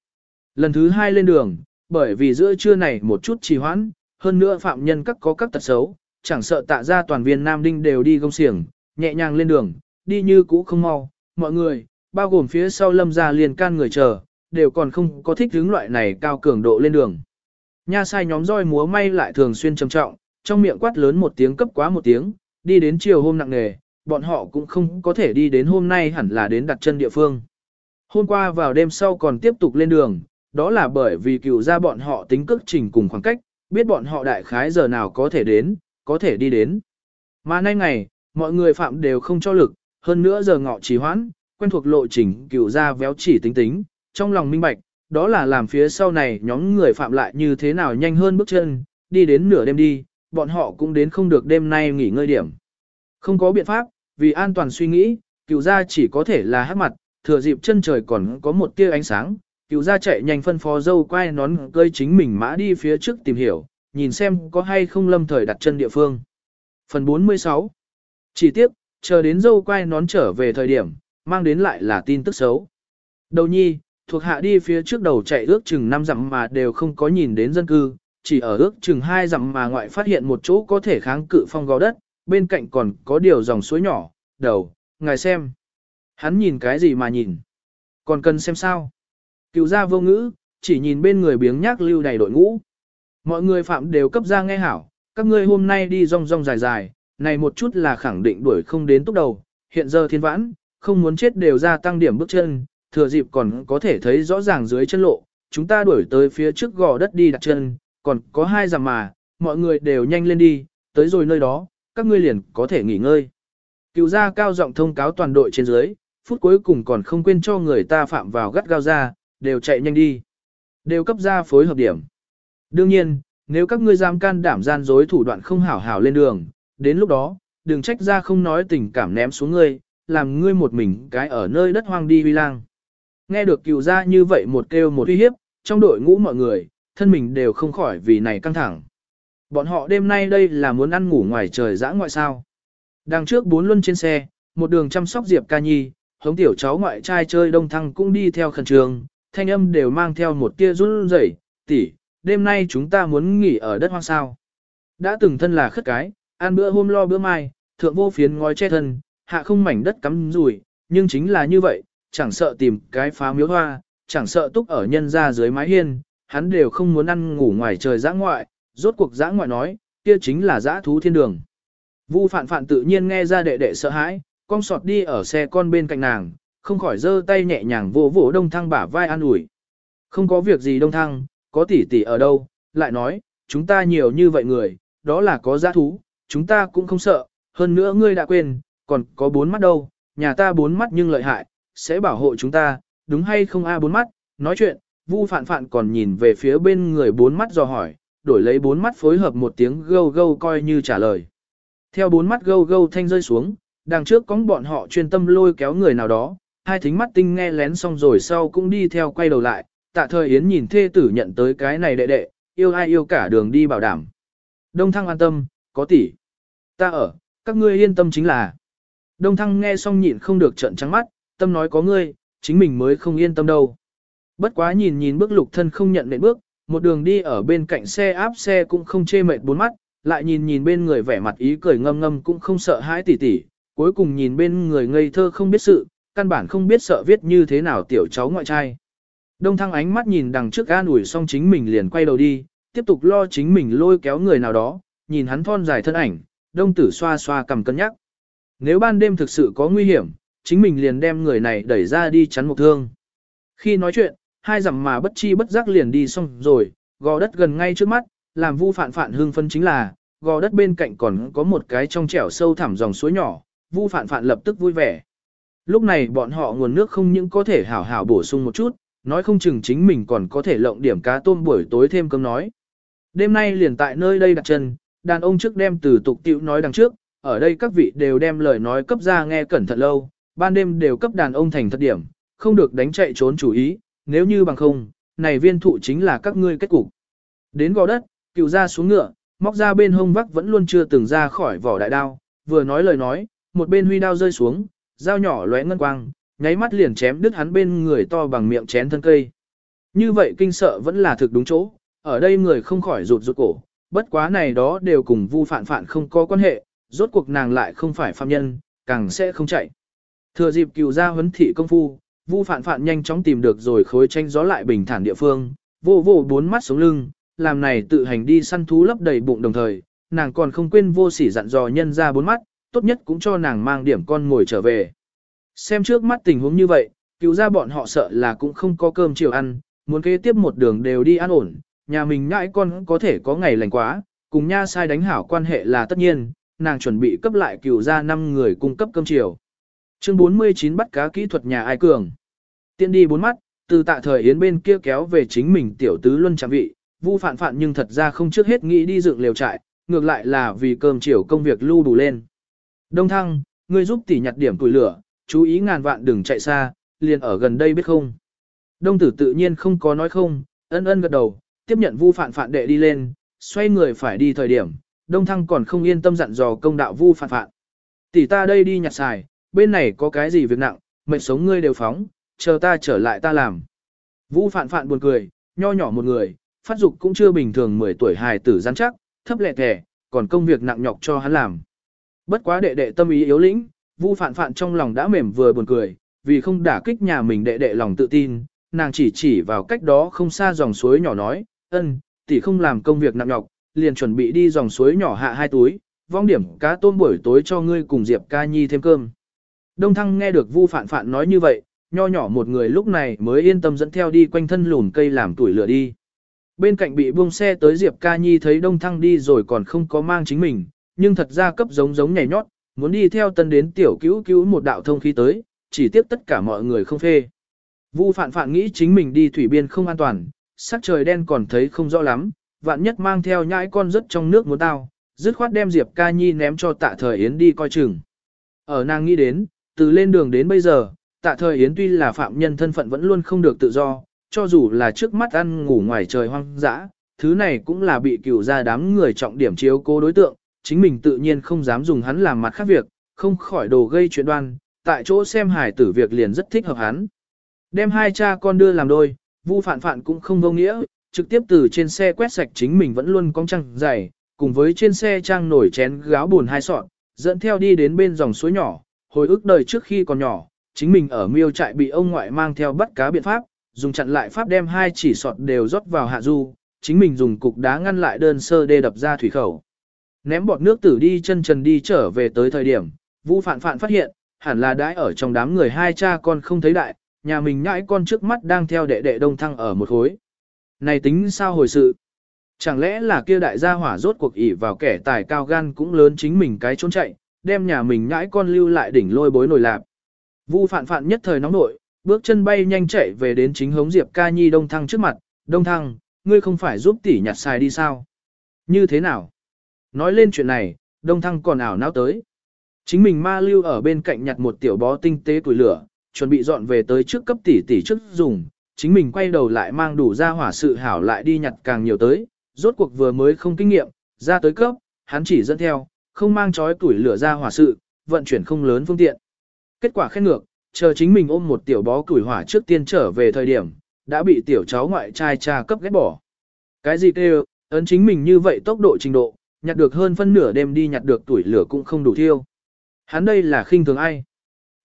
Lần thứ hai lên đường, bởi vì giữa trưa này một chút trì hoãn, hơn nữa phạm nhân các có các tật xấu, chẳng sợ tạ ra toàn viên Nam Đinh đều đi gông xiềng, nhẹ nhàng lên đường, đi như cũ không mau, mọi người, bao gồm phía sau lâm ra liền can người chờ, đều còn không có thích hướng loại này cao cường độ lên đường. Nha sai nhóm roi múa may lại thường xuyên trầm trọng, trong miệng quát lớn một tiếng cấp quá một tiếng, đi đến chiều hôm nặng nề, bọn họ cũng không có thể đi đến hôm nay hẳn là đến đặt chân địa phương. Hôm qua vào đêm sau còn tiếp tục lên đường, đó là bởi vì cựu ra bọn họ tính cước trình cùng khoảng cách, biết bọn họ đại khái giờ nào có thể đến, có thể đi đến. Mà nay ngày, mọi người phạm đều không cho lực, hơn nữa giờ ngọ trì hoãn, quen thuộc lộ trình cựu ra véo chỉ tính tính, trong lòng minh bạch, đó là làm phía sau này nhóm người phạm lại như thế nào nhanh hơn bước chân, đi đến nửa đêm đi, bọn họ cũng đến không được đêm nay nghỉ ngơi điểm. Không có biện pháp, vì an toàn suy nghĩ, cựu gia chỉ có thể là hát mặt, thừa dịp chân trời còn có một tia ánh sáng, cựu gia chạy nhanh phân phó dâu quay nón cơi chính mình mã đi phía trước tìm hiểu, nhìn xem có hay không lâm thời đặt chân địa phương. Phần 46 Chỉ tiếp, chờ đến dâu quay nón trở về thời điểm, mang đến lại là tin tức xấu. Đầu nhi, thuộc hạ đi phía trước đầu chạy ước chừng 5 dặm mà đều không có nhìn đến dân cư, chỉ ở ước chừng 2 dặm mà ngoại phát hiện một chỗ có thể kháng cự phong gò đất, bên cạnh còn có điều dòng suối nhỏ, đầu, ngài xem. Hắn nhìn cái gì mà nhìn? Còn cần xem sao? Cựu gia vô ngữ, chỉ nhìn bên người biếng nhác lưu đầy đội ngũ. Mọi người phạm đều cấp ra nghe hảo, các ngươi hôm nay đi rong rong dài dài, này một chút là khẳng định đuổi không đến tốc đầu, hiện giờ thiên vãn, không muốn chết đều ra tăng điểm bước chân, thừa dịp còn có thể thấy rõ ràng dưới chân lộ, chúng ta đuổi tới phía trước gò đất đi đặt chân, còn có hai dặm mà, mọi người đều nhanh lên đi, tới rồi nơi đó, các ngươi liền có thể nghỉ ngơi. Cựu gia cao giọng thông cáo toàn đội trên dưới, phút cuối cùng còn không quên cho người ta phạm vào gắt gao ra, đều chạy nhanh đi. Đều cấp ra phối hợp điểm. Đương nhiên, nếu các ngươi dám can đảm gian dối thủ đoạn không hảo hảo lên đường, đến lúc đó, đừng trách ra không nói tình cảm ném xuống ngươi, làm ngươi một mình cái ở nơi đất hoang đi huy lang. Nghe được cựu ra như vậy một kêu một uy hiếp, trong đội ngũ mọi người, thân mình đều không khỏi vì này căng thẳng. Bọn họ đêm nay đây là muốn ăn ngủ ngoài trời dã ngoại sao. Đằng trước bốn luân trên xe, một đường chăm sóc Diệp Ca Nhi, hống tiểu cháu ngoại trai chơi đông thăng cũng đi theo khẩn trường, thanh âm đều mang theo một tia run rẩy, tỷ, đêm nay chúng ta muốn nghỉ ở đất hoang sao. Đã từng thân là khất cái, ăn bữa hôm lo bữa mai, thượng vô phiến ngói che thân, hạ không mảnh đất cắm rủi, nhưng chính là như vậy, chẳng sợ tìm cái phá miếu hoa, chẳng sợ túc ở nhân ra dưới mái hiên, hắn đều không muốn ăn ngủ ngoài trời dã ngoại, rốt cuộc dã ngoại nói, kia chính là dã thú thiên đường. Vu phạn phạn tự nhiên nghe ra đệ đệ sợ hãi, con sọt đi ở xe con bên cạnh nàng, không khỏi giơ tay nhẹ nhàng vỗ vỗ đông thăng bả vai an ủi. Không có việc gì đông thăng, có tỷ tỷ ở đâu, lại nói, chúng ta nhiều như vậy người, đó là có dã thú, chúng ta cũng không sợ, hơn nữa ngươi đã quên, còn có bốn mắt đâu, nhà ta bốn mắt nhưng lợi hại, sẽ bảo hộ chúng ta, đúng hay không a bốn mắt, nói chuyện, Vu Phạn Phạn còn nhìn về phía bên người bốn mắt do hỏi, đổi lấy bốn mắt phối hợp một tiếng gâu gâu coi như trả lời. Theo bốn mắt gâu gâu thanh rơi xuống, đằng trước có bọn họ chuyên tâm lôi kéo người nào đó, hai thính mắt tinh nghe lén xong rồi sau cũng đi theo quay đầu lại, tạ thời Yến nhìn thê tử nhận tới cái này đệ đệ, yêu ai yêu cả đường đi bảo đảm. Đông Thăng an tâm, có tỷ. Ta ở, các ngươi yên tâm chính là. Đông Thăng nghe xong nhịn không được trận trắng mắt, tâm nói có ngươi, chính mình mới không yên tâm đâu. Bất quá nhìn nhìn bước lục thân không nhận nệm bước, một đường đi ở bên cạnh xe áp xe cũng không chê mệt bốn mắt, lại nhìn nhìn bên người vẻ mặt ý cười ngâm ngâm cũng không sợ hãi tỉ tỉ, cuối cùng nhìn bên người ngây thơ không biết sự, căn bản không biết sợ viết như thế nào tiểu cháu ngoại trai. Đông thăng ánh mắt nhìn đằng trước an ủi xong chính mình liền quay đầu đi, tiếp tục lo chính mình lôi kéo người nào đó, nhìn hắn thon dài thân ảnh, đông tử xoa xoa cầm cân nhắc. Nếu ban đêm thực sự có nguy hiểm, chính mình liền đem người này đẩy ra đi chắn một thương. Khi nói chuyện, hai dặm mà bất chi bất giác liền đi xong rồi, gò đất gần ngay trước mắt, làm vu phản phản hương phân chính là, gò đất bên cạnh còn có một cái trong trẻo sâu thẳm dòng suối nhỏ, vu phản phản lập tức vui vẻ. Lúc này bọn họ nguồn nước không những có thể hảo hảo bổ sung một chút, nói không chừng chính mình còn có thể lộng điểm cá tôm buổi tối thêm cơm nói. Đêm nay liền tại nơi đây đặt chân, đàn ông trước đem từ tục tiệu nói đằng trước, ở đây các vị đều đem lời nói cấp ra nghe cẩn thận lâu, ban đêm đều cấp đàn ông thành thật điểm, không được đánh chạy trốn chủ ý, nếu như bằng không, này viên thụ chính là các ngươi kết cục. Đến gò đất, cựu ra xuống ngựa, móc ra bên hông vắc vẫn luôn chưa từng ra khỏi vỏ đại đao, vừa nói lời nói, một bên huy đao rơi xuống, dao nhỏ lóe ngân quang, nháy mắt liền chém đứt hắn bên người to bằng miệng chén thân cây. Như vậy kinh sợ vẫn là thực đúng chỗ, ở đây người không khỏi rụt rụt cổ, bất quá này đó đều cùng vu phản phản không có quan hệ, rốt cuộc nàng lại không phải phạm nhân, càng sẽ không chạy. Thừa dịp cựu ra huấn thị công phu, vu phản phản nhanh chóng tìm được rồi khối tranh gió lại bình thản địa phương, vô vô bốn mắt xuống lưng, làm này tự hành đi săn thú lấp đầy bụng đồng thời, nàng còn không quên vô sỉ dặn dò nhân ra bốn mắt, tốt nhất cũng cho nàng mang điểm con ngồi trở về. Xem trước mắt tình huống như vậy, cứu ra bọn họ sợ là cũng không có cơm chiều ăn, muốn kế tiếp một đường đều đi ăn ổn, nhà mình ngãi con có thể có ngày lành quá, cùng nha sai đánh hảo quan hệ là tất nhiên, nàng chuẩn bị cấp lại cửu ra 5 người cung cấp cơm chiều. Chương 49 bắt cá kỹ thuật nhà ai cường. Tiện đi bốn mắt, từ tạ thời yến bên kia kéo về chính mình tiểu tứ luân trạm vị, vu phản phản nhưng thật ra không trước hết nghĩ đi dựng lều trại, ngược lại là vì cơm chiều công việc lưu đủ lên. Đông thăng, ngươi giúp tỉ nhặt điểm tuổi lửa, chú ý ngàn vạn đừng chạy xa, liền ở gần đây biết không. Đông tử tự nhiên không có nói không, ân ân gật đầu, tiếp nhận vu phản Phạn đệ đi lên, xoay người phải đi thời điểm, đông thăng còn không yên tâm dặn dò công đạo vu phản Phạn, Tỷ ta đây đi nhặt xài, bên này có cái gì việc nặng, mệnh sống ngươi đều phóng, chờ ta trở lại ta làm. Vu phản Phạn buồn cười, nho nhỏ một người, phát dục cũng chưa bình thường 10 tuổi hài tử rắn chắc, thấp lẹ thẻ, còn công việc nặng nhọc cho hắn làm. Bất quá đệ đệ tâm ý yếu lĩnh, Vu Phạn Phạn trong lòng đã mềm vừa buồn cười, vì không đả kích nhà mình đệ đệ lòng tự tin, nàng chỉ chỉ vào cách đó không xa dòng suối nhỏ nói, ân, tỷ không làm công việc nặng nhọc, liền chuẩn bị đi dòng suối nhỏ hạ hai túi, vong điểm cá tôm buổi tối cho ngươi cùng Diệp ca nhi thêm cơm. Đông Thăng nghe được Vu Phạn Phạn nói như vậy, nho nhỏ một người lúc này mới yên tâm dẫn theo đi quanh thân lùn cây làm tuổi lửa đi. Bên cạnh bị buông xe tới Diệp ca nhi thấy Đông Thăng đi rồi còn không có mang chính mình, nhưng thật ra cấp giống giống nhảy nhót, muốn đi theo tân đến tiểu cứu cứu một đạo thông khí tới, chỉ tiếp tất cả mọi người không phê. Vu phạn phạn nghĩ chính mình đi thủy biên không an toàn, sắc trời đen còn thấy không rõ lắm, vạn nhất mang theo nhãi con rất trong nước muốn tao, dứt khoát đem Diệp ca nhi ném cho tạ thời Yến đi coi chừng. Ở nàng nghĩ đến, từ lên đường đến bây giờ, tạ thời Yến tuy là phạm nhân thân phận vẫn luôn không được tự do, cho dù là trước mắt ăn ngủ ngoài trời hoang dã, thứ này cũng là bị cửu ra đám người trọng điểm chiếu cố đối tượng, chính mình tự nhiên không dám dùng hắn làm mặt khác việc, không khỏi đồ gây chuyện đoan, tại chỗ xem Hải tử việc liền rất thích hợp hắn. Đem hai cha con đưa làm đôi, Vu Phạn Phạn cũng không vô nghĩa, trực tiếp từ trên xe quét sạch chính mình vẫn luôn cong trăng dày, cùng với trên xe trang nổi chén gáo buồn hai sọt, dẫn theo đi đến bên dòng suối nhỏ, hồi ức đời trước khi còn nhỏ, chính mình ở miêu trại bị ông ngoại mang theo bắt cá biện pháp, dùng chặn lại pháp đem hai chỉ sọt đều rót vào hạ du, chính mình dùng cục đá ngăn lại đơn sơ đê đập ra thủy khẩu. Ném bọt nước tử đi chân trần đi trở về tới thời điểm, Vu Phạn Phạn phát hiện, hẳn là đãi ở trong đám người hai cha con không thấy đại, nhà mình nhãi con trước mắt đang theo đệ đệ đông thăng ở một khối. Này tính sao hồi sự? Chẳng lẽ là kia đại gia hỏa rốt cuộc ỉ vào kẻ tài cao gan cũng lớn chính mình cái trốn chạy, đem nhà mình nhãi con lưu lại đỉnh lôi bối nổi lạp. Vu phạn phạn nhất thời nóng nội, bước chân bay nhanh chạy về đến chính hống Diệp Ca Nhi Đông Thăng trước mặt, Đông Thăng, ngươi không phải giúp tỷ nhặt xài đi sao? Như thế nào? Nói lên chuyện này, Đông Thăng còn ảo não tới. Chính mình ma lưu ở bên cạnh nhặt một tiểu bó tinh tế tuổi lửa, chuẩn bị dọn về tới trước cấp tỷ tỷ trước dùng, chính mình quay đầu lại mang đủ ra hỏa sự hảo lại đi nhặt càng nhiều tới, rốt cuộc vừa mới không kinh nghiệm, ra tới cấp, hắn chỉ dẫn theo, không mang chói tuổi lửa ra hỏa sự, vận chuyển không lớn phương tiện. Kết quả khen ngược, chờ chính mình ôm một tiểu bó củi hỏa trước tiên trở về thời điểm, đã bị tiểu cháu ngoại trai cha cấp ghét bỏ. Cái gì kêu, ấn chính mình như vậy tốc độ trình độ, nhặt được hơn phân nửa đêm đi nhặt được tuổi lửa cũng không đủ thiêu. Hắn đây là khinh thường ai?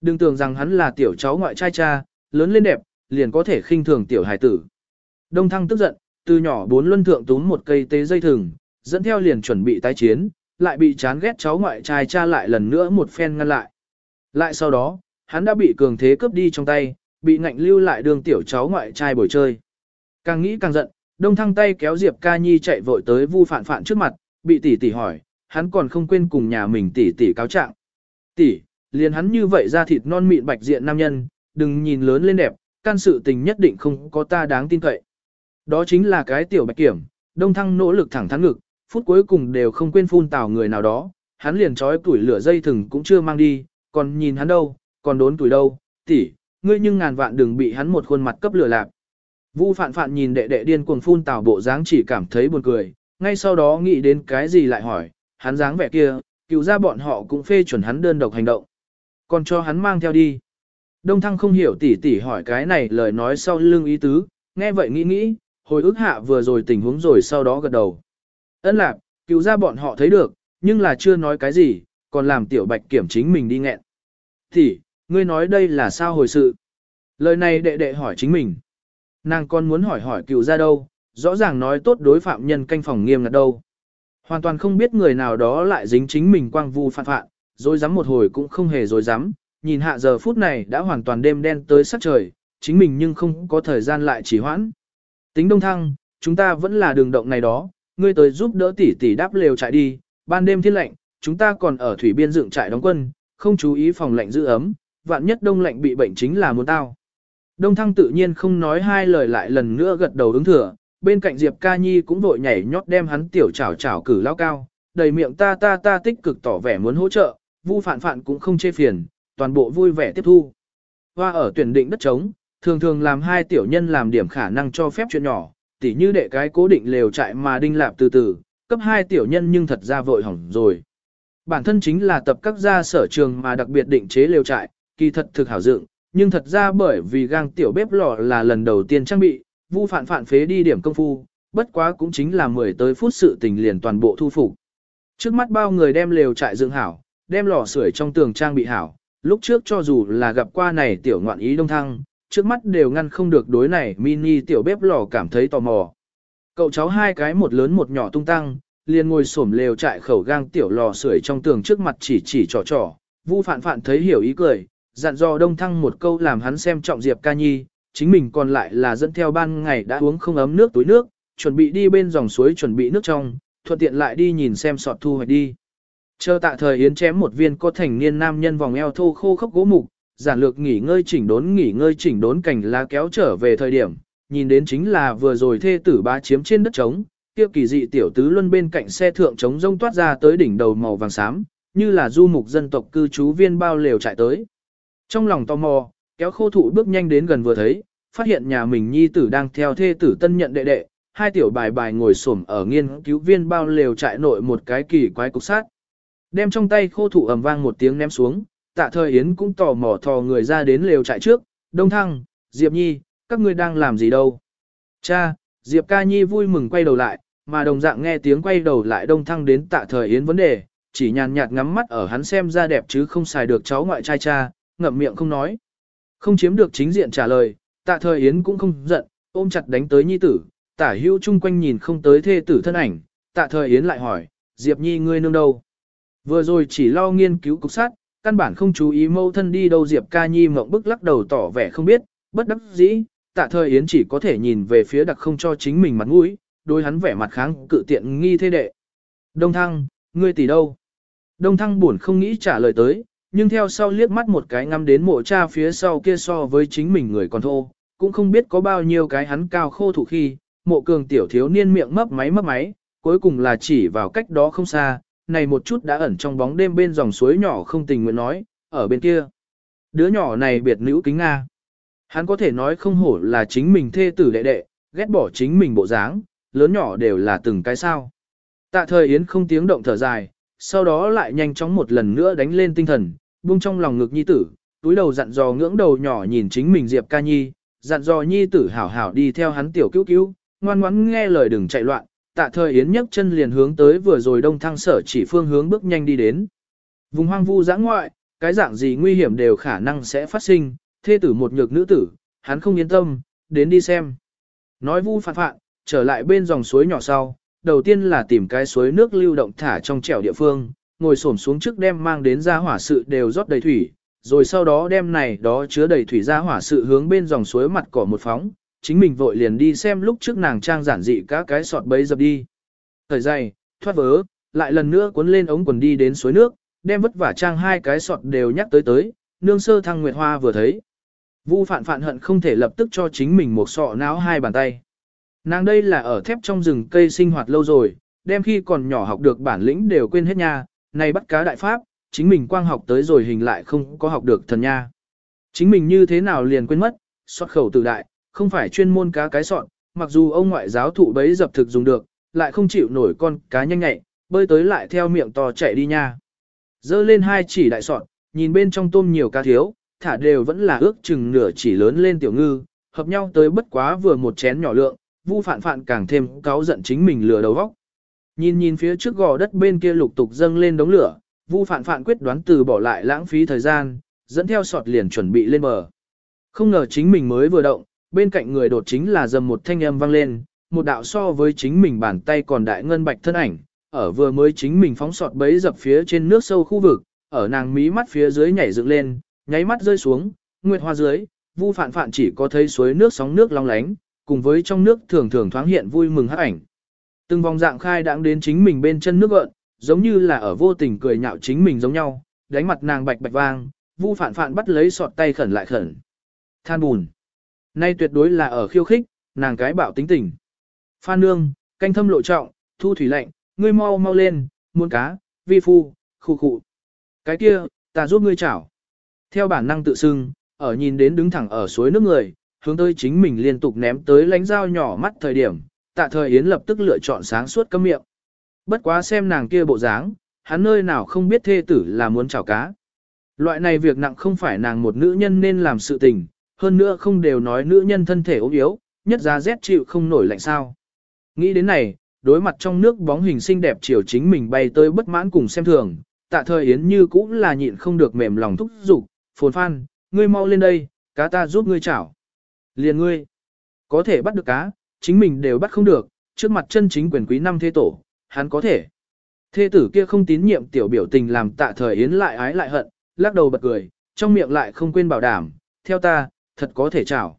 Đừng tưởng rằng hắn là tiểu cháu ngoại trai cha, lớn lên đẹp, liền có thể khinh thường tiểu hài tử. Đông Thăng tức giận, từ nhỏ bốn luân thượng túm một cây tế dây thừng, dẫn theo liền chuẩn bị tái chiến, lại bị chán ghét cháu ngoại trai cha lại lần nữa một phen ngăn lại. Lại sau đó, hắn đã bị cường thế cướp đi trong tay, bị ngạnh lưu lại đường tiểu cháu ngoại trai bồi chơi. Càng nghĩ càng giận, đông thăng tay kéo Diệp Ca Nhi chạy vội tới Vu Phạn Phạn trước mặt, bị tỷ tỷ hỏi, hắn còn không quên cùng nhà mình tỷ tỷ cáo trạng. Tỷ, liền hắn như vậy ra thịt non mịn bạch diện nam nhân, đừng nhìn lớn lên đẹp, can sự tình nhất định không có ta đáng tin cậy. Đó chính là cái tiểu bạch kiểm, đông thăng nỗ lực thẳng thắn ngực, phút cuối cùng đều không quên phun tào người nào đó, hắn liền trói tuổi lửa dây thừng cũng chưa mang đi, còn nhìn hắn đâu, còn đốn tuổi đâu, tỷ, ngươi nhưng ngàn vạn đừng bị hắn một khuôn mặt cấp lửa lạc. Vu phạn phạn nhìn đệ đệ điên cuồng phun tào bộ dáng chỉ cảm thấy buồn cười, ngay sau đó nghĩ đến cái gì lại hỏi, hắn dáng vẻ kia, cựu ra bọn họ cũng phê chuẩn hắn đơn độc hành động. Còn cho hắn mang theo đi. Đông thăng không hiểu tỷ tỷ hỏi cái này lời nói sau lưng ý tứ, nghe vậy nghĩ nghĩ, hồi ức hạ vừa rồi tình huống rồi sau đó gật đầu. Ân lạc, cứu ra bọn họ thấy được, nhưng là chưa nói cái gì, còn làm tiểu bạch kiểm chính mình đi nghẹn. Thì, ngươi nói đây là sao hồi sự? Lời này đệ đệ hỏi chính mình. Nàng còn muốn hỏi hỏi cựu ra đâu, rõ ràng nói tốt đối phạm nhân canh phòng nghiêm ngặt đâu. Hoàn toàn không biết người nào đó lại dính chính mình quang vu phản phạn, rồi dám một hồi cũng không hề rồi dám, nhìn hạ giờ phút này đã hoàn toàn đêm đen tới sắc trời, chính mình nhưng không có thời gian lại chỉ hoãn. Tính đông thăng, chúng ta vẫn là đường động này đó, ngươi tới giúp đỡ tỷ tỷ đáp lều trại đi, ban đêm thiên lạnh, chúng ta còn ở thủy biên dựng trại đóng quân, không chú ý phòng lạnh giữ ấm, vạn nhất đông lạnh bị bệnh chính là muốn tao. Đông thăng tự nhiên không nói hai lời lại lần nữa gật đầu ứng thừa, bên cạnh Diệp Ca Nhi cũng vội nhảy nhót đem hắn tiểu chảo chảo cử lao cao, đầy miệng ta ta ta tích cực tỏ vẻ muốn hỗ trợ, vu Phạn Phạn cũng không chê phiền, toàn bộ vui vẻ tiếp thu. Hoa ở tuyển định đất trống, thường thường làm hai tiểu nhân làm điểm khả năng cho phép chuyện nhỏ, tỉ như đệ cái cố định lều trại mà đinh lạp từ từ, cấp hai tiểu nhân nhưng thật ra vội hỏng rồi. Bản thân chính là tập các gia sở trường mà đặc biệt định chế lều trại, kỳ thật thực hảo dựng, nhưng thật ra bởi vì gang tiểu bếp lò là lần đầu tiên trang bị, vu Phạn Phạn phế đi điểm công phu, bất quá cũng chính là 10 tới phút sự tình liền toàn bộ thu phục. Trước mắt bao người đem lều trại dựng hảo, đem lò sưởi trong tường trang bị hảo, lúc trước cho dù là gặp qua này tiểu ngoạn ý đông thăng, trước mắt đều ngăn không được đối này mini tiểu bếp lò cảm thấy tò mò. Cậu cháu hai cái một lớn một nhỏ tung tăng, liền ngồi xổm lều trại khẩu gang tiểu lò sưởi trong tường trước mặt chỉ chỉ trò trò, Vu Phạn Phạn thấy hiểu ý cười, dặn dò Đông Thăng một câu làm hắn xem trọng Diệp Ca Nhi, chính mình còn lại là dẫn theo ban ngày đã uống không ấm nước túi nước, chuẩn bị đi bên dòng suối chuẩn bị nước trong, thuận tiện lại đi nhìn xem sọt thu hoạch đi. Chờ tạ thời yến chém một viên có thành niên nam nhân vòng eo thô khô khốc gỗ mục, giản lược nghỉ ngơi chỉnh đốn nghỉ ngơi chỉnh đốn cảnh lá kéo trở về thời điểm, nhìn đến chính là vừa rồi thê tử bá chiếm trên đất trống, kia kỳ dị tiểu tứ luân bên cạnh xe thượng trống rông toát ra tới đỉnh đầu màu vàng xám, như là du mục dân tộc cư trú viên bao lều chạy tới. Trong lòng tò mò, kéo khô thụ bước nhanh đến gần vừa thấy, phát hiện nhà mình nhi tử đang theo thê tử tân nhận đệ đệ, hai tiểu bài bài ngồi xổm ở nghiên cứu viên bao lều trại nội một cái kỳ quái cục sát. Đem trong tay khô thủ ầm vang một tiếng ném xuống, tạ thời Yến cũng tò mò thò người ra đến lều trại trước, đông thăng, Diệp Nhi, các ngươi đang làm gì đâu? Cha, Diệp ca Nhi vui mừng quay đầu lại, mà đồng dạng nghe tiếng quay đầu lại đông thăng đến tạ thời Yến vấn đề, chỉ nhàn nhạt ngắm mắt ở hắn xem ra đẹp chứ không xài được cháu ngoại trai cha, ngậm miệng không nói. Không chiếm được chính diện trả lời, tạ thời Yến cũng không giận, ôm chặt đánh tới nhi tử, tả hữu chung quanh nhìn không tới thê tử thân ảnh, tạ thời Yến lại hỏi, Diệp Nhi ngươi nương đâu? Vừa rồi chỉ lo nghiên cứu cục sát, căn bản không chú ý mâu thân đi đâu Diệp ca nhi mộng bức lắc đầu tỏ vẻ không biết, bất đắc dĩ, tạ thời Yến chỉ có thể nhìn về phía đặc không cho chính mình mặt mũi, đối hắn vẻ mặt kháng cự tiện nghi thế đệ. Đông thăng, ngươi tỷ đâu? Đông thăng buồn không nghĩ trả lời tới, nhưng theo sau liếc mắt một cái ngắm đến mộ cha phía sau kia so với chính mình người còn thô, cũng không biết có bao nhiêu cái hắn cao khô thủ khi, mộ cường tiểu thiếu niên miệng mấp máy mấp máy, cuối cùng là chỉ vào cách đó không xa, này một chút đã ẩn trong bóng đêm bên dòng suối nhỏ không tình nguyện nói, ở bên kia. Đứa nhỏ này biệt nữ kính Nga. Hắn có thể nói không hổ là chính mình thê tử đệ đệ, ghét bỏ chính mình bộ dáng, lớn nhỏ đều là từng cái sao. Tạ thời Yến không tiếng động thở dài, sau đó lại nhanh chóng một lần nữa đánh lên tinh thần, buông trong lòng ngực nhi tử, túi đầu dặn dò ngưỡng đầu nhỏ nhìn chính mình Diệp ca nhi, dặn dò nhi tử hảo hảo đi theo hắn tiểu cứu cứu, ngoan ngoãn nghe lời đừng chạy loạn, tạ thời Yến nhấc chân liền hướng tới vừa rồi đông thăng sở chỉ phương hướng bước nhanh đi đến. Vùng hoang vu giã ngoại, cái dạng gì nguy hiểm đều khả năng sẽ phát sinh, thê tử một nhược nữ tử, hắn không yên tâm, đến đi xem. Nói vu phạn phạn, trở lại bên dòng suối nhỏ sau, đầu tiên là tìm cái suối nước lưu động thả trong trẻo địa phương, ngồi xổm xuống trước đem mang đến ra hỏa sự đều rót đầy thủy, rồi sau đó đem này đó chứa đầy thủy ra hỏa sự hướng bên dòng suối mặt cỏ một phóng, chính mình vội liền đi xem lúc trước nàng trang giản dị các cái sọt bấy dập đi. Thời dày, thoát vớ, lại lần nữa cuốn lên ống quần đi đến suối nước, đem vất vả trang hai cái sọt đều nhắc tới tới, nương sơ thăng nguyệt hoa vừa thấy. Vu phạn phạn hận không thể lập tức cho chính mình một sọ náo hai bàn tay. Nàng đây là ở thép trong rừng cây sinh hoạt lâu rồi, đem khi còn nhỏ học được bản lĩnh đều quên hết nha, này bắt cá đại pháp, chính mình quang học tới rồi hình lại không có học được thần nha. Chính mình như thế nào liền quên mất, xuất khẩu từ đại, không phải chuyên môn cá cái sọn, mặc dù ông ngoại giáo thụ bấy dập thực dùng được, lại không chịu nổi con cá nhanh nhạy, bơi tới lại theo miệng to chạy đi nha. Dơ lên hai chỉ đại sọn, nhìn bên trong tôm nhiều cá thiếu, thả đều vẫn là ước chừng nửa chỉ lớn lên tiểu ngư, hợp nhau tới bất quá vừa một chén nhỏ lượng, vu phản phản càng thêm cáo giận chính mình lừa đầu vóc. Nhìn nhìn phía trước gò đất bên kia lục tục dâng lên đống lửa, vu phản phản quyết đoán từ bỏ lại lãng phí thời gian, dẫn theo sọt liền chuẩn bị lên bờ. Không ngờ chính mình mới vừa động, bên cạnh người đột chính là dầm một thanh âm vang lên, một đạo so với chính mình bàn tay còn đại ngân bạch thân ảnh, ở vừa mới chính mình phóng sọt bấy dập phía trên nước sâu khu vực, ở nàng mí mắt phía dưới nhảy dựng lên, nháy mắt rơi xuống, nguyệt hoa dưới, vu phạn phạn chỉ có thấy suối nước sóng nước long lánh, cùng với trong nước thường thường thoáng hiện vui mừng hắc ảnh. Từng vòng dạng khai đãng đến chính mình bên chân nước gợn, giống như là ở vô tình cười nhạo chính mình giống nhau, đánh mặt nàng bạch bạch vang, vu phạn phạn bắt lấy sọt tay khẩn lại khẩn. Than bùn. Nay tuyệt đối là ở khiêu khích, nàng cái bạo tính tình. Phan nương, canh thâm lộ trọng, thu thủy lạnh, ngươi mau mau lên, muôn cá, vi phu, khu khụ. Cái kia, ta giúp ngươi chảo. Theo bản năng tự xưng, ở nhìn đến đứng thẳng ở suối nước người, hướng tới chính mình liên tục ném tới lánh dao nhỏ mắt thời điểm, tạ thời Yến lập tức lựa chọn sáng suốt cấm miệng. Bất quá xem nàng kia bộ dáng, hắn nơi nào không biết thê tử là muốn chảo cá. Loại này việc nặng không phải nàng một nữ nhân nên làm sự tình, hơn nữa không đều nói nữ nhân thân thể ốm yếu, nhất ra rét chịu không nổi lạnh sao. Nghĩ đến này, đối mặt trong nước bóng hình xinh đẹp chiều chính mình bay tới bất mãn cùng xem thường, tạ thời Yến như cũng là nhịn không được mềm lòng thúc giục, phồn phan, ngươi mau lên đây, cá ta giúp ngươi chảo. Liền ngươi, có thể bắt được cá, chính mình đều bắt không được, trước mặt chân chính quyền quý năm thế tổ, hắn có thể. Thê tử kia không tín nhiệm tiểu biểu tình làm tạ thời Yến lại ái lại hận, lắc đầu bật cười, trong miệng lại không quên bảo đảm, theo ta, thật có thể chảo.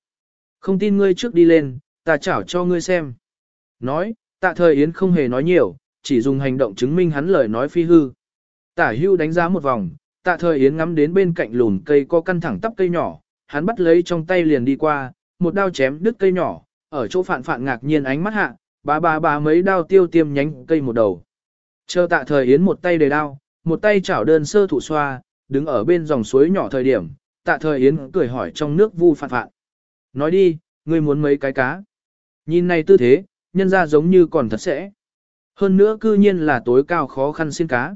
Không tin ngươi trước đi lên, ta chảo cho ngươi xem. Nói, tạ thời Yến không hề nói nhiều, chỉ dùng hành động chứng minh hắn lời nói phi hư. Tả hưu đánh giá một vòng, tạ thời Yến ngắm đến bên cạnh lùn cây có căn thẳng tắp cây nhỏ, hắn bắt lấy trong tay liền đi qua, một đao chém đứt cây nhỏ, ở chỗ phạn phạn ngạc nhiên ánh mắt hạ, bà bà bà mấy đao tiêu tiêm nhánh cây một đầu. Chờ tạ thời Yến một tay đề đao, một tay chảo đơn sơ thủ xoa, đứng ở bên dòng suối nhỏ thời điểm, tạ thời Yến cười hỏi trong nước vu phạn phạn. Nói đi, ngươi muốn mấy cái cá? Nhìn này tư thế, nhân ra giống như còn thật sẽ. Hơn nữa cư nhiên là tối cao khó khăn xin cá.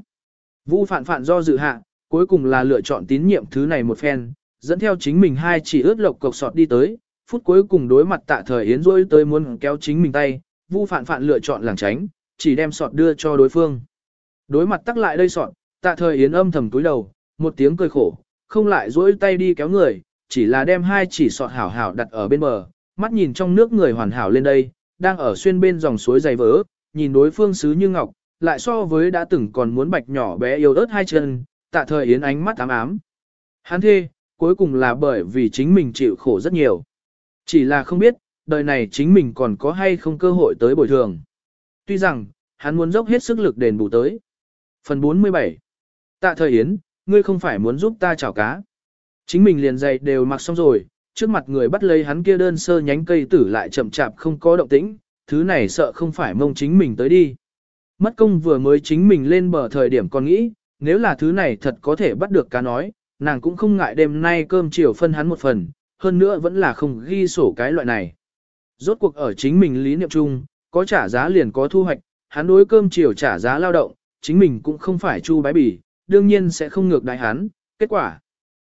Vu phạn phạn do dự hạ, cuối cùng là lựa chọn tín nhiệm thứ này một phen, dẫn theo chính mình hai chỉ ướt lộc cộc sọt đi tới, phút cuối cùng đối mặt tạ thời yến rỗi tới muốn kéo chính mình tay, vu phạn phạn lựa chọn làng tránh, chỉ đem sọt đưa cho đối phương. Đối mặt tắc lại đây sọt, tạ thời yến âm thầm túi đầu, một tiếng cười khổ, không lại rỗi tay đi kéo người, chỉ là đem hai chỉ sọt hảo hảo đặt ở bên bờ, mắt nhìn trong nước người hoàn hảo lên đây, đang ở xuyên bên dòng suối dày vỡ, nhìn đối phương xứ như ngọc, lại so với đã từng còn muốn bạch nhỏ bé yêu ớt hai chân, tạ thời yến ánh mắt ám ám. Hắn thê, cuối cùng là bởi vì chính mình chịu khổ rất nhiều. Chỉ là không biết, đời này chính mình còn có hay không cơ hội tới bồi thường. Tuy rằng, hắn muốn dốc hết sức lực đền bù tới. Phần 47 Tạ thời Yến, ngươi không phải muốn giúp ta chảo cá. Chính mình liền dày đều mặc xong rồi, trước mặt người bắt lấy hắn kia đơn sơ nhánh cây tử lại chậm chạp không có động tĩnh, thứ này sợ không phải mông chính mình tới đi. Mất công vừa mới chính mình lên bờ thời điểm còn nghĩ, nếu là thứ này thật có thể bắt được cá nói, nàng cũng không ngại đêm nay cơm chiều phân hắn một phần, hơn nữa vẫn là không ghi sổ cái loại này. Rốt cuộc ở chính mình lý niệm chung, có trả giá liền có thu hoạch, hắn đối cơm chiều trả giá lao động, chính mình cũng không phải chu bái bỉ, đương nhiên sẽ không ngược đại hắn, kết quả.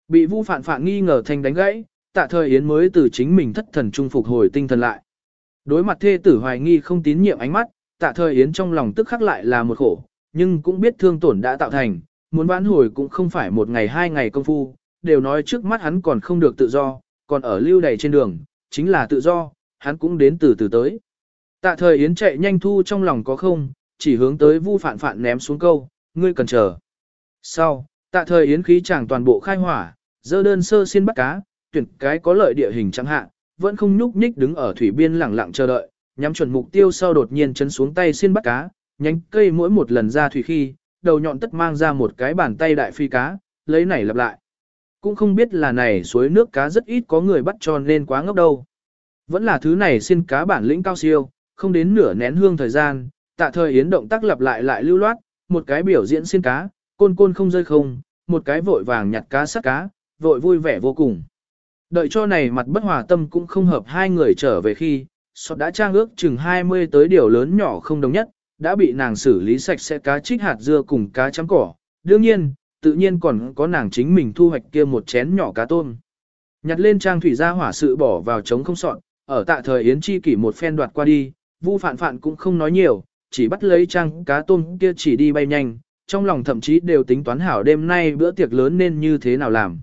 Bị vu phản phản nghi ngờ thành đánh gãy, tạ thời Yến mới từ chính mình thất thần trung phục hồi tinh thần lại. Đối mặt thê tử hoài nghi không tín nhiệm ánh mắt, tạ thời Yến trong lòng tức khắc lại là một khổ, nhưng cũng biết thương tổn đã tạo thành, muốn vãn hồi cũng không phải một ngày hai ngày công phu, đều nói trước mắt hắn còn không được tự do, còn ở lưu đầy trên đường, chính là tự do, hắn cũng đến từ từ tới. Tạ thời Yến chạy nhanh thu trong lòng có không, chỉ hướng tới vu phản phản ném xuống câu, ngươi cần chờ. Sau, tạ thời Yến khí chẳng toàn bộ khai hỏa, dơ đơn sơ xin bắt cá, tuyển cái có lợi địa hình chẳng hạn, vẫn không nhúc nhích đứng ở thủy biên lẳng lặng chờ đợi, nhắm chuẩn mục tiêu sau đột nhiên chấn xuống tay xin bắt cá, nhánh cây mỗi một lần ra thủy khi, đầu nhọn tất mang ra một cái bàn tay đại phi cá, lấy này lặp lại. Cũng không biết là này suối nước cá rất ít có người bắt tròn nên quá ngốc đâu. Vẫn là thứ này xin cá bản lĩnh cao siêu, không đến nửa nén hương thời gian, tạ thời yến động tác lặp lại lại lưu loát, một cái biểu diễn xin cá, côn côn không rơi không, một cái vội vàng nhặt cá sắt cá, vội vui vẻ vô cùng. Đợi cho này mặt bất hòa tâm cũng không hợp hai người trở về khi, sọt đã trang ước chừng 20 tới điều lớn nhỏ không đồng nhất, đã bị nàng xử lý sạch sẽ cá trích hạt dưa cùng cá chấm cỏ. Đương nhiên, tự nhiên còn có nàng chính mình thu hoạch kia một chén nhỏ cá tôm. Nhặt lên trang thủy ra hỏa sự bỏ vào trống không sọn, ở tạ thời Yến Chi kỷ một phen đoạt qua đi, Vu Phạn Phạn cũng không nói nhiều, chỉ bắt lấy trang cá tôm kia chỉ đi bay nhanh, trong lòng thậm chí đều tính toán hảo đêm nay bữa tiệc lớn nên như thế nào làm.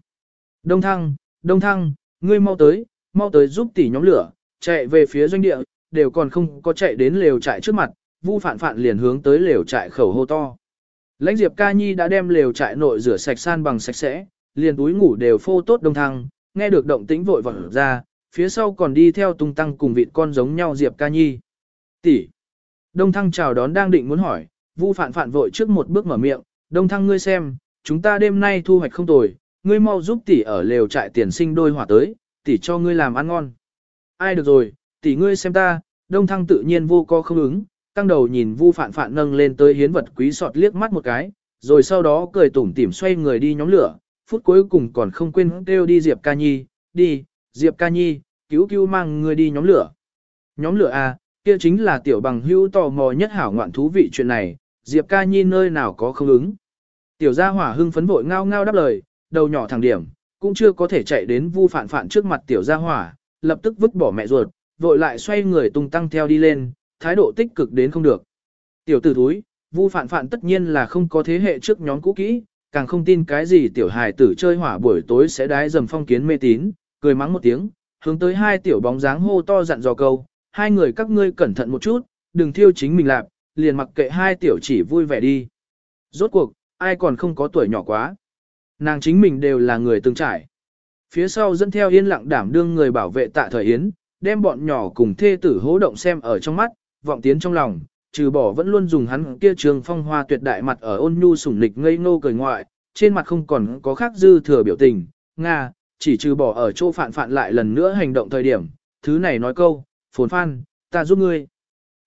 Đông Thăng, Đông Thăng, ngươi mau tới, mau tới giúp tỷ nhóm lửa, chạy về phía doanh địa, đều còn không có chạy đến lều trại trước mặt, Vu Phạn Phạn liền hướng tới lều trại khẩu hô to. Lãnh Diệp Ca Nhi đã đem lều trại nội rửa sạch san bằng sạch sẽ, liền túi ngủ đều phô tốt đông thăng, nghe được động tĩnh vội vàng ra, phía sau còn đi theo tung tăng cùng vịt con giống nhau Diệp Ca Nhi. Tỷ. Đông thăng chào đón đang định muốn hỏi, Vu Phạn Phạn vội trước một bước mở miệng, Đông thăng ngươi xem, chúng ta đêm nay thu hoạch không tồi, ngươi mau giúp tỷ ở lều trại tiền sinh đôi hỏa tới, tỷ cho ngươi làm ăn ngon. Ai được rồi, tỷ ngươi xem ta, Đông thăng tự nhiên vô co không ứng, căng đầu nhìn Vu Phạn Phạn nâng lên tới hiến vật quý sọt liếc mắt một cái, rồi sau đó cười tủm tỉm xoay người đi nhóm lửa, phút cuối cùng còn không quên kêu đi Diệp Ca Nhi, đi, Diệp Ca Nhi, cứu cứu mang người đi nhóm lửa. Nhóm lửa à, kia chính là tiểu bằng hữu tò mò nhất hảo ngoạn thú vị chuyện này, Diệp Ca Nhi nơi nào có không ứng. Tiểu gia hỏa hưng phấn vội ngao ngao đáp lời, đầu nhỏ thẳng điểm, cũng chưa có thể chạy đến Vu phản phản trước mặt tiểu gia hỏa, lập tức vứt bỏ mẹ ruột, vội lại xoay người tung tăng theo đi lên, thái độ tích cực đến không được. Tiểu tử thúi, Vu phản phản tất nhiên là không có thế hệ trước nhóm cũ kỹ, càng không tin cái gì tiểu hài tử chơi hỏa buổi tối sẽ đái dầm phong kiến mê tín, cười mắng một tiếng, hướng tới hai tiểu bóng dáng hô to dặn dò câu, hai người các ngươi cẩn thận một chút, đừng thiêu chính mình lạp, liền mặc kệ hai tiểu chỉ vui vẻ đi. Rốt cuộc, ai còn không có tuổi nhỏ quá. Nàng chính mình đều là người từng trải. Phía sau dẫn theo yên lặng đảm đương người bảo vệ tạ thời yến, đem bọn nhỏ cùng thê tử hố động xem ở trong mắt, vọng tiến trong lòng, trừ bỏ vẫn luôn dùng hắn kia trường phong hoa tuyệt đại mặt ở ôn nhu sủng lịch ngây ngô cười ngoại, trên mặt không còn có khác dư thừa biểu tình, Nga, chỉ trừ bỏ ở chỗ phạn phạn lại lần nữa hành động thời điểm, thứ này nói câu, phồn phan, ta giúp ngươi.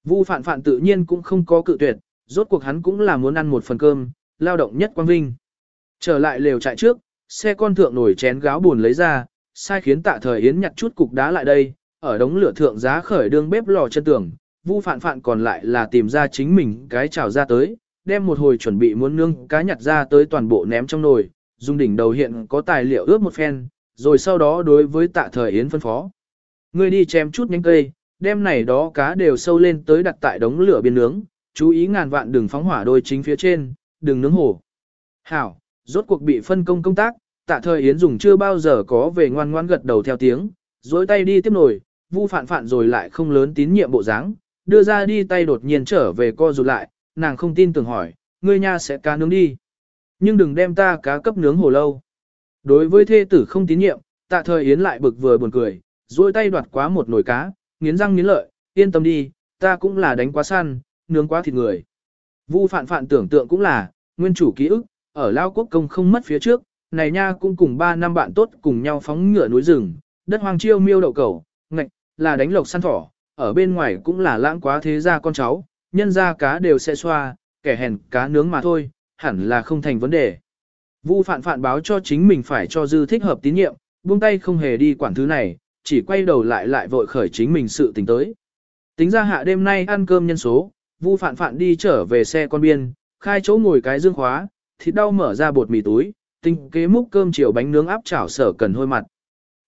Vu phạn phạn tự nhiên cũng không có cự tuyệt, rốt cuộc hắn cũng là muốn ăn một phần cơm, lao động nhất quang vinh. Trở lại lều trại trước, xe con thượng nổi chén gáo buồn lấy ra, sai khiến tạ thời yến nhặt chút cục đá lại đây, ở đống lửa thượng giá khởi đương bếp lò chân tường, Vu Phạn Phạn còn lại là tìm ra chính mình cái chảo ra tới, đem một hồi chuẩn bị muốn nương cá nhặt ra tới toàn bộ ném trong nồi, dùng đỉnh đầu hiện có tài liệu ướp một phen, rồi sau đó đối với tạ thời Yến phân phó. Ngươi đi chém chút nhánh cây, đem này đó cá đều sâu lên tới đặt tại đống lửa biên nướng, chú ý ngàn vạn đừng phóng hỏa đôi chính phía trên, đừng nướng hổ. Hảo, rốt cuộc bị phân công công tác, tạ thời Yến dùng chưa bao giờ có về ngoan ngoan gật đầu theo tiếng, dối tay đi tiếp nổi, vu phản phản rồi lại không lớn tín nhiệm bộ dáng, đưa ra đi tay đột nhiên trở về co rụt lại, nàng không tin tưởng hỏi, ngươi nha sẽ cá nướng đi. Nhưng đừng đem ta cá cấp nướng hồ lâu. Đối với thê tử không tín nhiệm, tạ thời Yến lại bực vừa buồn cười, duỗi tay đoạt quá một nồi cá, nghiến răng nghiến lợi, yên tâm đi, ta cũng là đánh quá săn, nướng quá thịt người. Vu phạn phạn tưởng tượng cũng là, nguyên chủ ký ức, ở Lao Quốc công không mất phía trước, này nha cũng cùng ba năm bạn tốt cùng nhau phóng ngựa núi rừng, đất hoang chiêu miêu đậu cầu, ngạch, là đánh lộc săn thỏ, ở bên ngoài cũng là lãng quá thế gia con cháu, nhân ra cá đều sẽ xoa, kẻ hèn cá nướng mà thôi, hẳn là không thành vấn đề. Vu phạn phạn báo cho chính mình phải cho dư thích hợp tín nhiệm, buông tay không hề đi quản thứ này, chỉ quay đầu lại lại vội khởi chính mình sự tình tới. Tính ra hạ đêm nay ăn cơm nhân số, Vu phạn phạn đi trở về xe con biên, khai chỗ ngồi cái dương khóa, thịt đau mở ra bột mì túi, tinh kế múc cơm chiều bánh nướng áp chảo sở cần hôi mặt.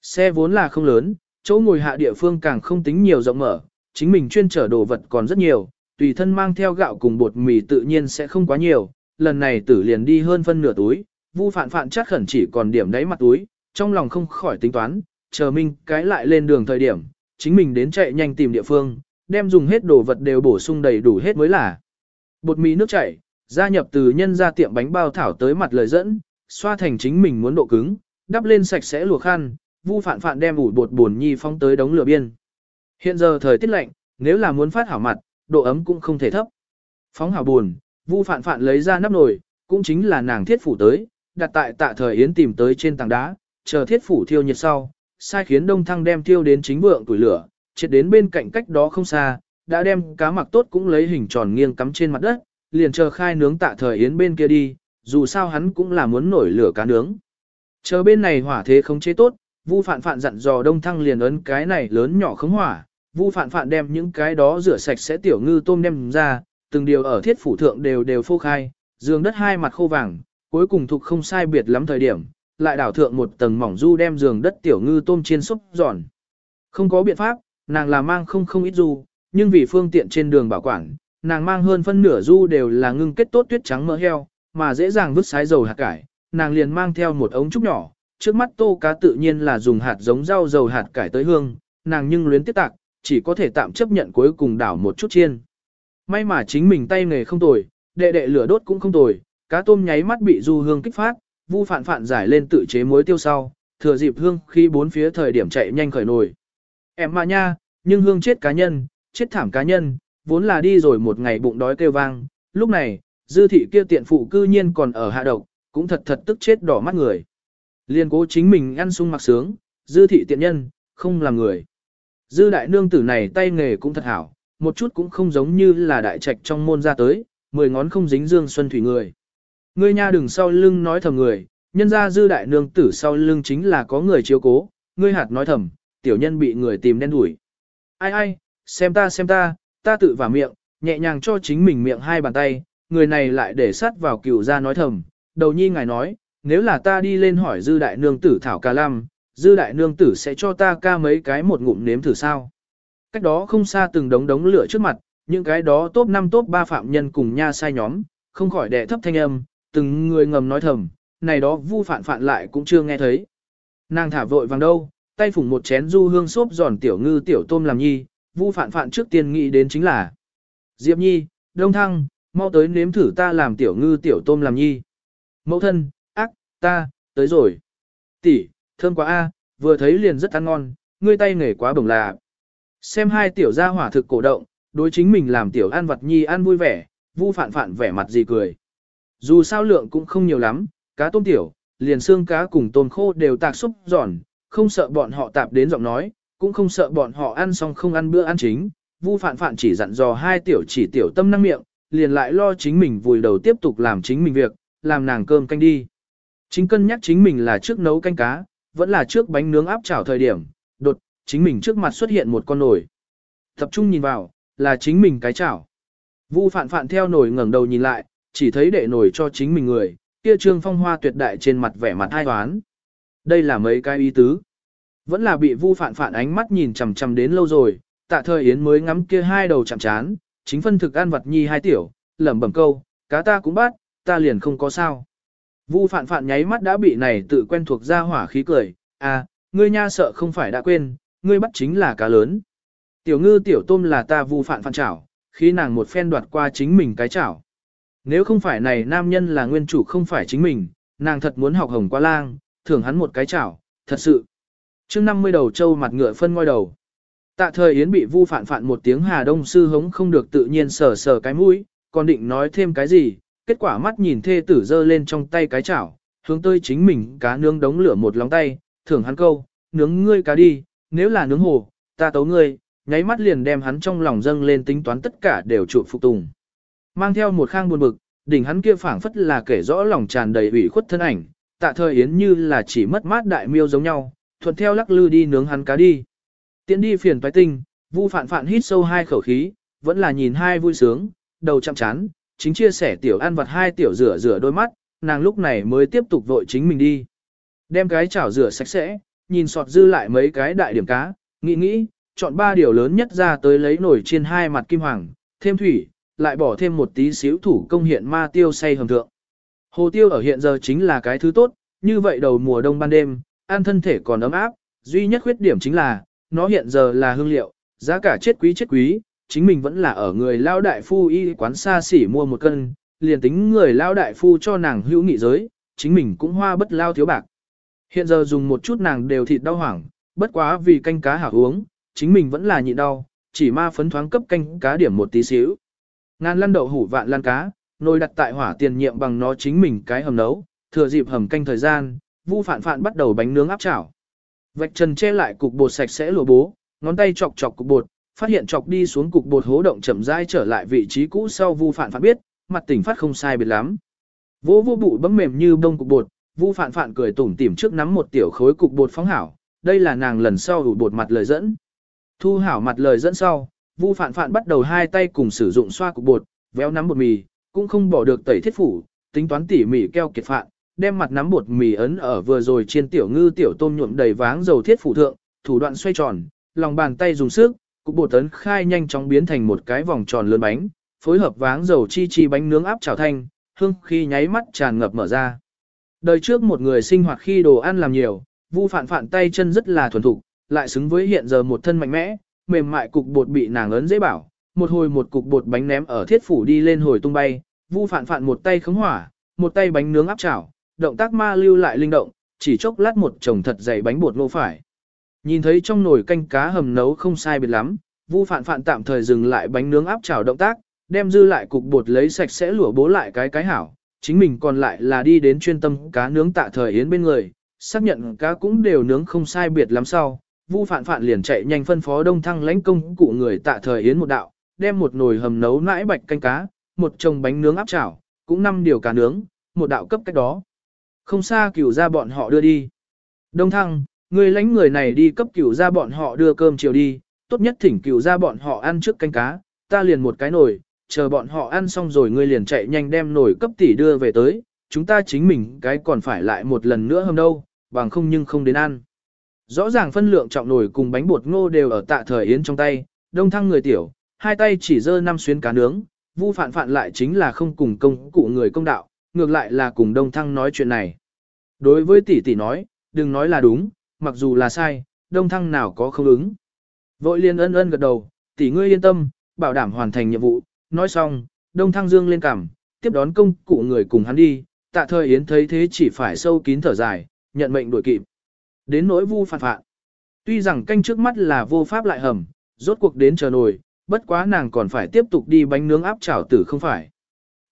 Xe vốn là không lớn, chỗ ngồi hạ địa phương càng không tính nhiều rộng mở, chính mình chuyên chở đồ vật còn rất nhiều, tùy thân mang theo gạo cùng bột mì tự nhiên sẽ không quá nhiều, lần này tử liền đi hơn phân nửa túi, Vu Phạn Phạn chắc khẩn chỉ còn điểm đáy mặt túi, trong lòng không khỏi tính toán, chờ mình cái lại lên đường thời điểm, chính mình đến chạy nhanh tìm địa phương, đem dùng hết đồ vật đều bổ sung đầy đủ hết mới là. Bột mì nước chảy, gia nhập từ nhân ra tiệm bánh bao thảo tới mặt lời dẫn, xoa thành chính mình muốn độ cứng, đắp lên sạch sẽ lùa khăn, Vu Phạn Phạn đem ủi bột buồn nhi phong tới đống lửa biên. Hiện giờ thời tiết lạnh, nếu là muốn phát hảo mặt, độ ấm cũng không thể thấp. Phóng hảo buồn, Vu Phạn Phạn lấy ra nắp nồi, cũng chính là nàng thiết phủ tới, đặt tại tạ thời yến tìm tới trên tảng đá, chờ thiết phủ thiêu nhiệt sau, sai khiến đông thăng đem thiêu đến chính vượng tuổi lửa, triệt đến bên cạnh cách đó không xa, đã đem cá mặc tốt cũng lấy hình tròn nghiêng cắm trên mặt đất, liền chờ khai nướng tạ thời yến bên kia đi, dù sao hắn cũng là muốn nổi lửa cá nướng. Chờ bên này hỏa thế không chế tốt, Vu Phạn Phạn dặn dò Đông Thăng liền ấn cái này lớn nhỏ khống hỏa, Vu Phạn Phạn đem những cái đó rửa sạch sẽ tiểu ngư tôm đem ra, từng điều ở thiết phủ thượng đều đều phô khai, giường đất hai mặt khô vàng, cuối cùng thuộc không sai biệt lắm thời điểm, lại đảo thượng một tầng mỏng du đem giường đất tiểu ngư tôm chiên xúc giòn. Không có biện pháp, nàng là mang không không ít du, nhưng vì phương tiện trên đường bảo quản, nàng mang hơn phân nửa du đều là ngưng kết tốt tuyết trắng mỡ heo, mà dễ dàng vứt sái dầu hạt cải, nàng liền mang theo một ống trúc nhỏ, trước mắt tô cá tự nhiên là dùng hạt giống rau dầu hạt cải tới hương, nàng nhưng luyến tiếc tạc, chỉ có thể tạm chấp nhận cuối cùng đảo một chút chiên. May mà chính mình tay nghề không tồi, đệ đệ lửa đốt cũng không tồi, cá tôm nháy mắt bị du hương kích phát, vu phản phản giải lên tự chế muối tiêu sau, thừa dịp hương khi bốn phía thời điểm chạy nhanh khởi nổi. Em mà nha, nhưng hương chết cá nhân, chết thảm cá nhân, vốn là đi rồi một ngày bụng đói kêu vang, lúc này, dư thị kia tiện phụ cư nhiên còn ở hạ độc, cũng thật thật tức chết đỏ mắt người. Liên cố chính mình ăn sung mặc sướng, dư thị tiện nhân, không là người. Dư đại nương tử này tay nghề cũng thật hảo, một chút cũng không giống như là đại trạch trong môn ra tới, mười ngón không dính dương xuân thủy người. Ngươi nha đừng sau lưng nói thầm người, nhân ra dư đại nương tử sau lưng chính là có người chiếu cố, ngươi hạt nói thầm, tiểu nhân bị người tìm đen đuổi. Ai ai, xem ta xem ta, ta tự vào miệng, nhẹ nhàng cho chính mình miệng hai bàn tay, người này lại để sát vào cửu ra nói thầm, đầu nhi ngài nói, nếu là ta đi lên hỏi dư đại nương tử thảo ca lam, dư đại nương tử sẽ cho ta ca mấy cái một ngụm nếm thử sao. Cách đó không xa từng đống đống lửa trước mặt, những cái đó top 5 top 3 phạm nhân cùng nha sai nhóm, không khỏi đẻ thấp thanh âm, từng người ngầm nói thầm, này đó vu phản phản lại cũng chưa nghe thấy. Nàng thả vội vàng đâu, tay phủng một chén du hương xốp giòn tiểu ngư tiểu tôm làm nhi, vu phản phản trước tiên nghĩ đến chính là Diệp nhi, đông thăng, mau tới nếm thử ta làm tiểu ngư tiểu tôm làm nhi. Mẫu thân, ác, ta, tới rồi. Tỷ, thơm quá a, vừa thấy liền rất ăn ngon, ngươi tay nghề quá bổng là. Xem hai tiểu gia hỏa thực cổ động, đối chính mình làm tiểu ăn vật nhi ăn vui vẻ, vu phản phản vẻ mặt gì cười. Dù sao lượng cũng không nhiều lắm, cá tôm tiểu, liền xương cá cùng tôm khô đều tạc xúc giòn, không sợ bọn họ tạp đến giọng nói, cũng không sợ bọn họ ăn xong không ăn bữa ăn chính. Vu Phạn Phạn chỉ dặn dò hai tiểu chỉ tiểu tâm năng miệng, liền lại lo chính mình vùi đầu tiếp tục làm chính mình việc, làm nàng cơm canh đi. Chính cân nhắc chính mình là trước nấu canh cá, vẫn là trước bánh nướng áp chảo thời điểm, đột, chính mình trước mặt xuất hiện một con nồi. Tập trung nhìn vào, là chính mình cái chảo. Vu phạn phạn theo nồi ngẩng đầu nhìn lại, chỉ thấy đệ nổi cho chính mình người, kia trương phong hoa tuyệt đại trên mặt vẻ mặt ai toán. Đây là mấy cái ý tứ. Vẫn là bị vu phạn phạn ánh mắt nhìn chằm chằm đến lâu rồi, tạ thời yến mới ngắm kia hai đầu chạm chán, chính phân thực ăn vật nhi hai tiểu, lẩm bẩm câu, cá ta cũng bắt, ta liền không có sao. Vu phạn phạn nháy mắt đã bị này tự quen thuộc ra hỏa khí cười, à, ngươi nha sợ không phải đã quên, ngươi bắt chính là cá lớn. Tiểu ngư tiểu tôm là ta vu phạn phạn chảo, khi nàng một phen đoạt qua chính mình cái chảo. Nếu không phải này nam nhân là nguyên chủ không phải chính mình, nàng thật muốn học hồng qua lang, thưởng hắn một cái chảo, thật sự. chương 50 đầu trâu mặt ngựa phân ngôi đầu. Tạ thời Yến bị vu phản phản một tiếng Hà Đông sư hống không được tự nhiên sờ sờ cái mũi, còn định nói thêm cái gì, kết quả mắt nhìn thê tử giơ lên trong tay cái chảo, hướng tới chính mình cá nướng đống lửa một lóng tay, thưởng hắn câu, nướng ngươi cá đi, nếu là nướng hồ, ta tấu ngươi, nháy mắt liền đem hắn trong lòng dâng lên tính toán tất cả đều trụ phục tùng. Mang theo một khang buồn bực, đỉnh hắn kia phảng phất là kể rõ lòng tràn đầy ủy khuất thân ảnh, tạ thời yến như là chỉ mất mát đại miêu giống nhau, thuận theo lắc lư đi nướng hắn cá đi. Tiến đi phiền toái tinh, vu phạn phạn hít sâu hai khẩu khí, vẫn là nhìn hai vui sướng, đầu chăm chán, chính chia sẻ tiểu ăn vật hai tiểu rửa rửa đôi mắt, nàng lúc này mới tiếp tục vội chính mình đi. Đem cái chảo rửa sạch sẽ, nhìn sọt dư lại mấy cái đại điểm cá, nghĩ nghĩ, chọn ba điều lớn nhất ra tới lấy nổi trên hai mặt kim hoàng, thêm thủy, lại bỏ thêm một tí xíu thủ công hiện ma tiêu say hầm thượng. Hồ tiêu ở hiện giờ chính là cái thứ tốt, như vậy đầu mùa đông ban đêm, ăn thân thể còn ấm áp, duy nhất khuyết điểm chính là, nó hiện giờ là hương liệu, giá cả chết quý chết quý, chính mình vẫn là ở người lao đại phu y quán xa xỉ mua một cân, liền tính người lao đại phu cho nàng hữu nghị giới, chính mình cũng hoa bất lao thiếu bạc. Hiện giờ dùng một chút nàng đều thịt đau hoảng, bất quá vì canh cá hảo uống, chính mình vẫn là nhịn đau, chỉ ma phấn thoáng cấp canh cá điểm một tí xíu. Ngàn lăn đậu hủ vạn lăn cá, nồi đặt tại hỏa tiền nhiệm bằng nó chính mình cái hầm nấu, thừa dịp hầm canh thời gian, Vu Phạn Phạn bắt đầu bánh nướng áp chảo. Vạch trần che lại cục bột sạch sẽ lùa bố, ngón tay chọc chọc cục bột, phát hiện chọc đi xuống cục bột hố động chậm rãi trở lại vị trí cũ sau Vu Phạn Phạn biết, mặt tỉnh phát không sai biệt lắm. Vô vô bụ bấm mềm như bông cục bột, Vu Phạn Phạn cười tủm tỉm trước nắm một tiểu khối cục bột phóng hảo, đây là nàng lần sau đủ bột mặt lời dẫn. Thu hảo mặt lời dẫn sau, Vu Phạn Phạn bắt đầu hai tay cùng sử dụng xoa cục bột, véo nắm bột mì, cũng không bỏ được tẩy thiết phủ, tính toán tỉ mỉ keo kiệt phạn, đem mặt nắm bột mì ấn ở vừa rồi trên tiểu ngư tiểu tôm nhuộm đầy váng dầu thiết phủ thượng, thủ đoạn xoay tròn, lòng bàn tay dùng sức, cục bột tấn khai nhanh chóng biến thành một cái vòng tròn lớn bánh, phối hợp váng dầu chi chi bánh nướng áp chảo thanh, hương khi nháy mắt tràn ngập mở ra. Đời trước một người sinh hoạt khi đồ ăn làm nhiều, Vu Phạn Phạn tay chân rất là thuần thục, lại xứng với hiện giờ một thân mạnh mẽ, mềm mại cục bột bị nàng ấn dễ bảo, một hồi một cục bột bánh ném ở thiết phủ đi lên hồi tung bay, Vu Phạn Phạn một tay khống hỏa, một tay bánh nướng áp chảo, động tác ma lưu lại linh động, chỉ chốc lát một chồng thật dày bánh bột ngô phải. Nhìn thấy trong nồi canh cá hầm nấu không sai biệt lắm, Vu Phạn Phạn tạm thời dừng lại bánh nướng áp chảo động tác, đem dư lại cục bột lấy sạch sẽ lụa bố lại cái cái hảo, chính mình còn lại là đi đến chuyên tâm cá nướng tạ thời yến bên người, xác nhận cá cũng đều nướng không sai biệt lắm sau. Vu Phạn Phạn liền chạy nhanh phân phó Đông Thăng lãnh công cụ người tạ thời yến một đạo, đem một nồi hầm nấu nãi bạch canh cá, một chồng bánh nướng áp chảo, cũng năm điều cá nướng, một đạo cấp cách đó. Không xa cửu ra bọn họ đưa đi. Đông Thăng, người lãnh người này đi cấp cửu ra bọn họ đưa cơm chiều đi, tốt nhất thỉnh cửu ra bọn họ ăn trước canh cá, ta liền một cái nồi, chờ bọn họ ăn xong rồi ngươi liền chạy nhanh đem nồi cấp tỷ đưa về tới, chúng ta chính mình cái còn phải lại một lần nữa hôm đâu, bằng không nhưng không đến ăn. Rõ ràng phân lượng trọng nồi cùng bánh bột ngô đều ở tạ thời yến trong tay, đông thăng người tiểu, hai tay chỉ dơ năm xuyến cá nướng, vu phản phản lại chính là không cùng công cụ người công đạo, ngược lại là cùng đông thăng nói chuyện này. Đối với tỷ tỷ nói, đừng nói là đúng, mặc dù là sai, đông thăng nào có không ứng. Vội liền ân ân gật đầu, tỷ ngươi yên tâm, bảo đảm hoàn thành nhiệm vụ, nói xong, đông thăng dương lên cảm, tiếp đón công cụ người cùng hắn đi, tạ thời yến thấy thế chỉ phải sâu kín thở dài, nhận mệnh đuổi kịp. Đến nỗi vu phản phạn. Tuy rằng canh trước mắt là vô pháp lại hầm, rốt cuộc đến chờ nồi, bất quá nàng còn phải tiếp tục đi bánh nướng áp chảo tử không phải.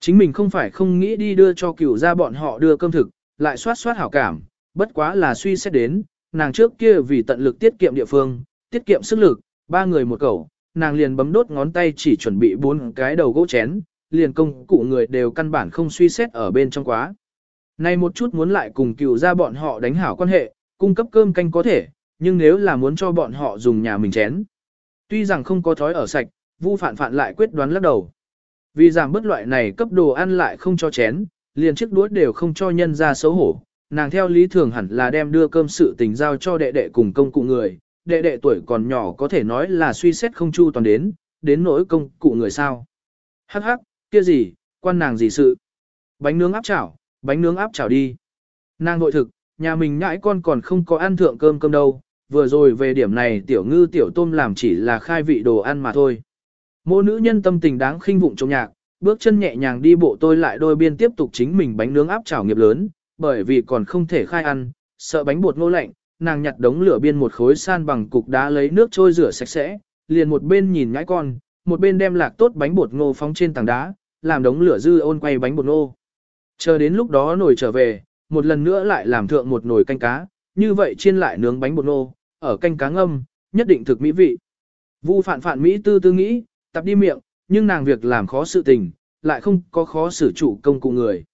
Chính mình không phải không nghĩ đi đưa cho cửu ra bọn họ đưa cơm thực, lại soát soát hảo cảm, bất quá là suy xét đến, nàng trước kia vì tận lực tiết kiệm địa phương, tiết kiệm sức lực, ba người một cẩu, nàng liền bấm đốt ngón tay chỉ chuẩn bị bốn cái đầu gỗ chén, liền công cụ người đều căn bản không suy xét ở bên trong quá. Nay một chút muốn lại cùng cựu ra bọn họ đánh hảo quan hệ, cung cấp cơm canh có thể, nhưng nếu là muốn cho bọn họ dùng nhà mình chén. Tuy rằng không có thói ở sạch, Vu Phạn Phạn lại quyết đoán lắc đầu. Vì giảm bất loại này cấp đồ ăn lại không cho chén, liền chiếc đũa đều không cho nhân ra xấu hổ. Nàng theo lý thường hẳn là đem đưa cơm sự tình giao cho đệ đệ cùng công cụ người, đệ đệ tuổi còn nhỏ có thể nói là suy xét không chu toàn đến, đến nỗi công cụ người sao. Hắc hắc, kia gì, quan nàng gì sự. Bánh nướng áp chảo, bánh nướng áp chảo đi. Nàng nội thực, nhà mình nhãi con còn không có ăn thượng cơm cơm đâu, vừa rồi về điểm này tiểu ngư tiểu tôm làm chỉ là khai vị đồ ăn mà thôi. Mô nữ nhân tâm tình đáng khinh vụng trong nhạc, bước chân nhẹ nhàng đi bộ tôi lại đôi biên tiếp tục chính mình bánh nướng áp chảo nghiệp lớn, bởi vì còn không thể khai ăn, sợ bánh bột ngô lạnh, nàng nhặt đống lửa biên một khối san bằng cục đá lấy nước trôi rửa sạch sẽ, liền một bên nhìn nhãi con, một bên đem lạc tốt bánh bột ngô phóng trên tảng đá, làm đống lửa dư ôn quay bánh bột ngô. Chờ đến lúc đó nồi trở về, một lần nữa lại làm thượng một nồi canh cá, như vậy chiên lại nướng bánh bột nô ở canh cá ngâm, nhất định thực mỹ vị. Vu phạn phạn Mỹ tư tư nghĩ, tập đi miệng, nhưng nàng việc làm khó sự tình, lại không có khó xử chủ công cụ người.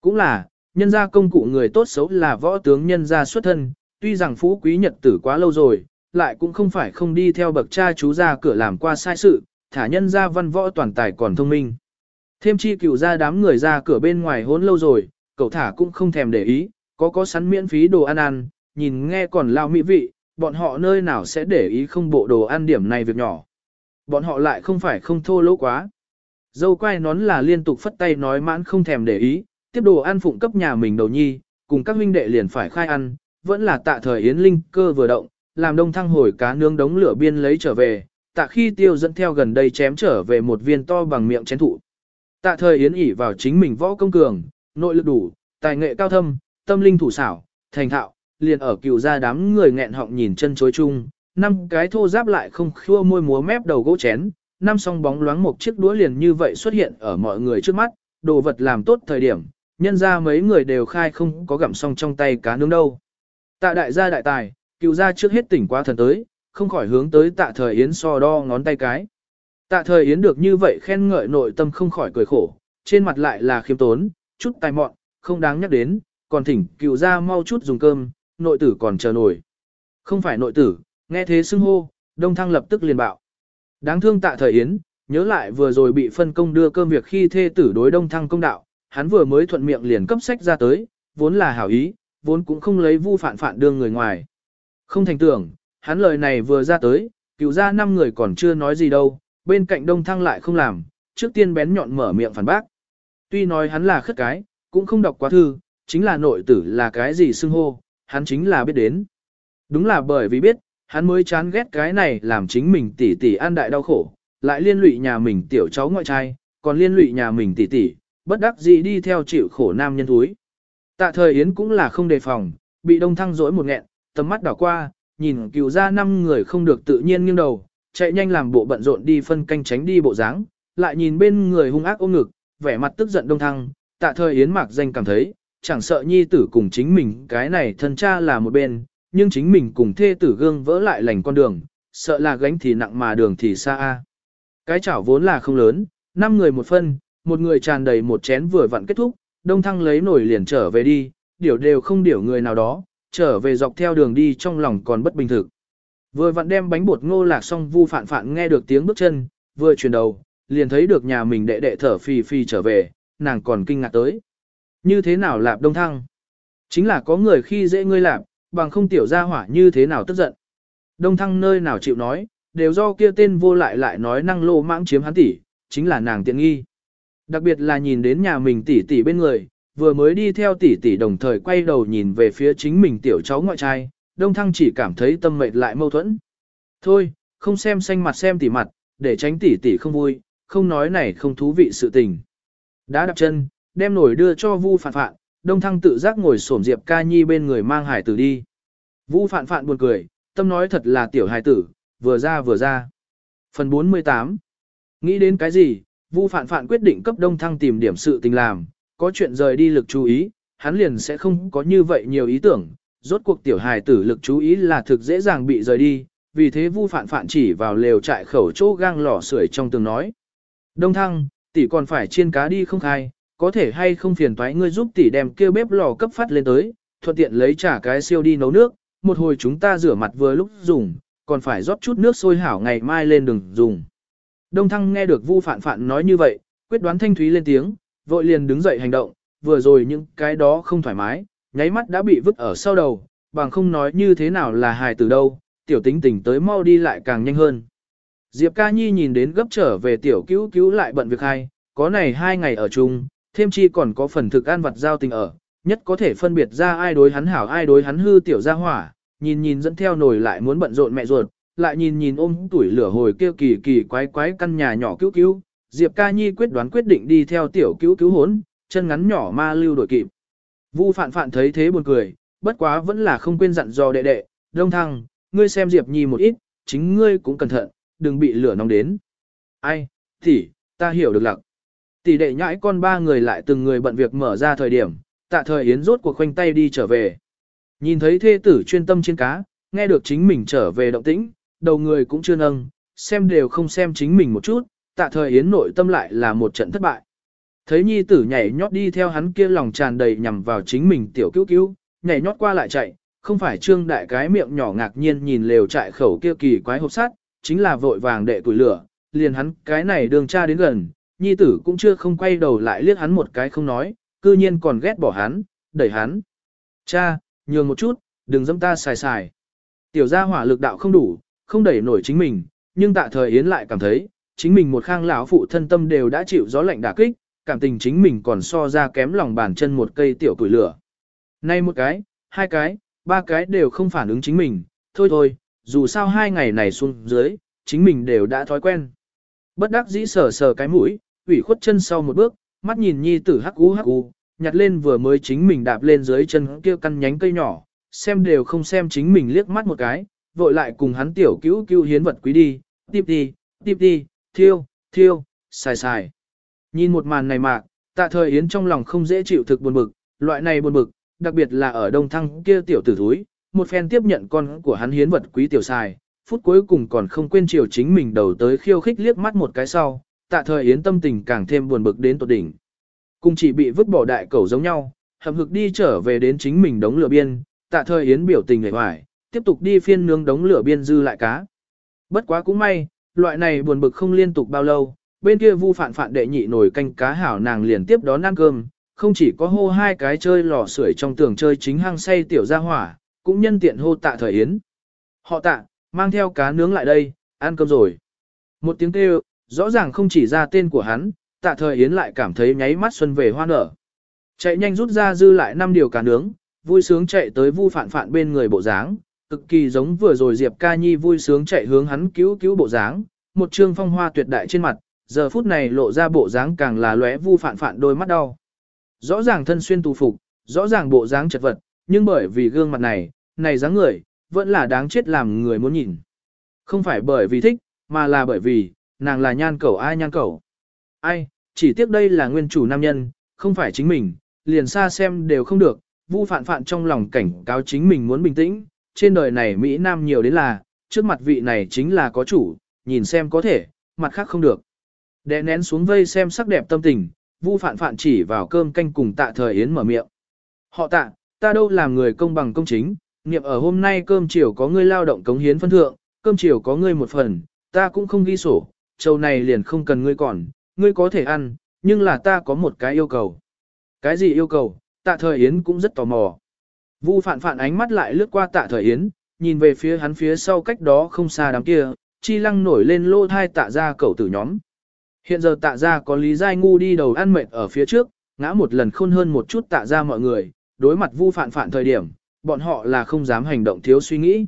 Cũng là, nhân gia công cụ người tốt xấu là võ tướng nhân gia xuất thân, tuy rằng phú quý nhật tử quá lâu rồi, lại cũng không phải không đi theo bậc cha chú ra cửa làm qua sai sự, thả nhân gia văn võ toàn tài còn thông minh. Thêm chi cửu ra đám người ra cửa bên ngoài hốn lâu rồi, cậu thả cũng không thèm để ý, có có sẵn miễn phí đồ ăn ăn, nhìn nghe còn lao mỹ vị, bọn họ nơi nào sẽ để ý không bộ đồ ăn điểm này việc nhỏ. Bọn họ lại không phải không thô lỗ quá. Dâu quay nón là liên tục phất tay nói mãn không thèm để ý, tiếp đồ ăn phụng cấp nhà mình đầu nhi, cùng các huynh đệ liền phải khai ăn, vẫn là tạ thời Yến Linh cơ vừa động, làm đông thăng hồi cá nướng đống lửa biên lấy trở về, tạ khi tiêu dẫn theo gần đây chém trở về một viên to bằng miệng chén thụ. Tạ thời Yến ỉ vào chính mình võ công cường, nội lực đủ, tài nghệ cao thâm, tâm linh thủ xảo, thành thạo, liền ở cựu ra đám người nghẹn họng nhìn chân chối chung, năm cái thô giáp lại không khua môi múa mép đầu gỗ chén, năm song bóng loáng một chiếc đũa liền như vậy xuất hiện ở mọi người trước mắt, đồ vật làm tốt thời điểm, nhân ra mấy người đều khai không có gặm xong trong tay cá nướng đâu. Tạ đại gia đại tài, cựu ra trước hết tỉnh quá thần tới, không khỏi hướng tới tạ thời Yến so đo ngón tay cái. Tạ thời Yến được như vậy khen ngợi nội tâm không khỏi cười khổ, trên mặt lại là khiêm tốn, chút tài mọn, không đáng nhắc đến, còn thỉnh cựu ra mau chút dùng cơm, nội tử còn chờ nổi. Không phải nội tử, nghe thế xưng hô, đông thăng lập tức liền bạo. Đáng thương tạ thời Yến, nhớ lại vừa rồi bị phân công đưa cơm việc khi thê tử đối đông thăng công đạo, hắn vừa mới thuận miệng liền cấp sách ra tới, vốn là hảo ý, vốn cũng không lấy vu phản phản đương người ngoài. Không thành tưởng, hắn lời này vừa ra tới, cựu ra năm người còn chưa nói gì đâu, bên cạnh đông thăng lại không làm, trước tiên bén nhọn mở miệng phản bác. Tuy nói hắn là khất cái, cũng không đọc quá thư, chính là nội tử là cái gì xưng hô, hắn chính là biết đến. Đúng là bởi vì biết, hắn mới chán ghét cái này làm chính mình tỷ tỷ an đại đau khổ, lại liên lụy nhà mình tiểu cháu ngoại trai, còn liên lụy nhà mình tỷ tỷ, bất đắc dĩ đi theo chịu khổ nam nhân thúi. Tạ thời Yến cũng là không đề phòng, bị đông thăng dỗi một nghẹn, tầm mắt đảo qua, nhìn cựu ra năm người không được tự nhiên nghiêng đầu, chạy nhanh làm bộ bận rộn đi phân canh tránh đi bộ dáng, lại nhìn bên người hung ác ôm ngực, vẻ mặt tức giận đông thăng, tạ thời Yến mạc danh cảm thấy, chẳng sợ nhi tử cùng chính mình cái này thân cha là một bên, nhưng chính mình cùng thê tử gương vỡ lại lành con đường, sợ là gánh thì nặng mà đường thì xa a. Cái chảo vốn là không lớn, năm người một phân, một người tràn đầy một chén vừa vặn kết thúc, đông thăng lấy nổi liền trở về đi, điều đều không điều người nào đó, trở về dọc theo đường đi trong lòng còn bất bình thực. Vừa vặn đem bánh bột ngô lạc xong vu phản phản nghe được tiếng bước chân, vừa chuyển đầu, liền thấy được nhà mình đệ đệ thở phì phì trở về, nàng còn kinh ngạc tới. Như thế nào lạp đông thăng? Chính là có người khi dễ ngươi lạp, bằng không tiểu ra hỏa như thế nào tức giận. Đông thăng nơi nào chịu nói, đều do kia tên vô lại lại nói năng lô mãng chiếm hắn tỷ, chính là nàng tiện nghi. Đặc biệt là nhìn đến nhà mình tỷ tỷ bên người, vừa mới đi theo tỷ tỷ đồng thời quay đầu nhìn về phía chính mình tiểu cháu ngoại trai, đông thăng chỉ cảm thấy tâm mệt lại mâu thuẫn. Thôi, không xem xanh mặt xem tỷ mặt, để tránh tỷ tỷ không vui, không nói này không thú vị sự tình. Đã đạp chân, đem nổi đưa cho Vu Phạn Phạn, Đông Thăng tự giác ngồi xổm Diệp Ca Nhi bên người mang hải tử đi. Vu Phạn Phạn buồn cười, tâm nói thật là tiểu hải tử, vừa ra vừa ra. Phần 48 Nghĩ đến cái gì, Vu Phạn Phạn quyết định cấp Đông Thăng tìm điểm sự tình làm, có chuyện rời đi lực chú ý, hắn liền sẽ không có như vậy nhiều ý tưởng. Rốt cuộc tiểu hài tử lực chú ý là thực dễ dàng bị rời đi, vì thế Vu Phạn Phạn chỉ vào lều trại khẩu chỗ gang lò sưởi trong tường nói. Đông Thăng, tỷ còn phải chiên cá đi không khai, có thể hay không phiền toái ngươi giúp tỷ đem kêu bếp lò cấp phát lên tới, thuận tiện lấy trả cái siêu đi nấu nước, một hồi chúng ta rửa mặt vừa lúc dùng, còn phải rót chút nước sôi hảo ngày mai lên đường dùng. Đông Thăng nghe được Vu Phạn Phạn nói như vậy, quyết đoán thanh thúy lên tiếng, vội liền đứng dậy hành động, vừa rồi những cái đó không thoải mái, nháy mắt đã bị vứt ở sau đầu, bằng không nói như thế nào là hài từ đâu, tiểu tính tỉnh tới mau đi lại càng nhanh hơn. Diệp Ca Nhi nhìn đến gấp trở về tiểu cứu cứu lại bận việc hai, có này hai ngày ở chung, thêm chi còn có phần thực an vật giao tình ở, nhất có thể phân biệt ra ai đối hắn hảo ai đối hắn hư tiểu gia hỏa, nhìn nhìn dẫn theo nổi lại muốn bận rộn mẹ ruột, lại nhìn nhìn ôm tuổi lửa hồi kêu kỳ kỳ quái quái căn nhà nhỏ cứu cứu, Diệp Ca Nhi quyết đoán quyết định đi theo tiểu cứu cứu hốn, chân ngắn nhỏ ma lưu đổi kịp. Vu Phạn Phạn thấy thế buồn cười, bất quá vẫn là không quên dặn dò đệ đệ, Đông Thăng, ngươi xem Diệp Nhi một ít, chính ngươi cũng cẩn thận, đừng bị lửa nóng đến. Ai, tỷ, ta hiểu được lặc. Tỷ đệ nhãi con ba người lại từng người bận việc mở ra thời điểm, tạ thời Yến rốt cuộc khoanh tay đi trở về. Nhìn thấy thê tử chuyên tâm trên cá, nghe được chính mình trở về động tĩnh, đầu người cũng chưa nâng, xem đều không xem chính mình một chút, tạ thời Yến nội tâm lại là một trận thất bại. Thấy nhi tử nhảy nhót đi theo hắn kia lòng tràn đầy nhằm vào chính mình tiểu cứu cứu, nhảy nhót qua lại chạy, không phải trương đại cái miệng nhỏ ngạc nhiên nhìn lều trại khẩu kia kỳ quái hộp sắt, chính là vội vàng đệ tuổi lửa, liền hắn cái này đường cha đến gần, nhi tử cũng chưa không quay đầu lại liếc hắn một cái không nói, cư nhiên còn ghét bỏ hắn, đẩy hắn. Cha, nhường một chút, đừng dẫm ta xài xài. Tiểu gia hỏa lực đạo không đủ, không đẩy nổi chính mình, nhưng tạ thời Yến lại cảm thấy, chính mình một khang lão phụ thân tâm đều đã chịu gió lạnh đả kích, cảm tình chính mình còn so ra kém lòng bàn chân một cây tiểu củi lửa. Nay một cái, hai cái, ba cái đều không phản ứng chính mình, thôi thôi, dù sao hai ngày này xuống dưới, chính mình đều đã thói quen. Bất đắc dĩ sờ sờ cái mũi, ủy khuất chân sau một bước, mắt nhìn nhi tử hắc u hắc u, nhặt lên vừa mới chính mình đạp lên dưới chân kia căn nhánh cây nhỏ, xem đều không xem chính mình liếc mắt một cái, vội lại cùng hắn tiểu cứu cứu hiến vật quý đi, tiếp đi, tiếp đi, thiêu, thiêu, xài xài. Nhìn một màn này mạc, tạ thời Yến trong lòng không dễ chịu thực buồn bực, loại này buồn bực, đặc biệt là ở đông thăng kia tiểu tử thúi, một phen tiếp nhận con của hắn hiến vật quý tiểu xài, phút cuối cùng còn không quên chiều chính mình đầu tới khiêu khích liếc mắt một cái sau, tạ thời Yến tâm tình càng thêm buồn bực đến tột đỉnh. Cùng chỉ bị vứt bỏ đại cầu giống nhau, hầm hực đi trở về đến chính mình đống lửa biên, tạ thời Yến biểu tình ngại hoài, tiếp tục đi phiên nướng đống lửa biên dư lại cá. Bất quá cũng may, loại này buồn bực không liên tục bao lâu, bên kia vu phản phản đệ nhị nổi canh cá hảo nàng liền tiếp đón ăn cơm, không chỉ có hô hai cái chơi lò sưởi trong tường chơi chính hang say tiểu gia hỏa, cũng nhân tiện hô tạ thời Yến. Họ tạ, mang theo cá nướng lại đây, ăn cơm rồi. Một tiếng kêu, rõ ràng không chỉ ra tên của hắn, tạ thời Yến lại cảm thấy nháy mắt xuân về hoa nở. Chạy nhanh rút ra dư lại năm điều cá nướng, vui sướng chạy tới vu phản phản bên người bộ dáng, cực kỳ giống vừa rồi Diệp Ca Nhi vui sướng chạy hướng hắn cứu cứu bộ dáng, một trương phong hoa tuyệt đại trên mặt, giờ phút này lộ ra bộ dáng càng là lóe vu phản phản đôi mắt đau. Rõ ràng thân xuyên tù phục, rõ ràng bộ dáng chật vật, nhưng bởi vì gương mặt này, này dáng người, vẫn là đáng chết làm người muốn nhìn. Không phải bởi vì thích, mà là bởi vì, nàng là nhan cầu ai nhan cầu Ai, chỉ tiếc đây là nguyên chủ nam nhân, không phải chính mình, liền xa xem đều không được, vu phạn phạn trong lòng cảnh cáo chính mình muốn bình tĩnh, trên đời này Mỹ Nam nhiều đến là, trước mặt vị này chính là có chủ, nhìn xem có thể, mặt khác không được. Đè nén xuống vây xem sắc đẹp tâm tình, vu phạn phạn chỉ vào cơm canh cùng tạ thời Yến mở miệng. Họ tạ, ta đâu làm người công bằng công chính, niệm ở hôm nay cơm chiều có ngươi lao động cống hiến phân thượng, cơm chiều có ngươi một phần, ta cũng không ghi sổ, châu này liền không cần ngươi còn, ngươi có thể ăn, nhưng là ta có một cái yêu cầu. Cái gì yêu cầu, tạ thời Yến cũng rất tò mò. Vu phạn phạn ánh mắt lại lướt qua tạ thời Yến, nhìn về phía hắn phía sau cách đó không xa đám kia, chi lăng nổi lên lô thai tạ ra cậu tử nhóm. Hiện giờ tạ ra có lý giai ngu đi đầu ăn mệt ở phía trước, ngã một lần khôn hơn một chút tạ ra mọi người, đối mặt vu phạn phạn thời điểm, bọn họ là không dám hành động thiếu suy nghĩ.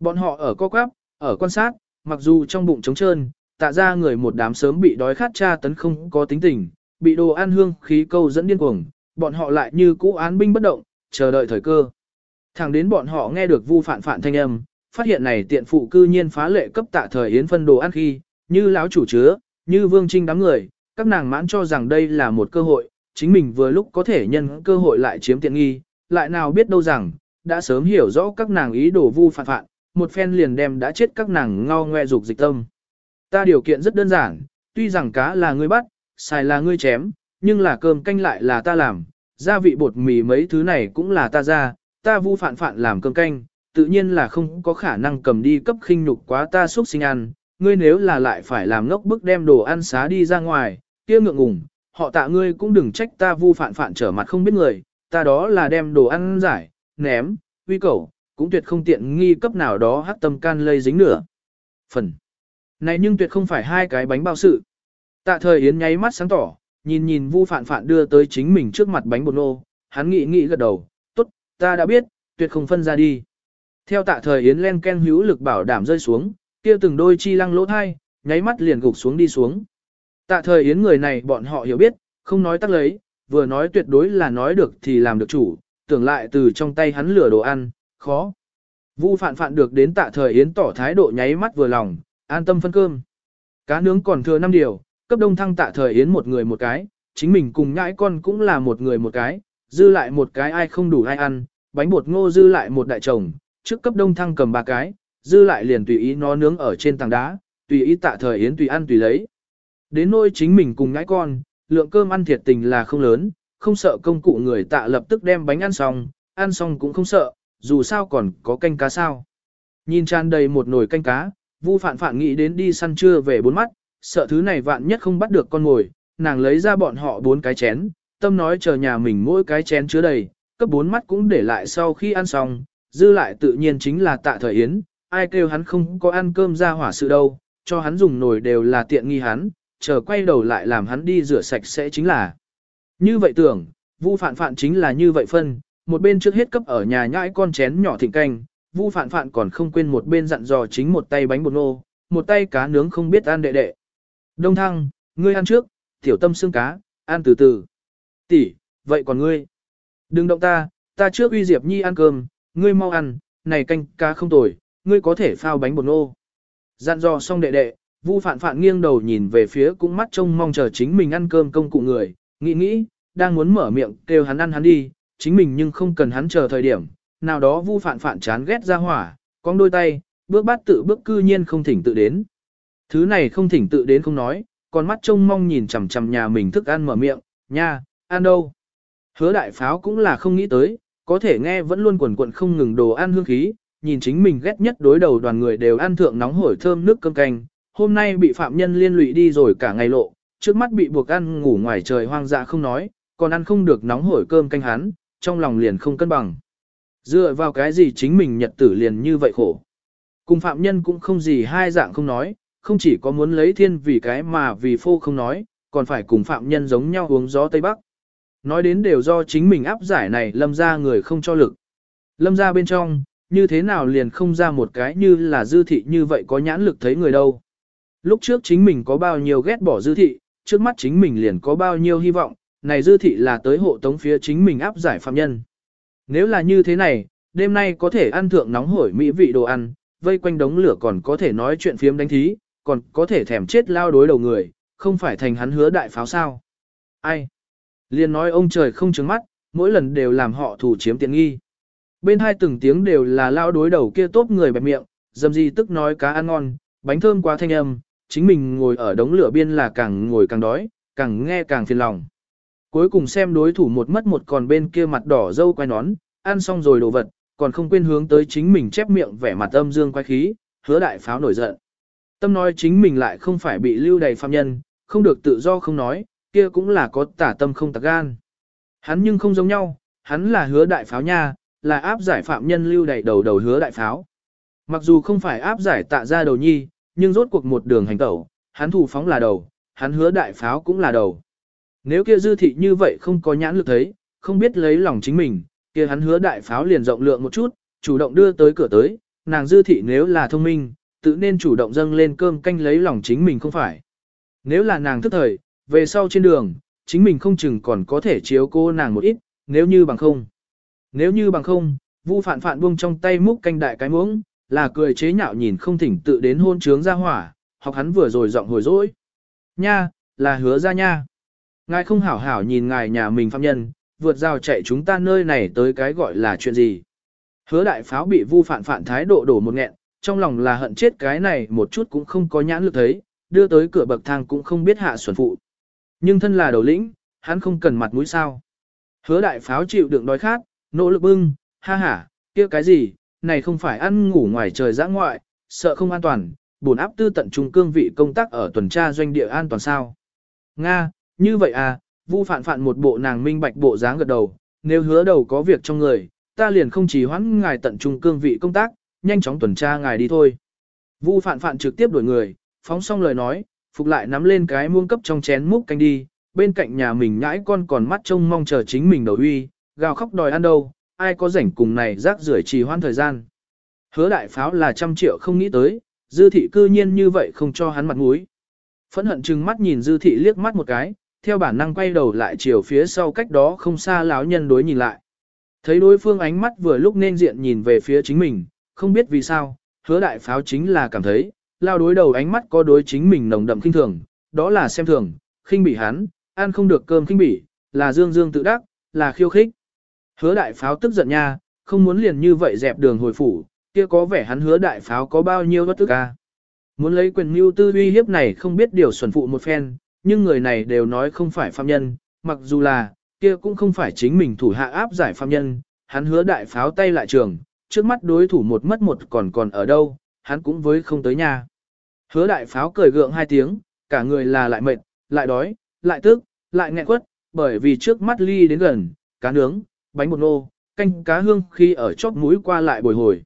Bọn họ ở co quắp, ở quan sát, mặc dù trong bụng trống trơn, tạ ra người một đám sớm bị đói khát tra tấn không có tính tình, bị đồ ăn hương khí câu dẫn điên cuồng, bọn họ lại như cũ án binh bất động, chờ đợi thời cơ. Thẳng đến bọn họ nghe được vu phản phản thanh âm, phát hiện này tiện phụ cư nhiên phá lệ cấp tạ thời yến phân đồ ăn khi, như láo chủ chứa, như vương trinh đám người, các nàng mãn cho rằng đây là một cơ hội, chính mình vừa lúc có thể nhân cơ hội lại chiếm tiện nghi, lại nào biết đâu rằng, đã sớm hiểu rõ các nàng ý đồ vu phản phản, một phen liền đem đã chết các nàng ngao ngoe dục dịch tâm. Ta điều kiện rất đơn giản, tuy rằng cá là ngươi bắt, xài là ngươi chém, nhưng là cơm canh lại là ta làm, gia vị bột mì mấy thứ này cũng là ta ra, ta vu phản phản làm cơm canh, tự nhiên là không có khả năng cầm đi cấp khinh nhục quá ta xúc sinh ăn, ngươi nếu là lại phải làm ngốc bức đem đồ ăn xá đi ra ngoài, kia ngượng ngùng, họ tạ ngươi cũng đừng trách ta vu phản phản trở mặt không biết người, ta đó là đem đồ ăn giải, ném, uy cầu, cũng tuyệt không tiện nghi cấp nào đó hắc tâm can lây dính nữa. Phần. Này nhưng tuyệt không phải hai cái bánh bao sự. Tạ thời Yến nháy mắt sáng tỏ, nhìn nhìn vu phản phản đưa tới chính mình trước mặt bánh bột nô, hắn nghĩ nghĩ gật đầu, tốt, ta đã biết, tuyệt không phân ra đi. Theo tạ thời Yến len ken hữu lực bảo đảm rơi xuống, kia từng đôi chi lăng lỗ thai, nháy mắt liền gục xuống đi xuống. Tạ thời Yến người này bọn họ hiểu biết, không nói tắc lấy, vừa nói tuyệt đối là nói được thì làm được chủ, tưởng lại từ trong tay hắn lửa đồ ăn, khó. Vu phạn phạn được đến tạ thời Yến tỏ thái độ nháy mắt vừa lòng, an tâm phân cơm. Cá nướng còn thừa 5 điều, cấp đông thăng tạ thời Yến một người một cái, chính mình cùng nhãi con cũng là một người một cái, dư lại một cái ai không đủ ai ăn, bánh bột ngô dư lại một đại chồng, trước cấp đông thăng cầm ba cái, dư lại liền tùy ý nó nướng ở trên tảng đá, tùy ý tạ thời Yến tùy ăn tùy lấy. Đến nôi chính mình cùng nhãi con, lượng cơm ăn thiệt tình là không lớn, không sợ công cụ người tạ lập tức đem bánh ăn xong, ăn xong cũng không sợ, dù sao còn có canh cá sao. Nhìn tràn đầy một nồi canh cá, Vu Phạn Phạn nghĩ đến đi săn trưa về bốn mắt, sợ thứ này vạn nhất không bắt được con ngồi, nàng lấy ra bọn họ bốn cái chén, tâm nói chờ nhà mình mỗi cái chén chứa đầy, cấp bốn mắt cũng để lại sau khi ăn xong, dư lại tự nhiên chính là tạ thời yến, ai kêu hắn không có ăn cơm ra hỏa sự đâu, cho hắn dùng nồi đều là tiện nghi hắn, chờ quay đầu lại làm hắn đi rửa sạch sẽ chính là. Như vậy tưởng, Vu Phạn Phạn chính là như vậy phân, một bên trước hết cấp ở nhà nhãi con chén nhỏ thịnh canh, Vu Phạn Phạn còn không quên một bên dặn dò chính một tay bánh bột nô, một tay cá nướng không biết ăn đệ đệ. Đông Thăng, ngươi ăn trước, tiểu tâm xương cá, ăn từ từ. Tỷ, vậy còn ngươi? Đừng động ta, ta trước uy Diệp Nhi ăn cơm, ngươi mau ăn, này canh cá không tồi, ngươi có thể phao bánh bột nô. Dặn dò xong đệ đệ, Vu Phạn Phạn nghiêng đầu nhìn về phía cũng mắt trông mong chờ chính mình ăn cơm công cụ người, nghĩ nghĩ, đang muốn mở miệng kêu hắn ăn hắn đi, chính mình nhưng không cần hắn chờ thời điểm, nào đó Vu phản phản chán ghét ra hỏa, cong đôi tay, bước bát tự bước cư nhiên không thỉnh tự đến. Thứ này không thỉnh tự đến không nói, còn mắt trông mong nhìn chằm chằm nhà mình thức ăn mở miệng, nha, ăn đâu. Hứa đại pháo cũng là không nghĩ tới, có thể nghe vẫn luôn quần quận không ngừng đồ ăn hương khí, nhìn chính mình ghét nhất đối đầu đoàn người đều ăn thượng nóng hổi thơm nước cơm canh, hôm nay bị phạm nhân liên lụy đi rồi cả ngày lộ, trước mắt bị buộc ăn ngủ ngoài trời hoang dã không nói, còn ăn không được nóng hổi cơm canh hắn, trong lòng liền không cân bằng. Dựa vào cái gì chính mình nhật tử liền như vậy khổ. Cùng phạm nhân cũng không gì hai dạng không nói, không chỉ có muốn lấy thiên vì cái mà vì phô không nói, còn phải cùng phạm nhân giống nhau uống gió Tây Bắc. Nói đến đều do chính mình áp giải này lâm ra người không cho lực. Lâm ra bên trong, như thế nào liền không ra một cái như là dư thị như vậy có nhãn lực thấy người đâu. Lúc trước chính mình có bao nhiêu ghét bỏ dư thị, trước mắt chính mình liền có bao nhiêu hy vọng, này dư thị là tới hộ tống phía chính mình áp giải phạm nhân. Nếu là như thế này, đêm nay có thể ăn thượng nóng hổi mỹ vị đồ ăn, vây quanh đống lửa còn có thể nói chuyện phiếm đánh thí, còn có thể thèm chết lao đối đầu người, không phải thành hắn hứa đại pháo sao. Ai? Liên nói ông trời không trứng mắt, mỗi lần đều làm họ thủ chiếm tiện nghi. Bên hai từng tiếng đều là lao đối đầu kia tốt người bẹp miệng, dầm gì tức nói cá ăn ngon, bánh thơm quá thanh âm, chính mình ngồi ở đống lửa biên là càng ngồi càng đói, càng nghe càng phiền lòng. Cuối cùng xem đối thủ một mất một còn bên kia mặt đỏ dâu quay nón, ăn xong rồi đồ vật, còn không quên hướng tới chính mình chép miệng vẻ mặt âm dương quay khí, hứa đại pháo nổi giận. Tâm nói chính mình lại không phải bị lưu đầy phạm nhân, không được tự do không nói, kia cũng là có tả tâm không tạc gan. Hắn nhưng không giống nhau, hắn là hứa đại pháo nha, là áp giải phạm nhân lưu đầy đầu đầu hứa đại pháo. Mặc dù không phải áp giải tạ ra đầu nhi, nhưng rốt cuộc một đường hành tẩu, hắn thủ phóng là đầu, hắn hứa đại pháo cũng là đầu. Nếu kia dư thị như vậy không có nhãn lực thấy, không biết lấy lòng chính mình, kia hắn hứa đại pháo liền rộng lượng một chút, chủ động đưa tới cửa tới, nàng dư thị nếu là thông minh, tự nên chủ động dâng lên cơm canh lấy lòng chính mình không phải. Nếu là nàng thức thời, về sau trên đường, chính mình không chừng còn có thể chiếu cô nàng một ít, nếu như bằng không. Nếu như bằng không, Vu Phạn Phạn buông trong tay múc canh đại cái muỗng, là cười chế nhạo nhìn không thỉnh tự đến hôn trướng ra hỏa, học hắn vừa rồi giọng hồi dỗi. Nha, là hứa ra nha. Ngài không hảo hảo nhìn ngài nhà mình phạm nhân, vượt rào chạy chúng ta nơi này tới cái gọi là chuyện gì. Hứa đại pháo bị vu phản phản thái độ đổ một nghẹn, trong lòng là hận chết cái này một chút cũng không có nhãn lực thấy, đưa tới cửa bậc thang cũng không biết hạ xuẩn phụ. Nhưng thân là đầu lĩnh, hắn không cần mặt mũi sao. Hứa đại pháo chịu đựng đói khát, nỗ lực bưng, ha ha, kia cái gì, này không phải ăn ngủ ngoài trời giã ngoại, sợ không an toàn, bổn áp tư tận trung cương vị công tác ở tuần tra doanh địa an toàn sao. Nga, như vậy à, vu phản phản một bộ nàng minh bạch bộ dáng gật đầu, nếu hứa đầu có việc trong người, ta liền không chỉ hoãn ngài tận trung cương vị công tác, nhanh chóng tuần tra ngài đi thôi. Vu phản phản trực tiếp đuổi người, phóng xong lời nói, phục lại nắm lên cái muông cấp trong chén múc canh đi, bên cạnh nhà mình nhãi con còn mắt trông mong chờ chính mình đầu uy, gào khóc đòi ăn đâu, ai có rảnh cùng này rác rưởi trì hoãn thời gian. Hứa đại pháo là trăm triệu không nghĩ tới, dư thị cư nhiên như vậy không cho hắn mặt mũi. Phẫn hận chừng mắt nhìn dư thị liếc mắt một cái, theo bản năng quay đầu lại chiều phía sau cách đó không xa lão nhân đối nhìn lại. Thấy đối phương ánh mắt vừa lúc nên diện nhìn về phía chính mình, không biết vì sao, hứa đại pháo chính là cảm thấy, lao đối đầu ánh mắt có đối chính mình nồng đậm kinh thường, đó là xem thường, khinh bỉ hắn, ăn không được cơm khinh bỉ, là dương dương tự đắc, là khiêu khích. Hứa đại pháo tức giận nha, không muốn liền như vậy dẹp đường hồi phủ, kia có vẻ hắn hứa đại pháo có bao nhiêu bất tức ca. Muốn lấy quyền mưu tư uy hiếp này không biết điều xuẩn phụ một phen, nhưng người này đều nói không phải phạm nhân, mặc dù là, kia cũng không phải chính mình thủ hạ áp giải phạm nhân, hắn hứa đại pháo tay lại trường, trước mắt đối thủ một mất một còn còn ở đâu, hắn cũng với không tới nhà. Hứa đại pháo cười gượng hai tiếng, cả người là lại mệt, lại đói, lại tức, lại nghẹn quất, bởi vì trước mắt ly đến gần, cá nướng, bánh bột nô, canh cá hương khi ở chóp mũi qua lại bồi hồi.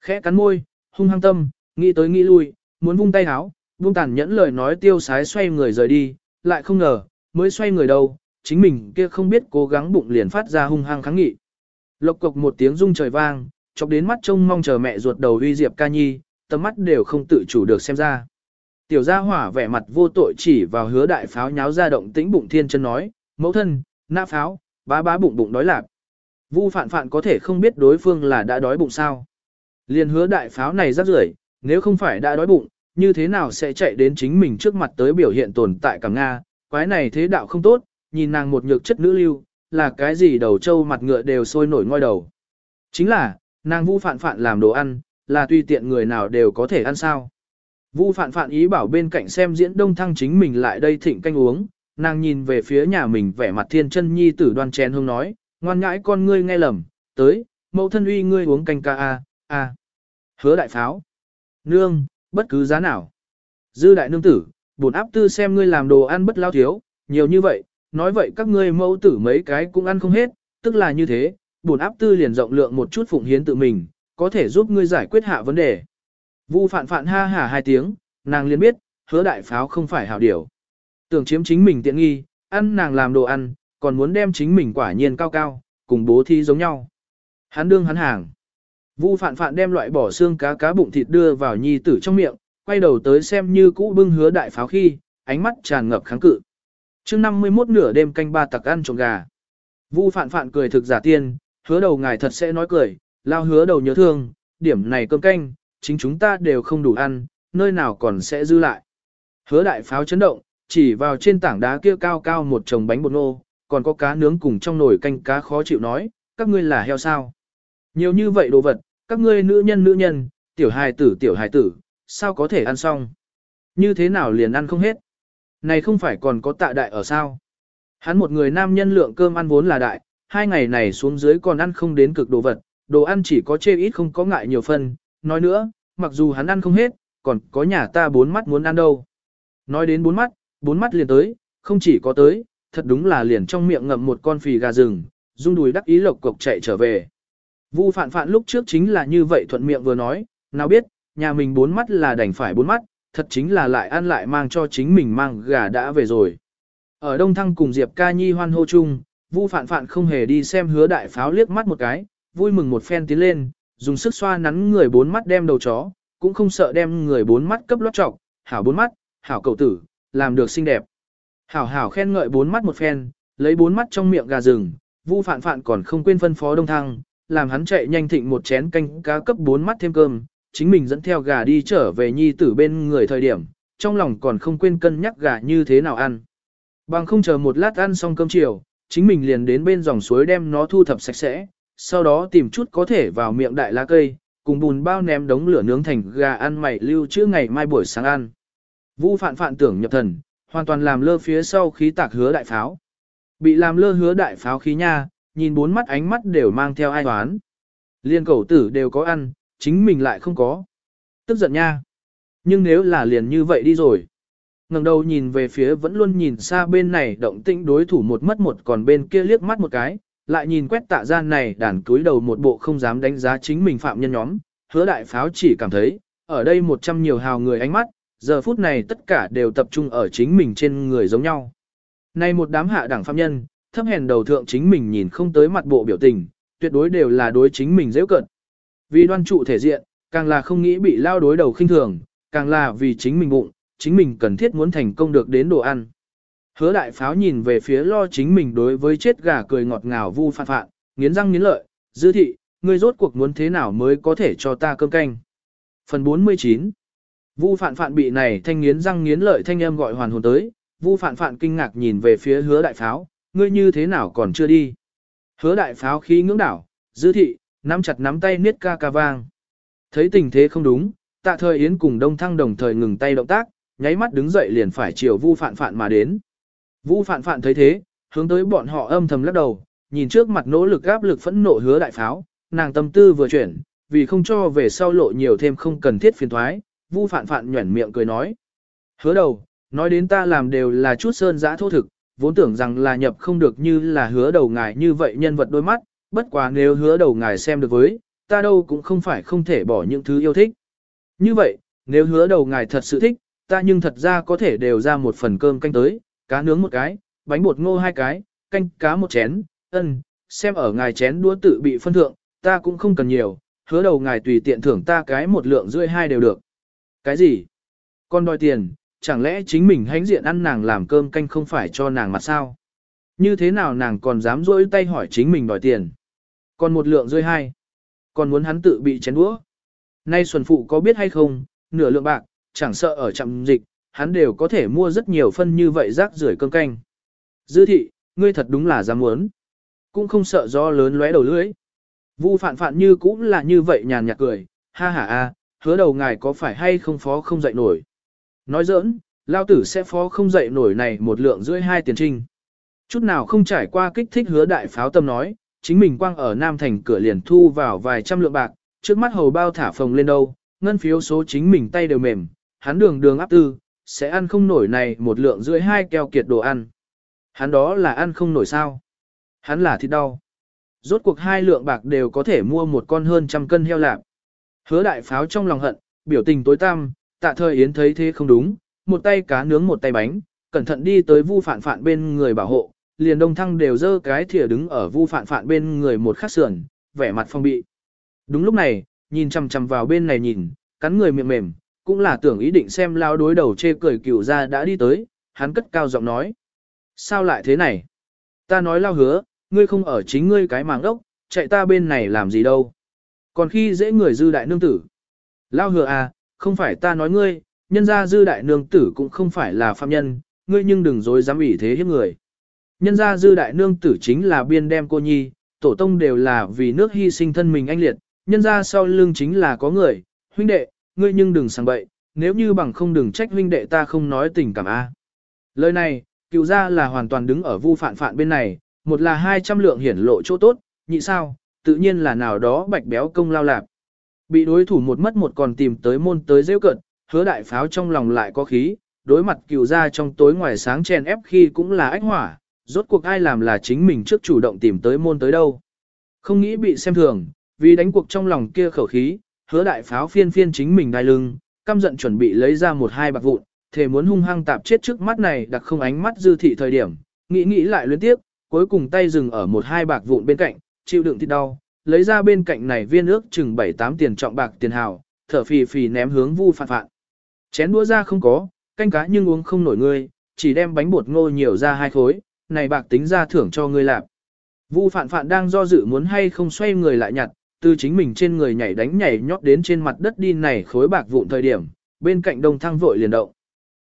Khẽ cắn môi, hung hăng tâm, nghĩ tới nghĩ lui, muốn vung tay háo, vung tàn nhẫn lời nói tiêu sái xoay người rời đi, lại không ngờ, mới xoay người đâu, chính mình kia không biết cố gắng bụng liền phát ra hung hăng kháng nghị. Lộc cục một tiếng rung trời vang, chọc đến mắt trông mong chờ mẹ ruột đầu uy diệp ca nhi, tầm mắt đều không tự chủ được xem ra. Tiểu gia hỏa vẻ mặt vô tội chỉ vào hứa đại pháo nháo ra động tĩnh bụng thiên chân nói, mẫu thân, nã pháo, bá bá bụng bụng đói lạp. Vu phạn phạn có thể không biết đối phương là đã đói bụng sao. Liền hứa đại pháo này rắc rưởi, nếu không phải đã đói bụng, như thế nào sẽ chạy đến chính mình trước mặt tới biểu hiện tồn tại cả Nga, quái này thế đạo không tốt, nhìn nàng một nhược chất nữ lưu, là cái gì đầu trâu mặt ngựa đều sôi nổi ngoi đầu. Chính là, nàng vu phạn phạn làm đồ ăn, là tùy tiện người nào đều có thể ăn sao. Vu phạn phạn ý bảo bên cạnh xem diễn đông thăng chính mình lại đây thịnh canh uống, nàng nhìn về phía nhà mình vẻ mặt thiên chân nhi tử đoan chén hương nói, ngoan ngãi con ngươi nghe lầm, tới, mẫu thân uy ngươi uống canh ca a, a. Hứa đại pháo. Nương, bất cứ giá nào. Dư đại nương tử, bổn áp tư xem ngươi làm đồ ăn bất lao thiếu, nhiều như vậy, nói vậy các ngươi mẫu tử mấy cái cũng ăn không hết, tức là như thế, bổn áp tư liền rộng lượng một chút phụng hiến tự mình, có thể giúp ngươi giải quyết hạ vấn đề. Vu phạn phạn ha hả hai tiếng, nàng liền biết, hứa đại pháo không phải hảo điều. Tưởng chiếm chính mình tiện nghi, ăn nàng làm đồ ăn, còn muốn đem chính mình quả nhiên cao cao, cùng bố thi giống nhau. Hắn đương hắn hàng. Vu phạn phạn đem loại bỏ xương cá cá bụng thịt đưa vào nhi tử trong miệng, quay đầu tới xem như cũ bưng hứa đại pháo khi, ánh mắt tràn ngập kháng cự. chương 51 nửa đêm canh ba tặc ăn trộm gà. Vu phạn phạn cười thực giả tiên, hứa đầu ngài thật sẽ nói cười, lao hứa đầu nhớ thương, điểm này cơm canh, chính chúng ta đều không đủ ăn, nơi nào còn sẽ dư lại. Hứa đại pháo chấn động, chỉ vào trên tảng đá kia cao cao một chồng bánh bột nô, còn có cá nướng cùng trong nồi canh cá khó chịu nói, các ngươi là heo sao. Nhiều như vậy đồ vật, các ngươi nữ nhân nữ nhân, tiểu hài tử tiểu hài tử, sao có thể ăn xong? Như thế nào liền ăn không hết? Này không phải còn có tạ đại ở sao? Hắn một người nam nhân lượng cơm ăn vốn là đại, hai ngày này xuống dưới còn ăn không đến cực đồ vật, đồ ăn chỉ có chê ít không có ngại nhiều phân. Nói nữa, mặc dù hắn ăn không hết, còn có nhà ta bốn mắt muốn ăn đâu. Nói đến bốn mắt, bốn mắt liền tới, không chỉ có tới, thật đúng là liền trong miệng ngậm một con phì gà rừng, rung đùi đắc ý lộc cộc chạy trở về. Vu phạn phạn lúc trước chính là như vậy thuận miệng vừa nói, nào biết, nhà mình bốn mắt là đành phải bốn mắt, thật chính là lại ăn lại mang cho chính mình mang gà đã về rồi. Ở Đông Thăng cùng Diệp Ca Nhi hoan hô chung, Vu phạn phạn không hề đi xem hứa đại pháo liếc mắt một cái, vui mừng một phen tiến lên, dùng sức xoa nắn người bốn mắt đem đầu chó, cũng không sợ đem người bốn mắt cấp lót trọc, hảo bốn mắt, hảo cậu tử, làm được xinh đẹp. Hảo hảo khen ngợi bốn mắt một phen, lấy bốn mắt trong miệng gà rừng, Vu phạn phạn còn không quên phân phó Đông Thăng, làm hắn chạy nhanh thịnh một chén canh cá cấp bốn mắt thêm cơm, chính mình dẫn theo gà đi trở về nhi tử bên người thời điểm, trong lòng còn không quên cân nhắc gà như thế nào ăn. Bằng không chờ một lát ăn xong cơm chiều, chính mình liền đến bên dòng suối đem nó thu thập sạch sẽ, sau đó tìm chút có thể vào miệng đại lá cây, cùng bùn bao ném đống lửa nướng thành gà ăn mày lưu trữ ngày mai buổi sáng ăn. Vu phạn phạn tưởng nhập thần, hoàn toàn làm lơ phía sau khí tạc hứa đại pháo. Bị làm lơ hứa đại pháo khí nha, nhìn bốn mắt ánh mắt đều mang theo ai toán. Liên cầu tử đều có ăn, chính mình lại không có. Tức giận nha. Nhưng nếu là liền như vậy đi rồi. ngẩng đầu nhìn về phía vẫn luôn nhìn xa bên này động tĩnh đối thủ một mất một còn bên kia liếc mắt một cái, lại nhìn quét tạ gian này đàn cúi đầu một bộ không dám đánh giá chính mình phạm nhân nhóm, hứa đại pháo chỉ cảm thấy, ở đây một trăm nhiều hào người ánh mắt, giờ phút này tất cả đều tập trung ở chính mình trên người giống nhau. Này một đám hạ đẳng phạm nhân, thấp hèn đầu thượng chính mình nhìn không tới mặt bộ biểu tình, tuyệt đối đều là đối chính mình dễ cận. Vì đoan trụ thể diện, càng là không nghĩ bị lao đối đầu khinh thường, càng là vì chính mình bụng, chính mình cần thiết muốn thành công được đến đồ ăn. Hứa đại pháo nhìn về phía lo chính mình đối với chết gà cười ngọt ngào vu phạn phạn, nghiến răng nghiến lợi, dư thị, ngươi rốt cuộc muốn thế nào mới có thể cho ta cơm canh. Phần 49 Vu phạn phạn bị này thanh nghiến răng nghiến lợi thanh âm gọi hoàn hồn tới, vu phạn phạn kinh ngạc nhìn về phía hứa đại pháo, ngươi như thế nào còn chưa đi. Hứa đại pháo khí ngưỡng đảo, dư thị, nắm chặt nắm tay niết ca ca vang. Thấy tình thế không đúng, tạ thời yến cùng đông thăng đồng thời ngừng tay động tác, nháy mắt đứng dậy liền phải chiều vu phạn phạn mà đến. Vu phạn phạn thấy thế, hướng tới bọn họ âm thầm lắc đầu, nhìn trước mặt nỗ lực áp lực phẫn nộ hứa đại pháo, nàng tâm tư vừa chuyển, vì không cho về sau lộ nhiều thêm không cần thiết phiền toái vu phạn phạn nhuẩn miệng cười nói. Hứa đầu, nói đến ta làm đều là chút sơn giã thô thực, vốn tưởng rằng là nhập không được như là hứa đầu ngài như vậy nhân vật đôi mắt, bất quá nếu hứa đầu ngài xem được với, ta đâu cũng không phải không thể bỏ những thứ yêu thích. Như vậy, nếu hứa đầu ngài thật sự thích, ta nhưng thật ra có thể đều ra một phần cơm canh tới, cá nướng một cái, bánh bột ngô hai cái, canh cá một chén, ân, xem ở ngài chén đũa tự bị phân thượng, ta cũng không cần nhiều, hứa đầu ngài tùy tiện thưởng ta cái một lượng rưỡi hai đều được. Cái gì? Con đòi tiền, chẳng lẽ chính mình hãnh diện ăn nàng làm cơm canh không phải cho nàng mặt sao? Như thế nào nàng còn dám rỗi tay hỏi chính mình đòi tiền? Còn một lượng rơi hai. Còn muốn hắn tự bị chén đũa. Nay Xuân Phụ có biết hay không, nửa lượng bạc, chẳng sợ ở trạm dịch, hắn đều có thể mua rất nhiều phân như vậy rác rưởi cơm canh. Dư thị, ngươi thật đúng là dám muốn. Cũng không sợ do lớn lóe đầu lưỡi. Vu phạn phạn như cũng là như vậy nhàn nhạt cười, ha ha a, hứa đầu ngài có phải hay không phó không dậy nổi. Nói giỡn, lao tử sẽ phó không dậy nổi này một lượng rưỡi hai tiền trinh. Chút nào không trải qua kích thích hứa đại pháo tâm nói, chính mình quang ở Nam Thành cửa liền thu vào vài trăm lượng bạc, trước mắt hầu bao thả phồng lên đâu, ngân phiếu số chính mình tay đều mềm, hắn đường đường áp tư, sẽ ăn không nổi này một lượng rưỡi hai keo kiệt đồ ăn. Hắn đó là ăn không nổi sao. Hắn là thịt đau. Rốt cuộc hai lượng bạc đều có thể mua một con hơn trăm cân heo lạp. Hứa đại pháo trong lòng hận, biểu tình tối tăm, tạ thời yến thấy thế không đúng, một tay cá nướng một tay bánh, cẩn thận đi tới vu phản phản bên người bảo hộ, liền đông thăng đều dơ cái thìa đứng ở vu phản phản bên người một khắc sườn, vẻ mặt phong bị. Đúng lúc này, nhìn chằm chằm vào bên này nhìn, cắn người miệng mềm, cũng là tưởng ý định xem lao đối đầu chê cười cửu ra đã đi tới, hắn cất cao giọng nói. Sao lại thế này? Ta nói lao hứa, ngươi không ở chính ngươi cái màng ốc, chạy ta bên này làm gì đâu. Còn khi dễ người dư đại nương tử. Lao hừa à, không phải ta nói ngươi, nhân ra dư đại nương tử cũng không phải là phạm nhân, ngươi nhưng đừng dối dám ủy thế hiếp người. Nhân ra dư đại nương tử chính là biên đem cô nhi, tổ tông đều là vì nước hy sinh thân mình anh liệt, nhân ra sau lưng chính là có người, huynh đệ, ngươi nhưng đừng sang bậy, nếu như bằng không đừng trách huynh đệ ta không nói tình cảm a. Lời này, cựu ra là hoàn toàn đứng ở vu phản phản bên này, một là 200 lượng hiển lộ chỗ tốt, nhị sao, tự nhiên là nào đó bạch béo công lao lạc. Bị đối thủ một mất một còn tìm tới môn tới rêu cận, hứa đại pháo trong lòng lại có khí, đối mặt cựu ra trong tối ngoài sáng chen ép khi cũng là ách hỏa, rốt cuộc ai làm là chính mình trước chủ động tìm tới môn tới đâu. Không nghĩ bị xem thường, vì đánh cuộc trong lòng kia khẩu khí, hứa đại pháo phiên phiên chính mình đai lưng, căm giận chuẩn bị lấy ra một hai bạc vụn, thề muốn hung hăng tạp chết trước mắt này đặc không ánh mắt dư thị thời điểm, nghĩ nghĩ lại luyến tiếp, cuối cùng tay dừng ở một hai bạc vụn bên cạnh, chịu đựng thịt đau, lấy ra bên cạnh này viên ước chừng 7-8 tiền trọng bạc tiền hào, thở phì phì ném hướng vu phạn phạn. Chén đũa ra không có, canh cá nhưng uống không nổi ngươi, chỉ đem bánh bột ngô nhiều ra hai khối, này bạc tính ra thưởng cho ngươi làm Vu phạn phạn đang do dự muốn hay không xoay người lại nhặt, từ chính mình trên người nhảy đánh nhảy nhót đến trên mặt đất đi này khối bạc vụn thời điểm, bên cạnh đông thăng vội liền động.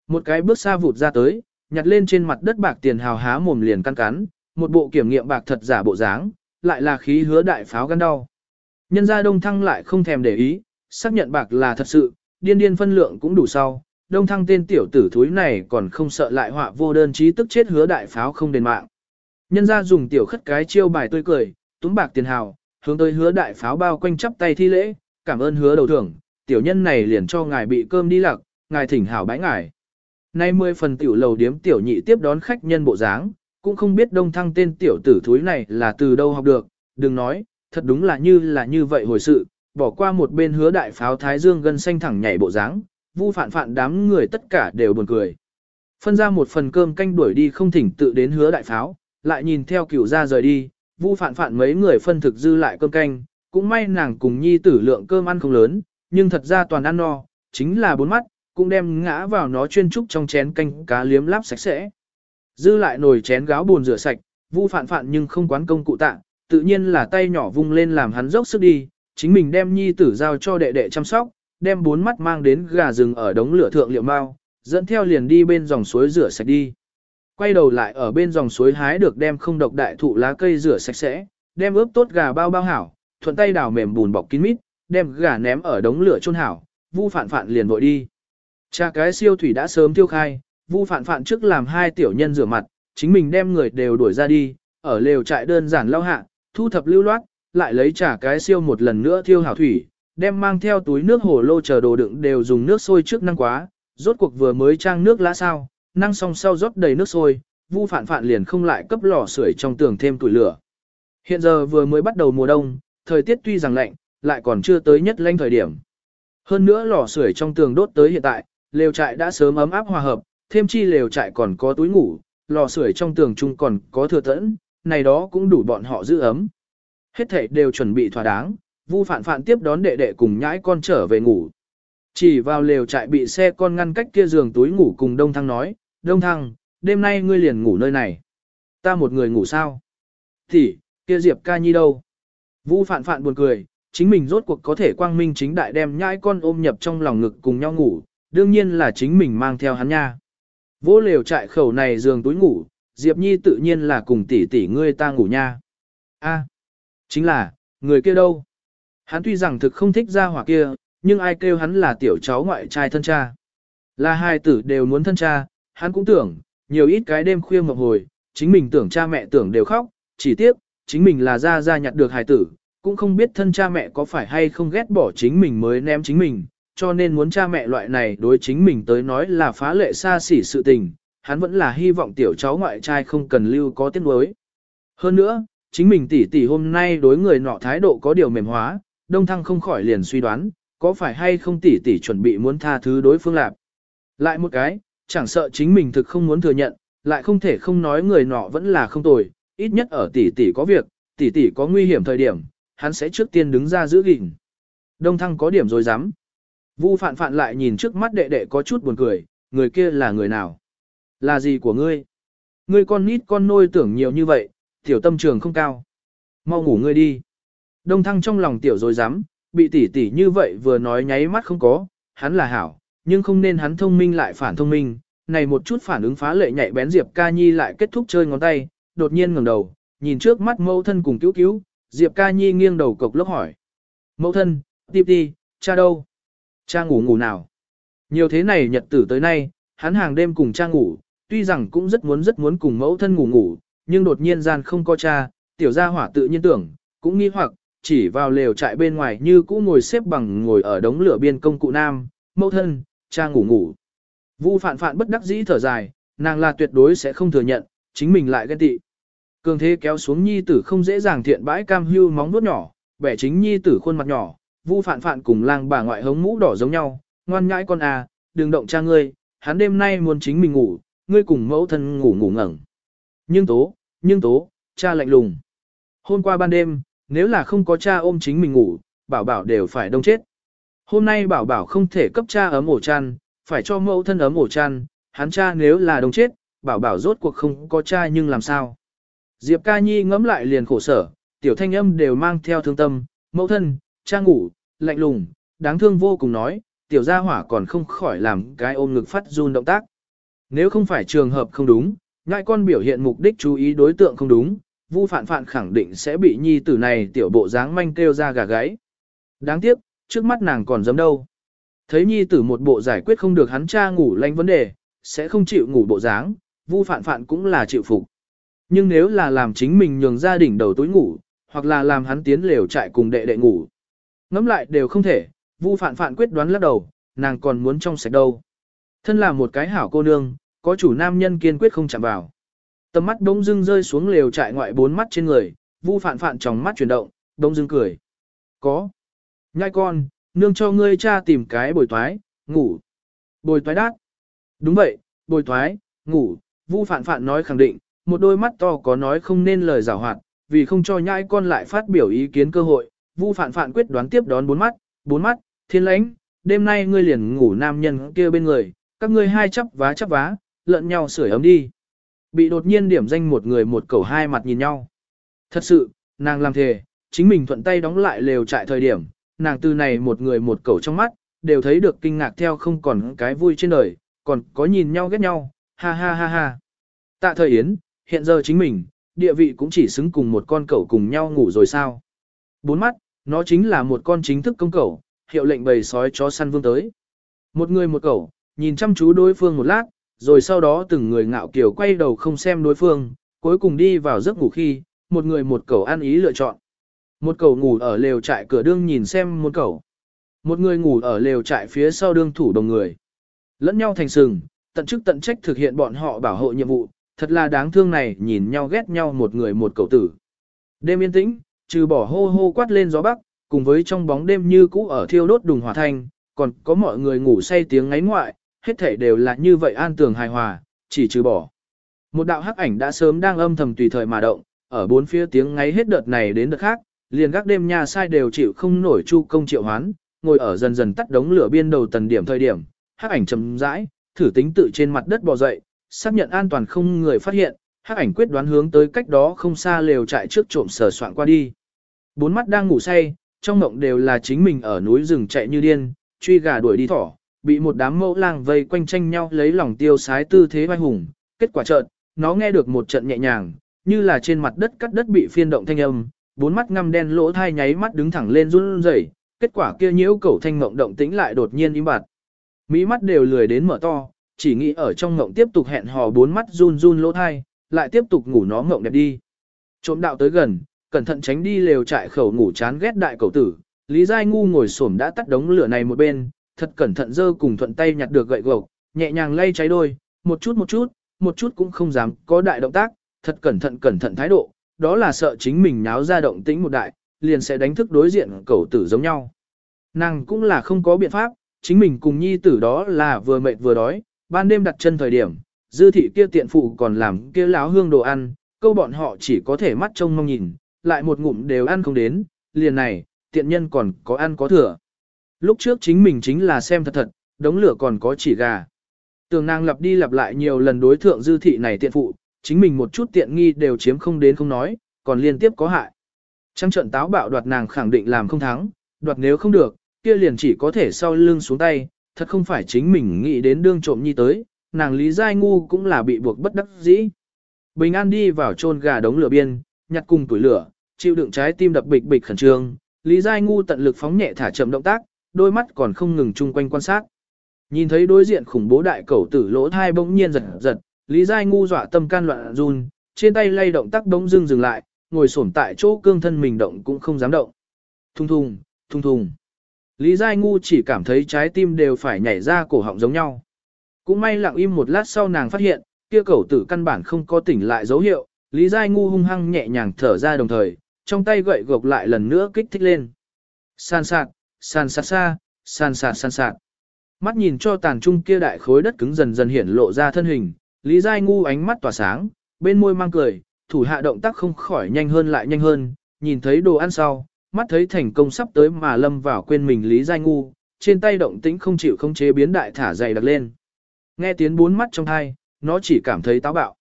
Một cái bước xa vụt ra tới, nhặt lên trên mặt đất bạc tiền hào há mồm liền căn cắn, một bộ kiểm nghiệm bạc thật giả bộ dáng, lại là khí hứa đại pháo gan đau. Nhân gia đông thăng lại không thèm để ý, xác nhận bạc là thật sự, điên điên phân lượng cũng đủ sau. Đông thăng tên tiểu tử thúi này còn không sợ lại họa vô đơn chí tức chết hứa đại pháo không đền mạng. Nhân gia dùng tiểu khất cái chiêu bài tươi cười, túm bạc tiền hào, hướng tới hứa đại pháo bao quanh chắp tay thi lễ, cảm ơn hứa đầu thưởng, tiểu nhân này liền cho ngài bị cơm đi lặc, ngài thỉnh hảo bãi ngài. Nay mười phần tiểu lầu điếm tiểu nhị tiếp đón khách nhân bộ dáng, cũng không biết đông thăng tên tiểu tử thúi này là từ đâu học được, đừng nói, thật đúng là như là như vậy hồi sự, bỏ qua một bên hứa đại pháo thái dương gân xanh thẳng nhảy bộ dáng, vu phản phản đám người tất cả đều buồn cười. Phân ra một phần cơm canh đuổi đi không thỉnh tự đến hứa đại pháo, lại nhìn theo cửu ra rời đi, vu phản phản mấy người phân thực dư lại cơm canh, cũng may nàng cùng nhi tử lượng cơm ăn không lớn, nhưng thật ra toàn ăn no, chính là bốn mắt, cũng đem ngã vào nó chuyên trúc trong chén canh cá liếm láp sạch sẽ. Dư lại nồi chén gáo buồn rửa sạch, vu phản phản nhưng không quán công cụ tạ, tự nhiên là tay nhỏ vung lên làm hắn dốc sức đi, chính mình đem nhi tử giao cho đệ đệ chăm sóc, đem bốn mắt mang đến gà rừng ở đống lửa thượng liệu mau, dẫn theo liền đi bên dòng suối rửa sạch đi. Quay đầu lại ở bên dòng suối hái được đem không độc đại thụ lá cây rửa sạch sẽ, đem ướp tốt gà bao bao hảo, thuận tay đào mềm bùn bọc kín mít, đem gà ném ở đống lửa chôn hảo, Vu Phạn Phạn liền vội đi. Cha cái siêu thủy đã sớm tiêu khai, Vu Phạn Phạn trước làm hai tiểu nhân rửa mặt, chính mình đem người đều đuổi ra đi, ở lều trại đơn giản lau hạ, thu thập lưu loát, lại lấy trả cái siêu một lần nữa thiêu hảo thủy, đem mang theo túi nước hồ lô chờ đồ đựng đều dùng nước sôi trước năng quá, rốt cuộc vừa mới trang nước lá sao, năng xong sau rót đầy nước sôi, Vu Phạn Phạn liền không lại cấp lò sưởi trong tường thêm tuổi lửa. Hiện giờ vừa mới bắt đầu mùa đông, thời tiết tuy rằng lạnh, lại còn chưa tới nhất lanh thời điểm. Hơn nữa lò sưởi trong tường đốt tới hiện tại, lều trại đã sớm ấm áp hòa hợp, thêm chi lều trại còn có túi ngủ, lò sưởi trong tường chung còn có thừa tẫn, này đó cũng đủ bọn họ giữ ấm. Hết thảy đều chuẩn bị thỏa đáng, Vu Phạn Phạn tiếp đón đệ đệ cùng nhãi con trở về ngủ. Chỉ vào lều trại bị xe con ngăn cách kia giường túi ngủ cùng Đông Thăng nói, Đông Thăng, đêm nay ngươi liền ngủ nơi này. Ta một người ngủ sao? Thì, kia Diệp ca nhi đâu? Vu Phạn Phạn buồn cười, chính mình rốt cuộc có thể quang minh chính đại đem nhãi con ôm nhập trong lòng ngực cùng nhau ngủ, đương nhiên là chính mình mang theo hắn nha. Vô lều trại khẩu này giường túi ngủ, Diệp Nhi tự nhiên là cùng tỷ tỷ ngươi ta ngủ nha. A, chính là, người kia đâu? Hắn tuy rằng thực không thích ra hỏa kia, nhưng ai kêu hắn là tiểu cháu ngoại trai thân cha. Là hai tử đều muốn thân cha, hắn cũng tưởng, nhiều ít cái đêm khuya mộng hồi, chính mình tưởng cha mẹ tưởng đều khóc, chỉ tiếc, chính mình là ra ra nhặt được hài tử, cũng không biết thân cha mẹ có phải hay không ghét bỏ chính mình mới ném chính mình, cho nên muốn cha mẹ loại này đối chính mình tới nói là phá lệ xa xỉ sự tình, hắn vẫn là hy vọng tiểu cháu ngoại trai không cần lưu có tiếng đối. Hơn nữa, chính mình tỷ tỷ hôm nay đối người nọ thái độ có điều mềm hóa, đông thăng không khỏi liền suy đoán, có phải hay không tỷ tỷ chuẩn bị muốn tha thứ đối phương lạp. Lại một cái, chẳng sợ chính mình thực không muốn thừa nhận, lại không thể không nói người nọ vẫn là không tồi, ít nhất ở tỷ tỷ có việc, tỷ tỷ có nguy hiểm thời điểm, hắn sẽ trước tiên đứng ra giữ gìn. Đông thăng có điểm rồi dám. Vu phạn phạn lại nhìn trước mắt đệ đệ có chút buồn cười, người kia là người nào? Là gì của ngươi? Ngươi con nít con nôi tưởng nhiều như vậy, tiểu tâm trường không cao. Mau ngủ ngươi đi. Đông thăng trong lòng tiểu rồi dám, bị tỷ tỷ như vậy vừa nói nháy mắt không có, hắn là hảo, nhưng không nên hắn thông minh lại phản thông minh. Này một chút phản ứng phá lệ nhạy bén Diệp ca nhi lại kết thúc chơi ngón tay, đột nhiên ngẩng đầu, nhìn trước mắt mẫu thân cùng cứu cứu, Diệp ca nhi nghiêng đầu cộc lốc hỏi. Mẫu thân, tiếp đi, cha đâu? Cha ngủ ngủ nào? Nhiều thế này nhật tử tới nay, hắn hàng đêm cùng cha ngủ, tuy rằng cũng rất muốn rất muốn cùng mẫu thân ngủ ngủ, nhưng đột nhiên gian không có cha, tiểu gia hỏa tự nhiên tưởng, cũng nghi hoặc, chỉ vào lều trại bên ngoài như cũ ngồi xếp bằng ngồi ở đống lửa biên công cụ nam, mẫu thân, cha ngủ ngủ. Vu phạn phạn bất đắc dĩ thở dài, nàng là tuyệt đối sẽ không thừa nhận, chính mình lại ghen tị. Cường thế kéo xuống nhi tử không dễ dàng thiện bãi cam hưu móng nuốt nhỏ, bẻ chính nhi tử khuôn mặt nhỏ, vu phạn phạn cùng lang bà ngoại hống mũ đỏ giống nhau, ngoan nhãi con à, đừng động cha ngươi, hắn đêm nay muốn chính mình ngủ, ngươi cùng mẫu thân ngủ ngủ ngẩn. Nhưng tố, nhưng tố, cha lạnh lùng. Hôm qua ban đêm, nếu là không có cha ôm chính mình ngủ, bảo bảo đều phải đông chết. Hôm nay bảo bảo không thể cấp cha ấm ổ chăn, phải cho mẫu thân ấm ổ chăn, hắn cha nếu là đông chết, bảo bảo rốt cuộc không có cha nhưng làm sao. Diệp ca nhi ngẫm lại liền khổ sở, tiểu thanh âm đều mang theo thương tâm, mẫu thân, cha ngủ, lạnh lùng, đáng thương vô cùng nói, tiểu gia hỏa còn không khỏi làm cái ôm ngực phát run động tác. Nếu không phải trường hợp không đúng, ngại con biểu hiện mục đích chú ý đối tượng không đúng, Vu Phạn Phạn khẳng định sẽ bị nhi tử này tiểu bộ dáng manh kêu ra gà gáy. Đáng tiếc, trước mắt nàng còn dám đâu. Thấy nhi tử một bộ giải quyết không được hắn cha ngủ lanh vấn đề, sẽ không chịu ngủ bộ dáng, Vu Phạn Phạn cũng là chịu phục. Nhưng nếu là làm chính mình nhường gia đình đầu tối ngủ, hoặc là làm hắn tiến lều trại cùng đệ đệ ngủ, ngẫm lại đều không thể, Vu phạn phạn quyết đoán lắc đầu, nàng còn muốn trong sạch đâu. Thân là một cái hảo cô nương, có chủ nam nhân kiên quyết không chạm vào. Tầm mắt bỗng dưng rơi xuống lều trại ngoại bốn mắt trên người, Vu phạn phạn trong mắt chuyển động, bỗng dưng cười. Có. Nhai con, nương cho ngươi cha tìm cái bồi toái, ngủ. Bồi toái đát. Đúng vậy, bồi toái, ngủ, Vu phạn phạn nói khẳng định, một đôi mắt to có nói không nên lời giảo hoạt, vì không cho nhai con lại phát biểu ý kiến cơ hội, Vu phạn phạn quyết đoán tiếp đón bốn mắt, bốn mắt, thiên lãnh, đêm nay ngươi liền ngủ nam nhân kia bên người, các ngươi hai chắp vá chắp vá, lợn nhau sưởi ấm đi. Bị đột nhiên điểm danh một người một cầu hai mặt nhìn nhau. Thật sự, nàng làm thề, chính mình thuận tay đóng lại lều trại thời điểm, nàng từ này một người một cầu trong mắt, đều thấy được kinh ngạc theo không còn cái vui trên đời, còn có nhìn nhau ghét nhau, ha ha ha ha. Tạ thời Yến, hiện giờ chính mình, địa vị cũng chỉ xứng cùng một con cẩu cùng nhau ngủ rồi sao. Bốn mắt, nó chính là một con chính thức công cẩu, hiệu lệnh bầy sói chó săn vương tới. Một người một cẩu, nhìn chăm chú đối phương một lát, rồi sau đó từng người ngạo kiểu quay đầu không xem đối phương, cuối cùng đi vào giấc ngủ khi, một người một cẩu ăn ý lựa chọn. Một cẩu ngủ ở lều trại cửa đương nhìn xem một cẩu. Một người ngủ ở lều trại phía sau đương thủ đồng người. Lẫn nhau thành sừng, tận chức tận trách thực hiện bọn họ bảo hộ nhiệm vụ, thật là đáng thương này nhìn nhau ghét nhau một người một cậu tử. Đêm yên tĩnh, trừ bỏ hô hô quát lên gió bắc, cùng với trong bóng đêm như cũ ở thiêu đốt đùng hỏa thanh, còn có mọi người ngủ say tiếng ngáy ngoại, hết thể đều là như vậy an tường hài hòa, chỉ trừ bỏ. Một đạo hắc ảnh đã sớm đang âm thầm tùy thời mà động, ở bốn phía tiếng ngáy hết đợt này đến đợt khác, liền gác đêm nhà sai đều chịu không nổi chu công triệu hoán, ngồi ở dần dần tắt đống lửa biên đầu tần điểm thời điểm, hắc ảnh chậm rãi, thử tính tự trên mặt đất bò dậy, xác nhận an toàn không người phát hiện, hắc ảnh quyết đoán hướng tới cách đó không xa lều trại trước trộm sờ soạn qua đi. Bốn mắt đang ngủ say, trong mộng đều là chính mình ở núi rừng chạy như điên, truy gà đuổi đi thỏ, bị một đám mẫu lang vây quanh tranh nhau lấy lòng tiêu sái tư thế vai hùng. Kết quả chợt, nó nghe được một trận nhẹ nhàng, như là trên mặt đất cắt đất bị phiên động thanh âm, bốn mắt ngăm đen lỗ thai nháy mắt đứng thẳng lên run rẩy, kết quả kia nhiễu cẩu thanh mộng động tĩnh lại đột nhiên im bặt. Mỹ mắt đều lười đến mở to, chỉ nghĩ ở trong ngộng tiếp tục hẹn hò bốn mắt run run lỗ thai, lại tiếp tục ngủ nó ngộng đẹp đi. Trộm đạo tới gần, cẩn thận tránh đi lều trại khẩu ngủ chán ghét đại cầu tử, Lý Giai Ngu ngồi xổm đã tắt đống lửa này một bên, thật cẩn thận dơ cùng thuận tay nhặt được gậy gộc, nhẹ nhàng lay cháy đôi, một chút một chút, một chút cũng không dám có đại động tác, thật cẩn thận cẩn thận thái độ, đó là sợ chính mình nháo ra động tĩnh một đại, liền sẽ đánh thức đối diện cầu tử giống nhau. Nàng cũng là không có biện pháp, chính mình cùng nhi tử đó là vừa mệt vừa đói, ban đêm đặt chân thời điểm, dư thị kia tiện phụ còn làm kia láo hương đồ ăn, câu bọn họ chỉ có thể mắt trông mong nhìn, lại một ngụm đều ăn không đến, liền này, tiện nhân còn có ăn có thừa. Lúc trước chính mình chính là xem thật thật, đống lửa còn có chỉ gà. Tường nàng lặp đi lặp lại nhiều lần đối thượng dư thị này tiện phụ, chính mình một chút tiện nghi đều chiếm không đến không nói, còn liên tiếp có hại. Trăng trận táo bạo đoạt nàng khẳng định làm không thắng, đoạt nếu không được, kia liền chỉ có thể sau lưng xuống tay, thật không phải chính mình nghĩ đến đương trộm nhi tới, nàng Lý Giai Ngu cũng là bị buộc bất đắc dĩ. Bình An đi vào chôn gà đống lửa biên, nhặt cùng tuổi lửa, chịu đựng trái tim đập bịch bịch khẩn trương, Lý Giai Ngu tận lực phóng nhẹ thả chậm động tác, đôi mắt còn không ngừng chung quanh quan sát. Nhìn thấy đối diện khủng bố đại cẩu tử lỗ thai bỗng nhiên giật giật, Lý Giai Ngu dọa tâm can loạn run, trên tay lay động tác bỗng dưng dừng lại, ngồi xổm tại chỗ cương thân mình động cũng không dám động. Thung thùng, thung thùng. Lý Giai Ngu chỉ cảm thấy trái tim đều phải nhảy ra cổ họng giống nhau. Cũng may lặng im một lát sau nàng phát hiện, kia cẩu tử căn bản không có tỉnh lại dấu hiệu, Lý Giai Ngu hung hăng nhẹ nhàng thở ra đồng thời, trong tay gậy gộc lại lần nữa kích thích lên. sàn sạt, sàn sạt xa, sàn sạt sàn sạt. Mắt nhìn cho tàn trung kia đại khối đất cứng dần dần hiển lộ ra thân hình, Lý Giai Ngu ánh mắt tỏa sáng, bên môi mang cười, thủ hạ động tác không khỏi nhanh hơn lại nhanh hơn, nhìn thấy đồ ăn sau, mắt thấy thành công sắp tới mà lâm vào quên mình Lý Giai Ngu, trên tay động tĩnh không chịu không chế biến đại thả dày đặc lên. Nghe tiếng bốn mắt trong thai, nó chỉ cảm thấy táo bạo.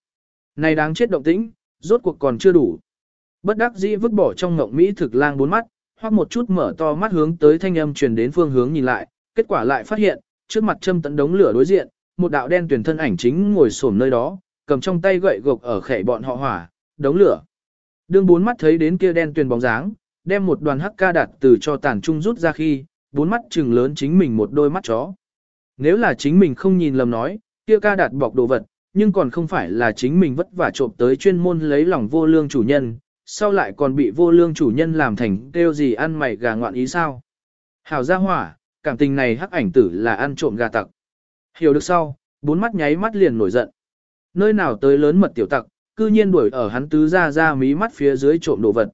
Này đáng chết động tĩnh, rốt cuộc còn chưa đủ. Bất đắc dĩ vứt bỏ trong ngộng Mỹ thực lang bốn mắt, hoặc một chút mở to mắt hướng tới thanh âm truyền đến phương hướng nhìn lại, kết quả lại phát hiện, trước mặt châm tận đống lửa đối diện, một đạo đen tuyển thân ảnh chính ngồi xổm nơi đó, cầm trong tay gậy gộc ở khẻ bọn họ hỏa, đống lửa. Đương bốn mắt thấy đến kia đen tuyền bóng dáng, đem một đoàn hắc ca đặt từ cho tàn trung rút ra khi, bốn mắt trừng lớn chính mình một đôi mắt chó. Nếu là chính mình không nhìn lầm nói, kia ca đạt bọc đồ vật, nhưng còn không phải là chính mình vất vả trộm tới chuyên môn lấy lòng vô lương chủ nhân, sau lại còn bị vô lương chủ nhân làm thành kêu gì ăn mày gà ngoạn ý sao. Hảo gia hỏa, cảm tình này hắc ảnh tử là ăn trộm gà tặc. Hiểu được sau, bốn mắt nháy mắt liền nổi giận. Nơi nào tới lớn mật tiểu tặc, cư nhiên đuổi ở hắn tứ ra ra mí mắt phía dưới trộm đồ vật.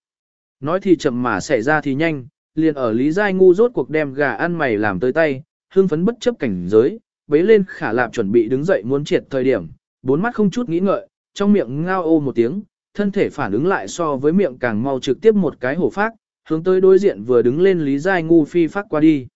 Nói thì chậm mà xảy ra thì nhanh, liền ở Lý Giai ngu rốt cuộc đem gà ăn mày làm tới tay, hương phấn bất chấp cảnh giới, bấy lên khả lạp chuẩn bị đứng dậy muốn triệt thời điểm, bốn mắt không chút nghĩ ngợi, trong miệng ngao ô một tiếng, thân thể phản ứng lại so với miệng càng mau trực tiếp một cái hổ phát, hướng tới đối diện vừa đứng lên Lý Giai ngu phi phát qua đi.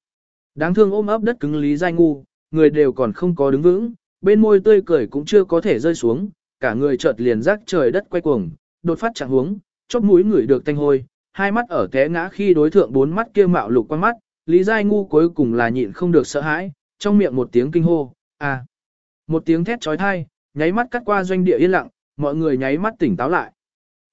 Đáng thương ôm ấp đất cứng Lý Giai ngu, người đều còn không có đứng vững, bên môi tươi cười cũng chưa có thể rơi xuống, cả người chợt liền rắc trời đất quay cuồng, đột phát chẳng hướng, chóp mũi người được tanh hôi, hai mắt ở té ngã khi đối thượng bốn mắt kia mạo lục quan mắt, Lý Giai Ngu cuối cùng là nhịn không được sợ hãi, trong miệng một tiếng kinh hô, à. Một tiếng thét trói thai, nháy mắt cắt qua doanh địa yên lặng, mọi người nháy mắt tỉnh táo lại.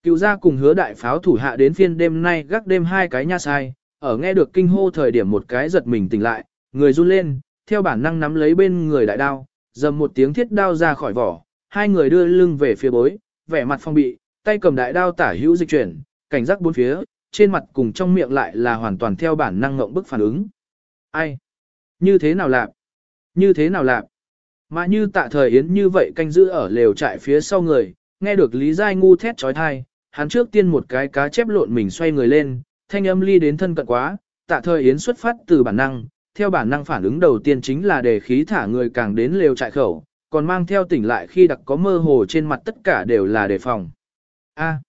Cựu gia cùng hứa đại pháo thủ hạ đến phiên đêm nay gác đêm hai cái nha sai, ở nghe được kinh hô thời điểm một cái giật mình tỉnh lại, người run lên, theo bản năng nắm lấy bên người đại đao, dầm một tiếng thiết đao ra khỏi vỏ, hai người đưa lưng về phía bối, vẻ mặt phong bị, tay cầm đại đao tả hữu dịch chuyển, cảnh giác bốn phía, trên mặt cùng trong miệng lại là hoàn toàn theo bản năng ngộng bức phản ứng. Ai? Như thế nào lạp? Như thế nào lạp? Mà như tạ thời yến như vậy canh giữ ở lều trại phía sau người, nghe được Lý Giai ngu thét trói thai, hắn trước tiên một cái cá chép lộn mình xoay người lên, thanh âm ly đến thân cận quá, tạ thời yến xuất phát từ bản năng, theo bản năng phản ứng đầu tiên chính là để khí thả người càng đến lều trại khẩu, còn mang theo tỉnh lại khi đặc có mơ hồ trên mặt tất cả đều là đề phòng. A,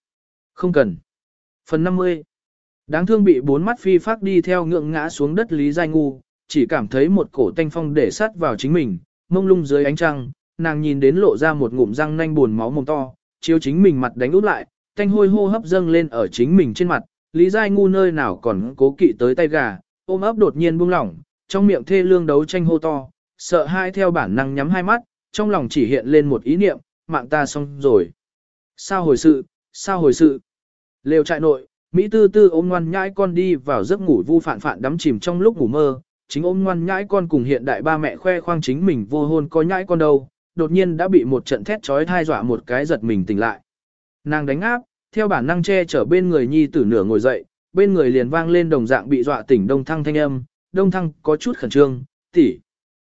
không cần. Phần 50 Đáng thương bị bốn mắt phi phát đi theo ngượng ngã xuống đất Lý Giai Ngu, chỉ cảm thấy một cổ tanh phong để sát vào chính mình, mông lung dưới ánh trăng, nàng nhìn đến lộ ra một ngụm răng nanh buồn máu mồm to, chiếu chính mình mặt đánh út lại, thanh hôi hô hấp dâng lên ở chính mình trên mặt, Lý Giai Ngu nơi nào còn cố kỵ tới tay gà, ôm ấp đột nhiên buông lỏng, trong miệng thê lương đấu tranh hô to, sợ hai theo bản năng nhắm hai mắt, trong lòng chỉ hiện lên một ý niệm, mạng ta xong rồi. Sao hồi sự, sao hồi sự? Lều trại nội, Mỹ tư tư ôm ngoan nhãi con đi vào giấc ngủ vu phản phản đắm chìm trong lúc ngủ mơ, chính ôm ngoan nhãi con cùng hiện đại ba mẹ khoe khoang chính mình vô hôn có nhãi con đâu, đột nhiên đã bị một trận thét chói thai dọa một cái giật mình tỉnh lại. Nàng đánh áp, theo bản năng che chở bên người nhi tử nửa ngồi dậy, bên người liền vang lên đồng dạng bị dọa tỉnh đông thăng thanh âm, đông thăng có chút khẩn trương, tỷ.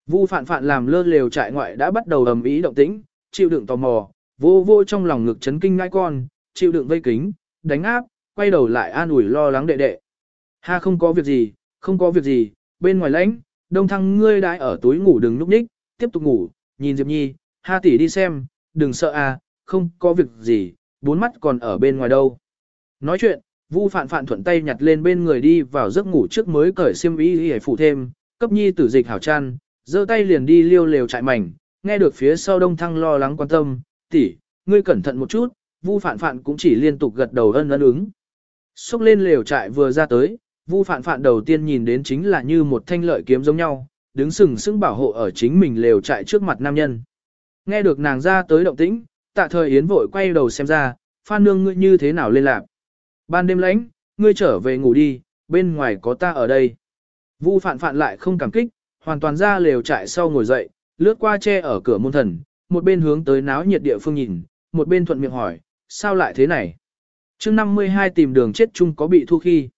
Vu phản phản làm lơ lều trại ngoại đã bắt đầu ầm ý động tĩnh, chịu đựng tò mò, vô vô trong lòng ngực chấn kinh ngai con, chịu đựng vây kính, đánh áp, quay đầu lại an ủi lo lắng đệ đệ. Ha không có việc gì, không có việc gì, bên ngoài lãnh, đông thăng ngươi đãi ở túi ngủ đừng núp ních, tiếp tục ngủ, nhìn Diệp Nhi, ha tỷ đi xem, đừng sợ à, không có việc gì, bốn mắt còn ở bên ngoài đâu. Nói chuyện, Vu Phạn Phạn thuận tay nhặt lên bên người đi vào giấc ngủ trước mới cởi xiêm y để phụ thêm, cấp Nhi tử dịch hảo chăn, giơ tay liền đi liêu lều chạy mảnh, nghe được phía sau Đông Thăng lo lắng quan tâm, tỷ, ngươi cẩn thận một chút, Vu Phạn Phạn cũng chỉ liên tục gật đầu ân ân ứng. Xúc lên lều trại vừa ra tới, Vu Phạn Phạn đầu tiên nhìn đến chính là như một thanh lợi kiếm giống nhau, đứng sừng sững bảo hộ ở chính mình lều trại trước mặt nam nhân. Nghe được nàng ra tới động tĩnh, tạ thời Yến vội quay đầu xem ra, Phan Nương ngươi như thế nào lên lạc. Ban đêm lãnh, ngươi trở về ngủ đi, bên ngoài có ta ở đây. Vu Phạn Phạn lại không cảm kích, hoàn toàn ra lều trại sau ngồi dậy, lướt qua che ở cửa môn thần, một bên hướng tới náo nhiệt địa phương nhìn, một bên thuận miệng hỏi, sao lại thế này? chương 52 tìm đường chết chung có bị thu khi.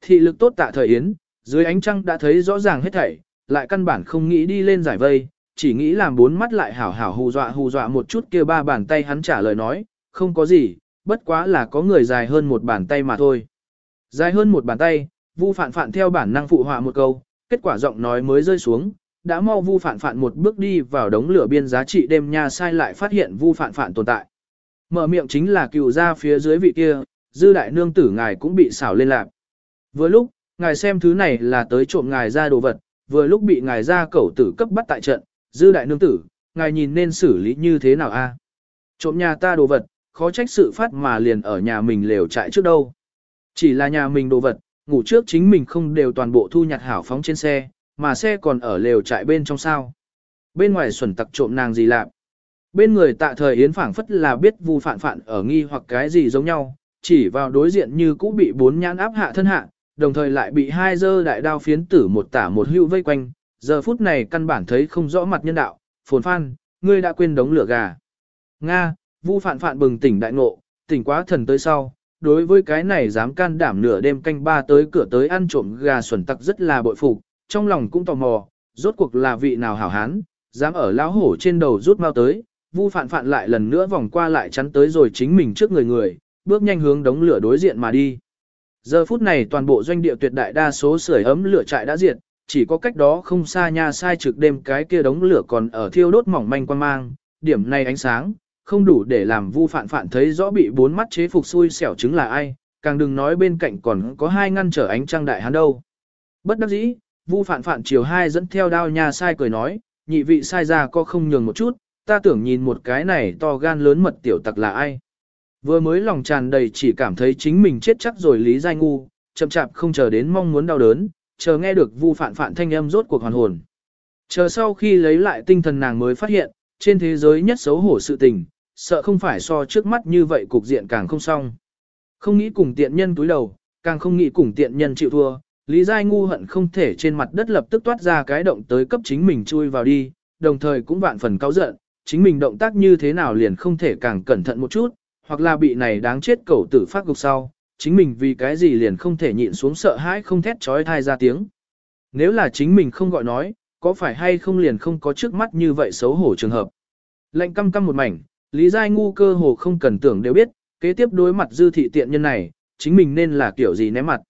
Thị lực tốt tạ thời Yến, dưới ánh trăng đã thấy rõ ràng hết thảy, lại căn bản không nghĩ đi lên giải vây, chỉ nghĩ làm bốn mắt lại hảo hảo hù dọa hù dọa một chút kia ba bàn tay hắn trả lời nói, không có gì, bất quá là có người dài hơn một bàn tay mà thôi. Dài hơn một bàn tay, Vu Phạn Phạn theo bản năng phụ họa một câu, kết quả giọng nói mới rơi xuống, đã mau Vu Phạn Phạn một bước đi vào đống lửa biên giá trị đêm nha sai lại phát hiện Vu Phạn Phạn tồn tại. Mở miệng chính là cựu ra phía dưới vị kia, dư đại nương tử ngài cũng bị xảo lên lạc. Vừa lúc, ngài xem thứ này là tới trộm ngài ra đồ vật, vừa lúc bị ngài ra cẩu tử cấp bắt tại trận, dư đại nương tử, ngài nhìn nên xử lý như thế nào a? Trộm nhà ta đồ vật, khó trách sự phát mà liền ở nhà mình lều trại trước đâu. Chỉ là nhà mình đồ vật, ngủ trước chính mình không đều toàn bộ thu nhặt hảo phóng trên xe, mà xe còn ở lều trại bên trong sao. Bên ngoài xuẩn tặc trộm nàng gì lạ. Bên người tạ thời Yến phảng phất là biết vu phản phản ở nghi hoặc cái gì giống nhau, chỉ vào đối diện như cũ bị bốn nhãn áp hạ thân hạ, đồng thời lại bị hai dơ đại đao phiến tử một tả một hưu vây quanh, giờ phút này căn bản thấy không rõ mặt nhân đạo, phồn phan, ngươi đã quên đống lửa gà. Nga, vu phạn phạn bừng tỉnh đại ngộ, tỉnh quá thần tới sau, đối với cái này dám can đảm nửa đêm canh ba tới cửa tới ăn trộm gà xuẩn tặc rất là bội phục, trong lòng cũng tò mò, rốt cuộc là vị nào hảo hán, dám ở lão hổ trên đầu rút mau tới, vu phạn phạn lại lần nữa vòng qua lại chắn tới rồi chính mình trước người người, bước nhanh hướng đống lửa đối diện mà đi. Giờ phút này toàn bộ doanh địa tuyệt đại đa số sưởi ấm lửa trại đã diệt, chỉ có cách đó không xa nha sai trực đêm cái kia đống lửa còn ở thiêu đốt mỏng manh quan mang, điểm này ánh sáng, không đủ để làm vu phạn phạn thấy rõ bị bốn mắt chế phục xui xẻo chứng là ai, càng đừng nói bên cạnh còn có hai ngăn trở ánh trăng đại hắn đâu. Bất đắc dĩ, vu phạn phạn chiều hai dẫn theo đao nha sai cười nói, nhị vị sai ra có không nhường một chút, ta tưởng nhìn một cái này to gan lớn mật tiểu tặc là ai. Vừa mới lòng tràn đầy chỉ cảm thấy chính mình chết chắc rồi lý giai ngu, chậm chạp không chờ đến mong muốn đau đớn, chờ nghe được vu phản phản thanh âm rốt cuộc hoàn hồn. Chờ sau khi lấy lại tinh thần nàng mới phát hiện, trên thế giới nhất xấu hổ sự tình, sợ không phải so trước mắt như vậy cục diện càng không xong. Không nghĩ cùng tiện nhân túi đầu, càng không nghĩ cùng tiện nhân chịu thua, Lý Giai ngu hận không thể trên mặt đất lập tức toát ra cái động tới cấp chính mình chui vào đi, đồng thời cũng vạn phần cáu giận, chính mình động tác như thế nào liền không thể càng cẩn thận một chút, hoặc là bị này đáng chết cẩu tử phát gục sau, chính mình vì cái gì liền không thể nhịn xuống sợ hãi không thét trói thai ra tiếng. Nếu là chính mình không gọi nói, có phải hay không liền không có trước mắt như vậy xấu hổ trường hợp. Lệnh căm căm một mảnh, Lý Giai ngu cơ hồ không cần tưởng đều biết, kế tiếp đối mặt dư thị tiện nhân này, chính mình nên là kiểu gì ném mặt.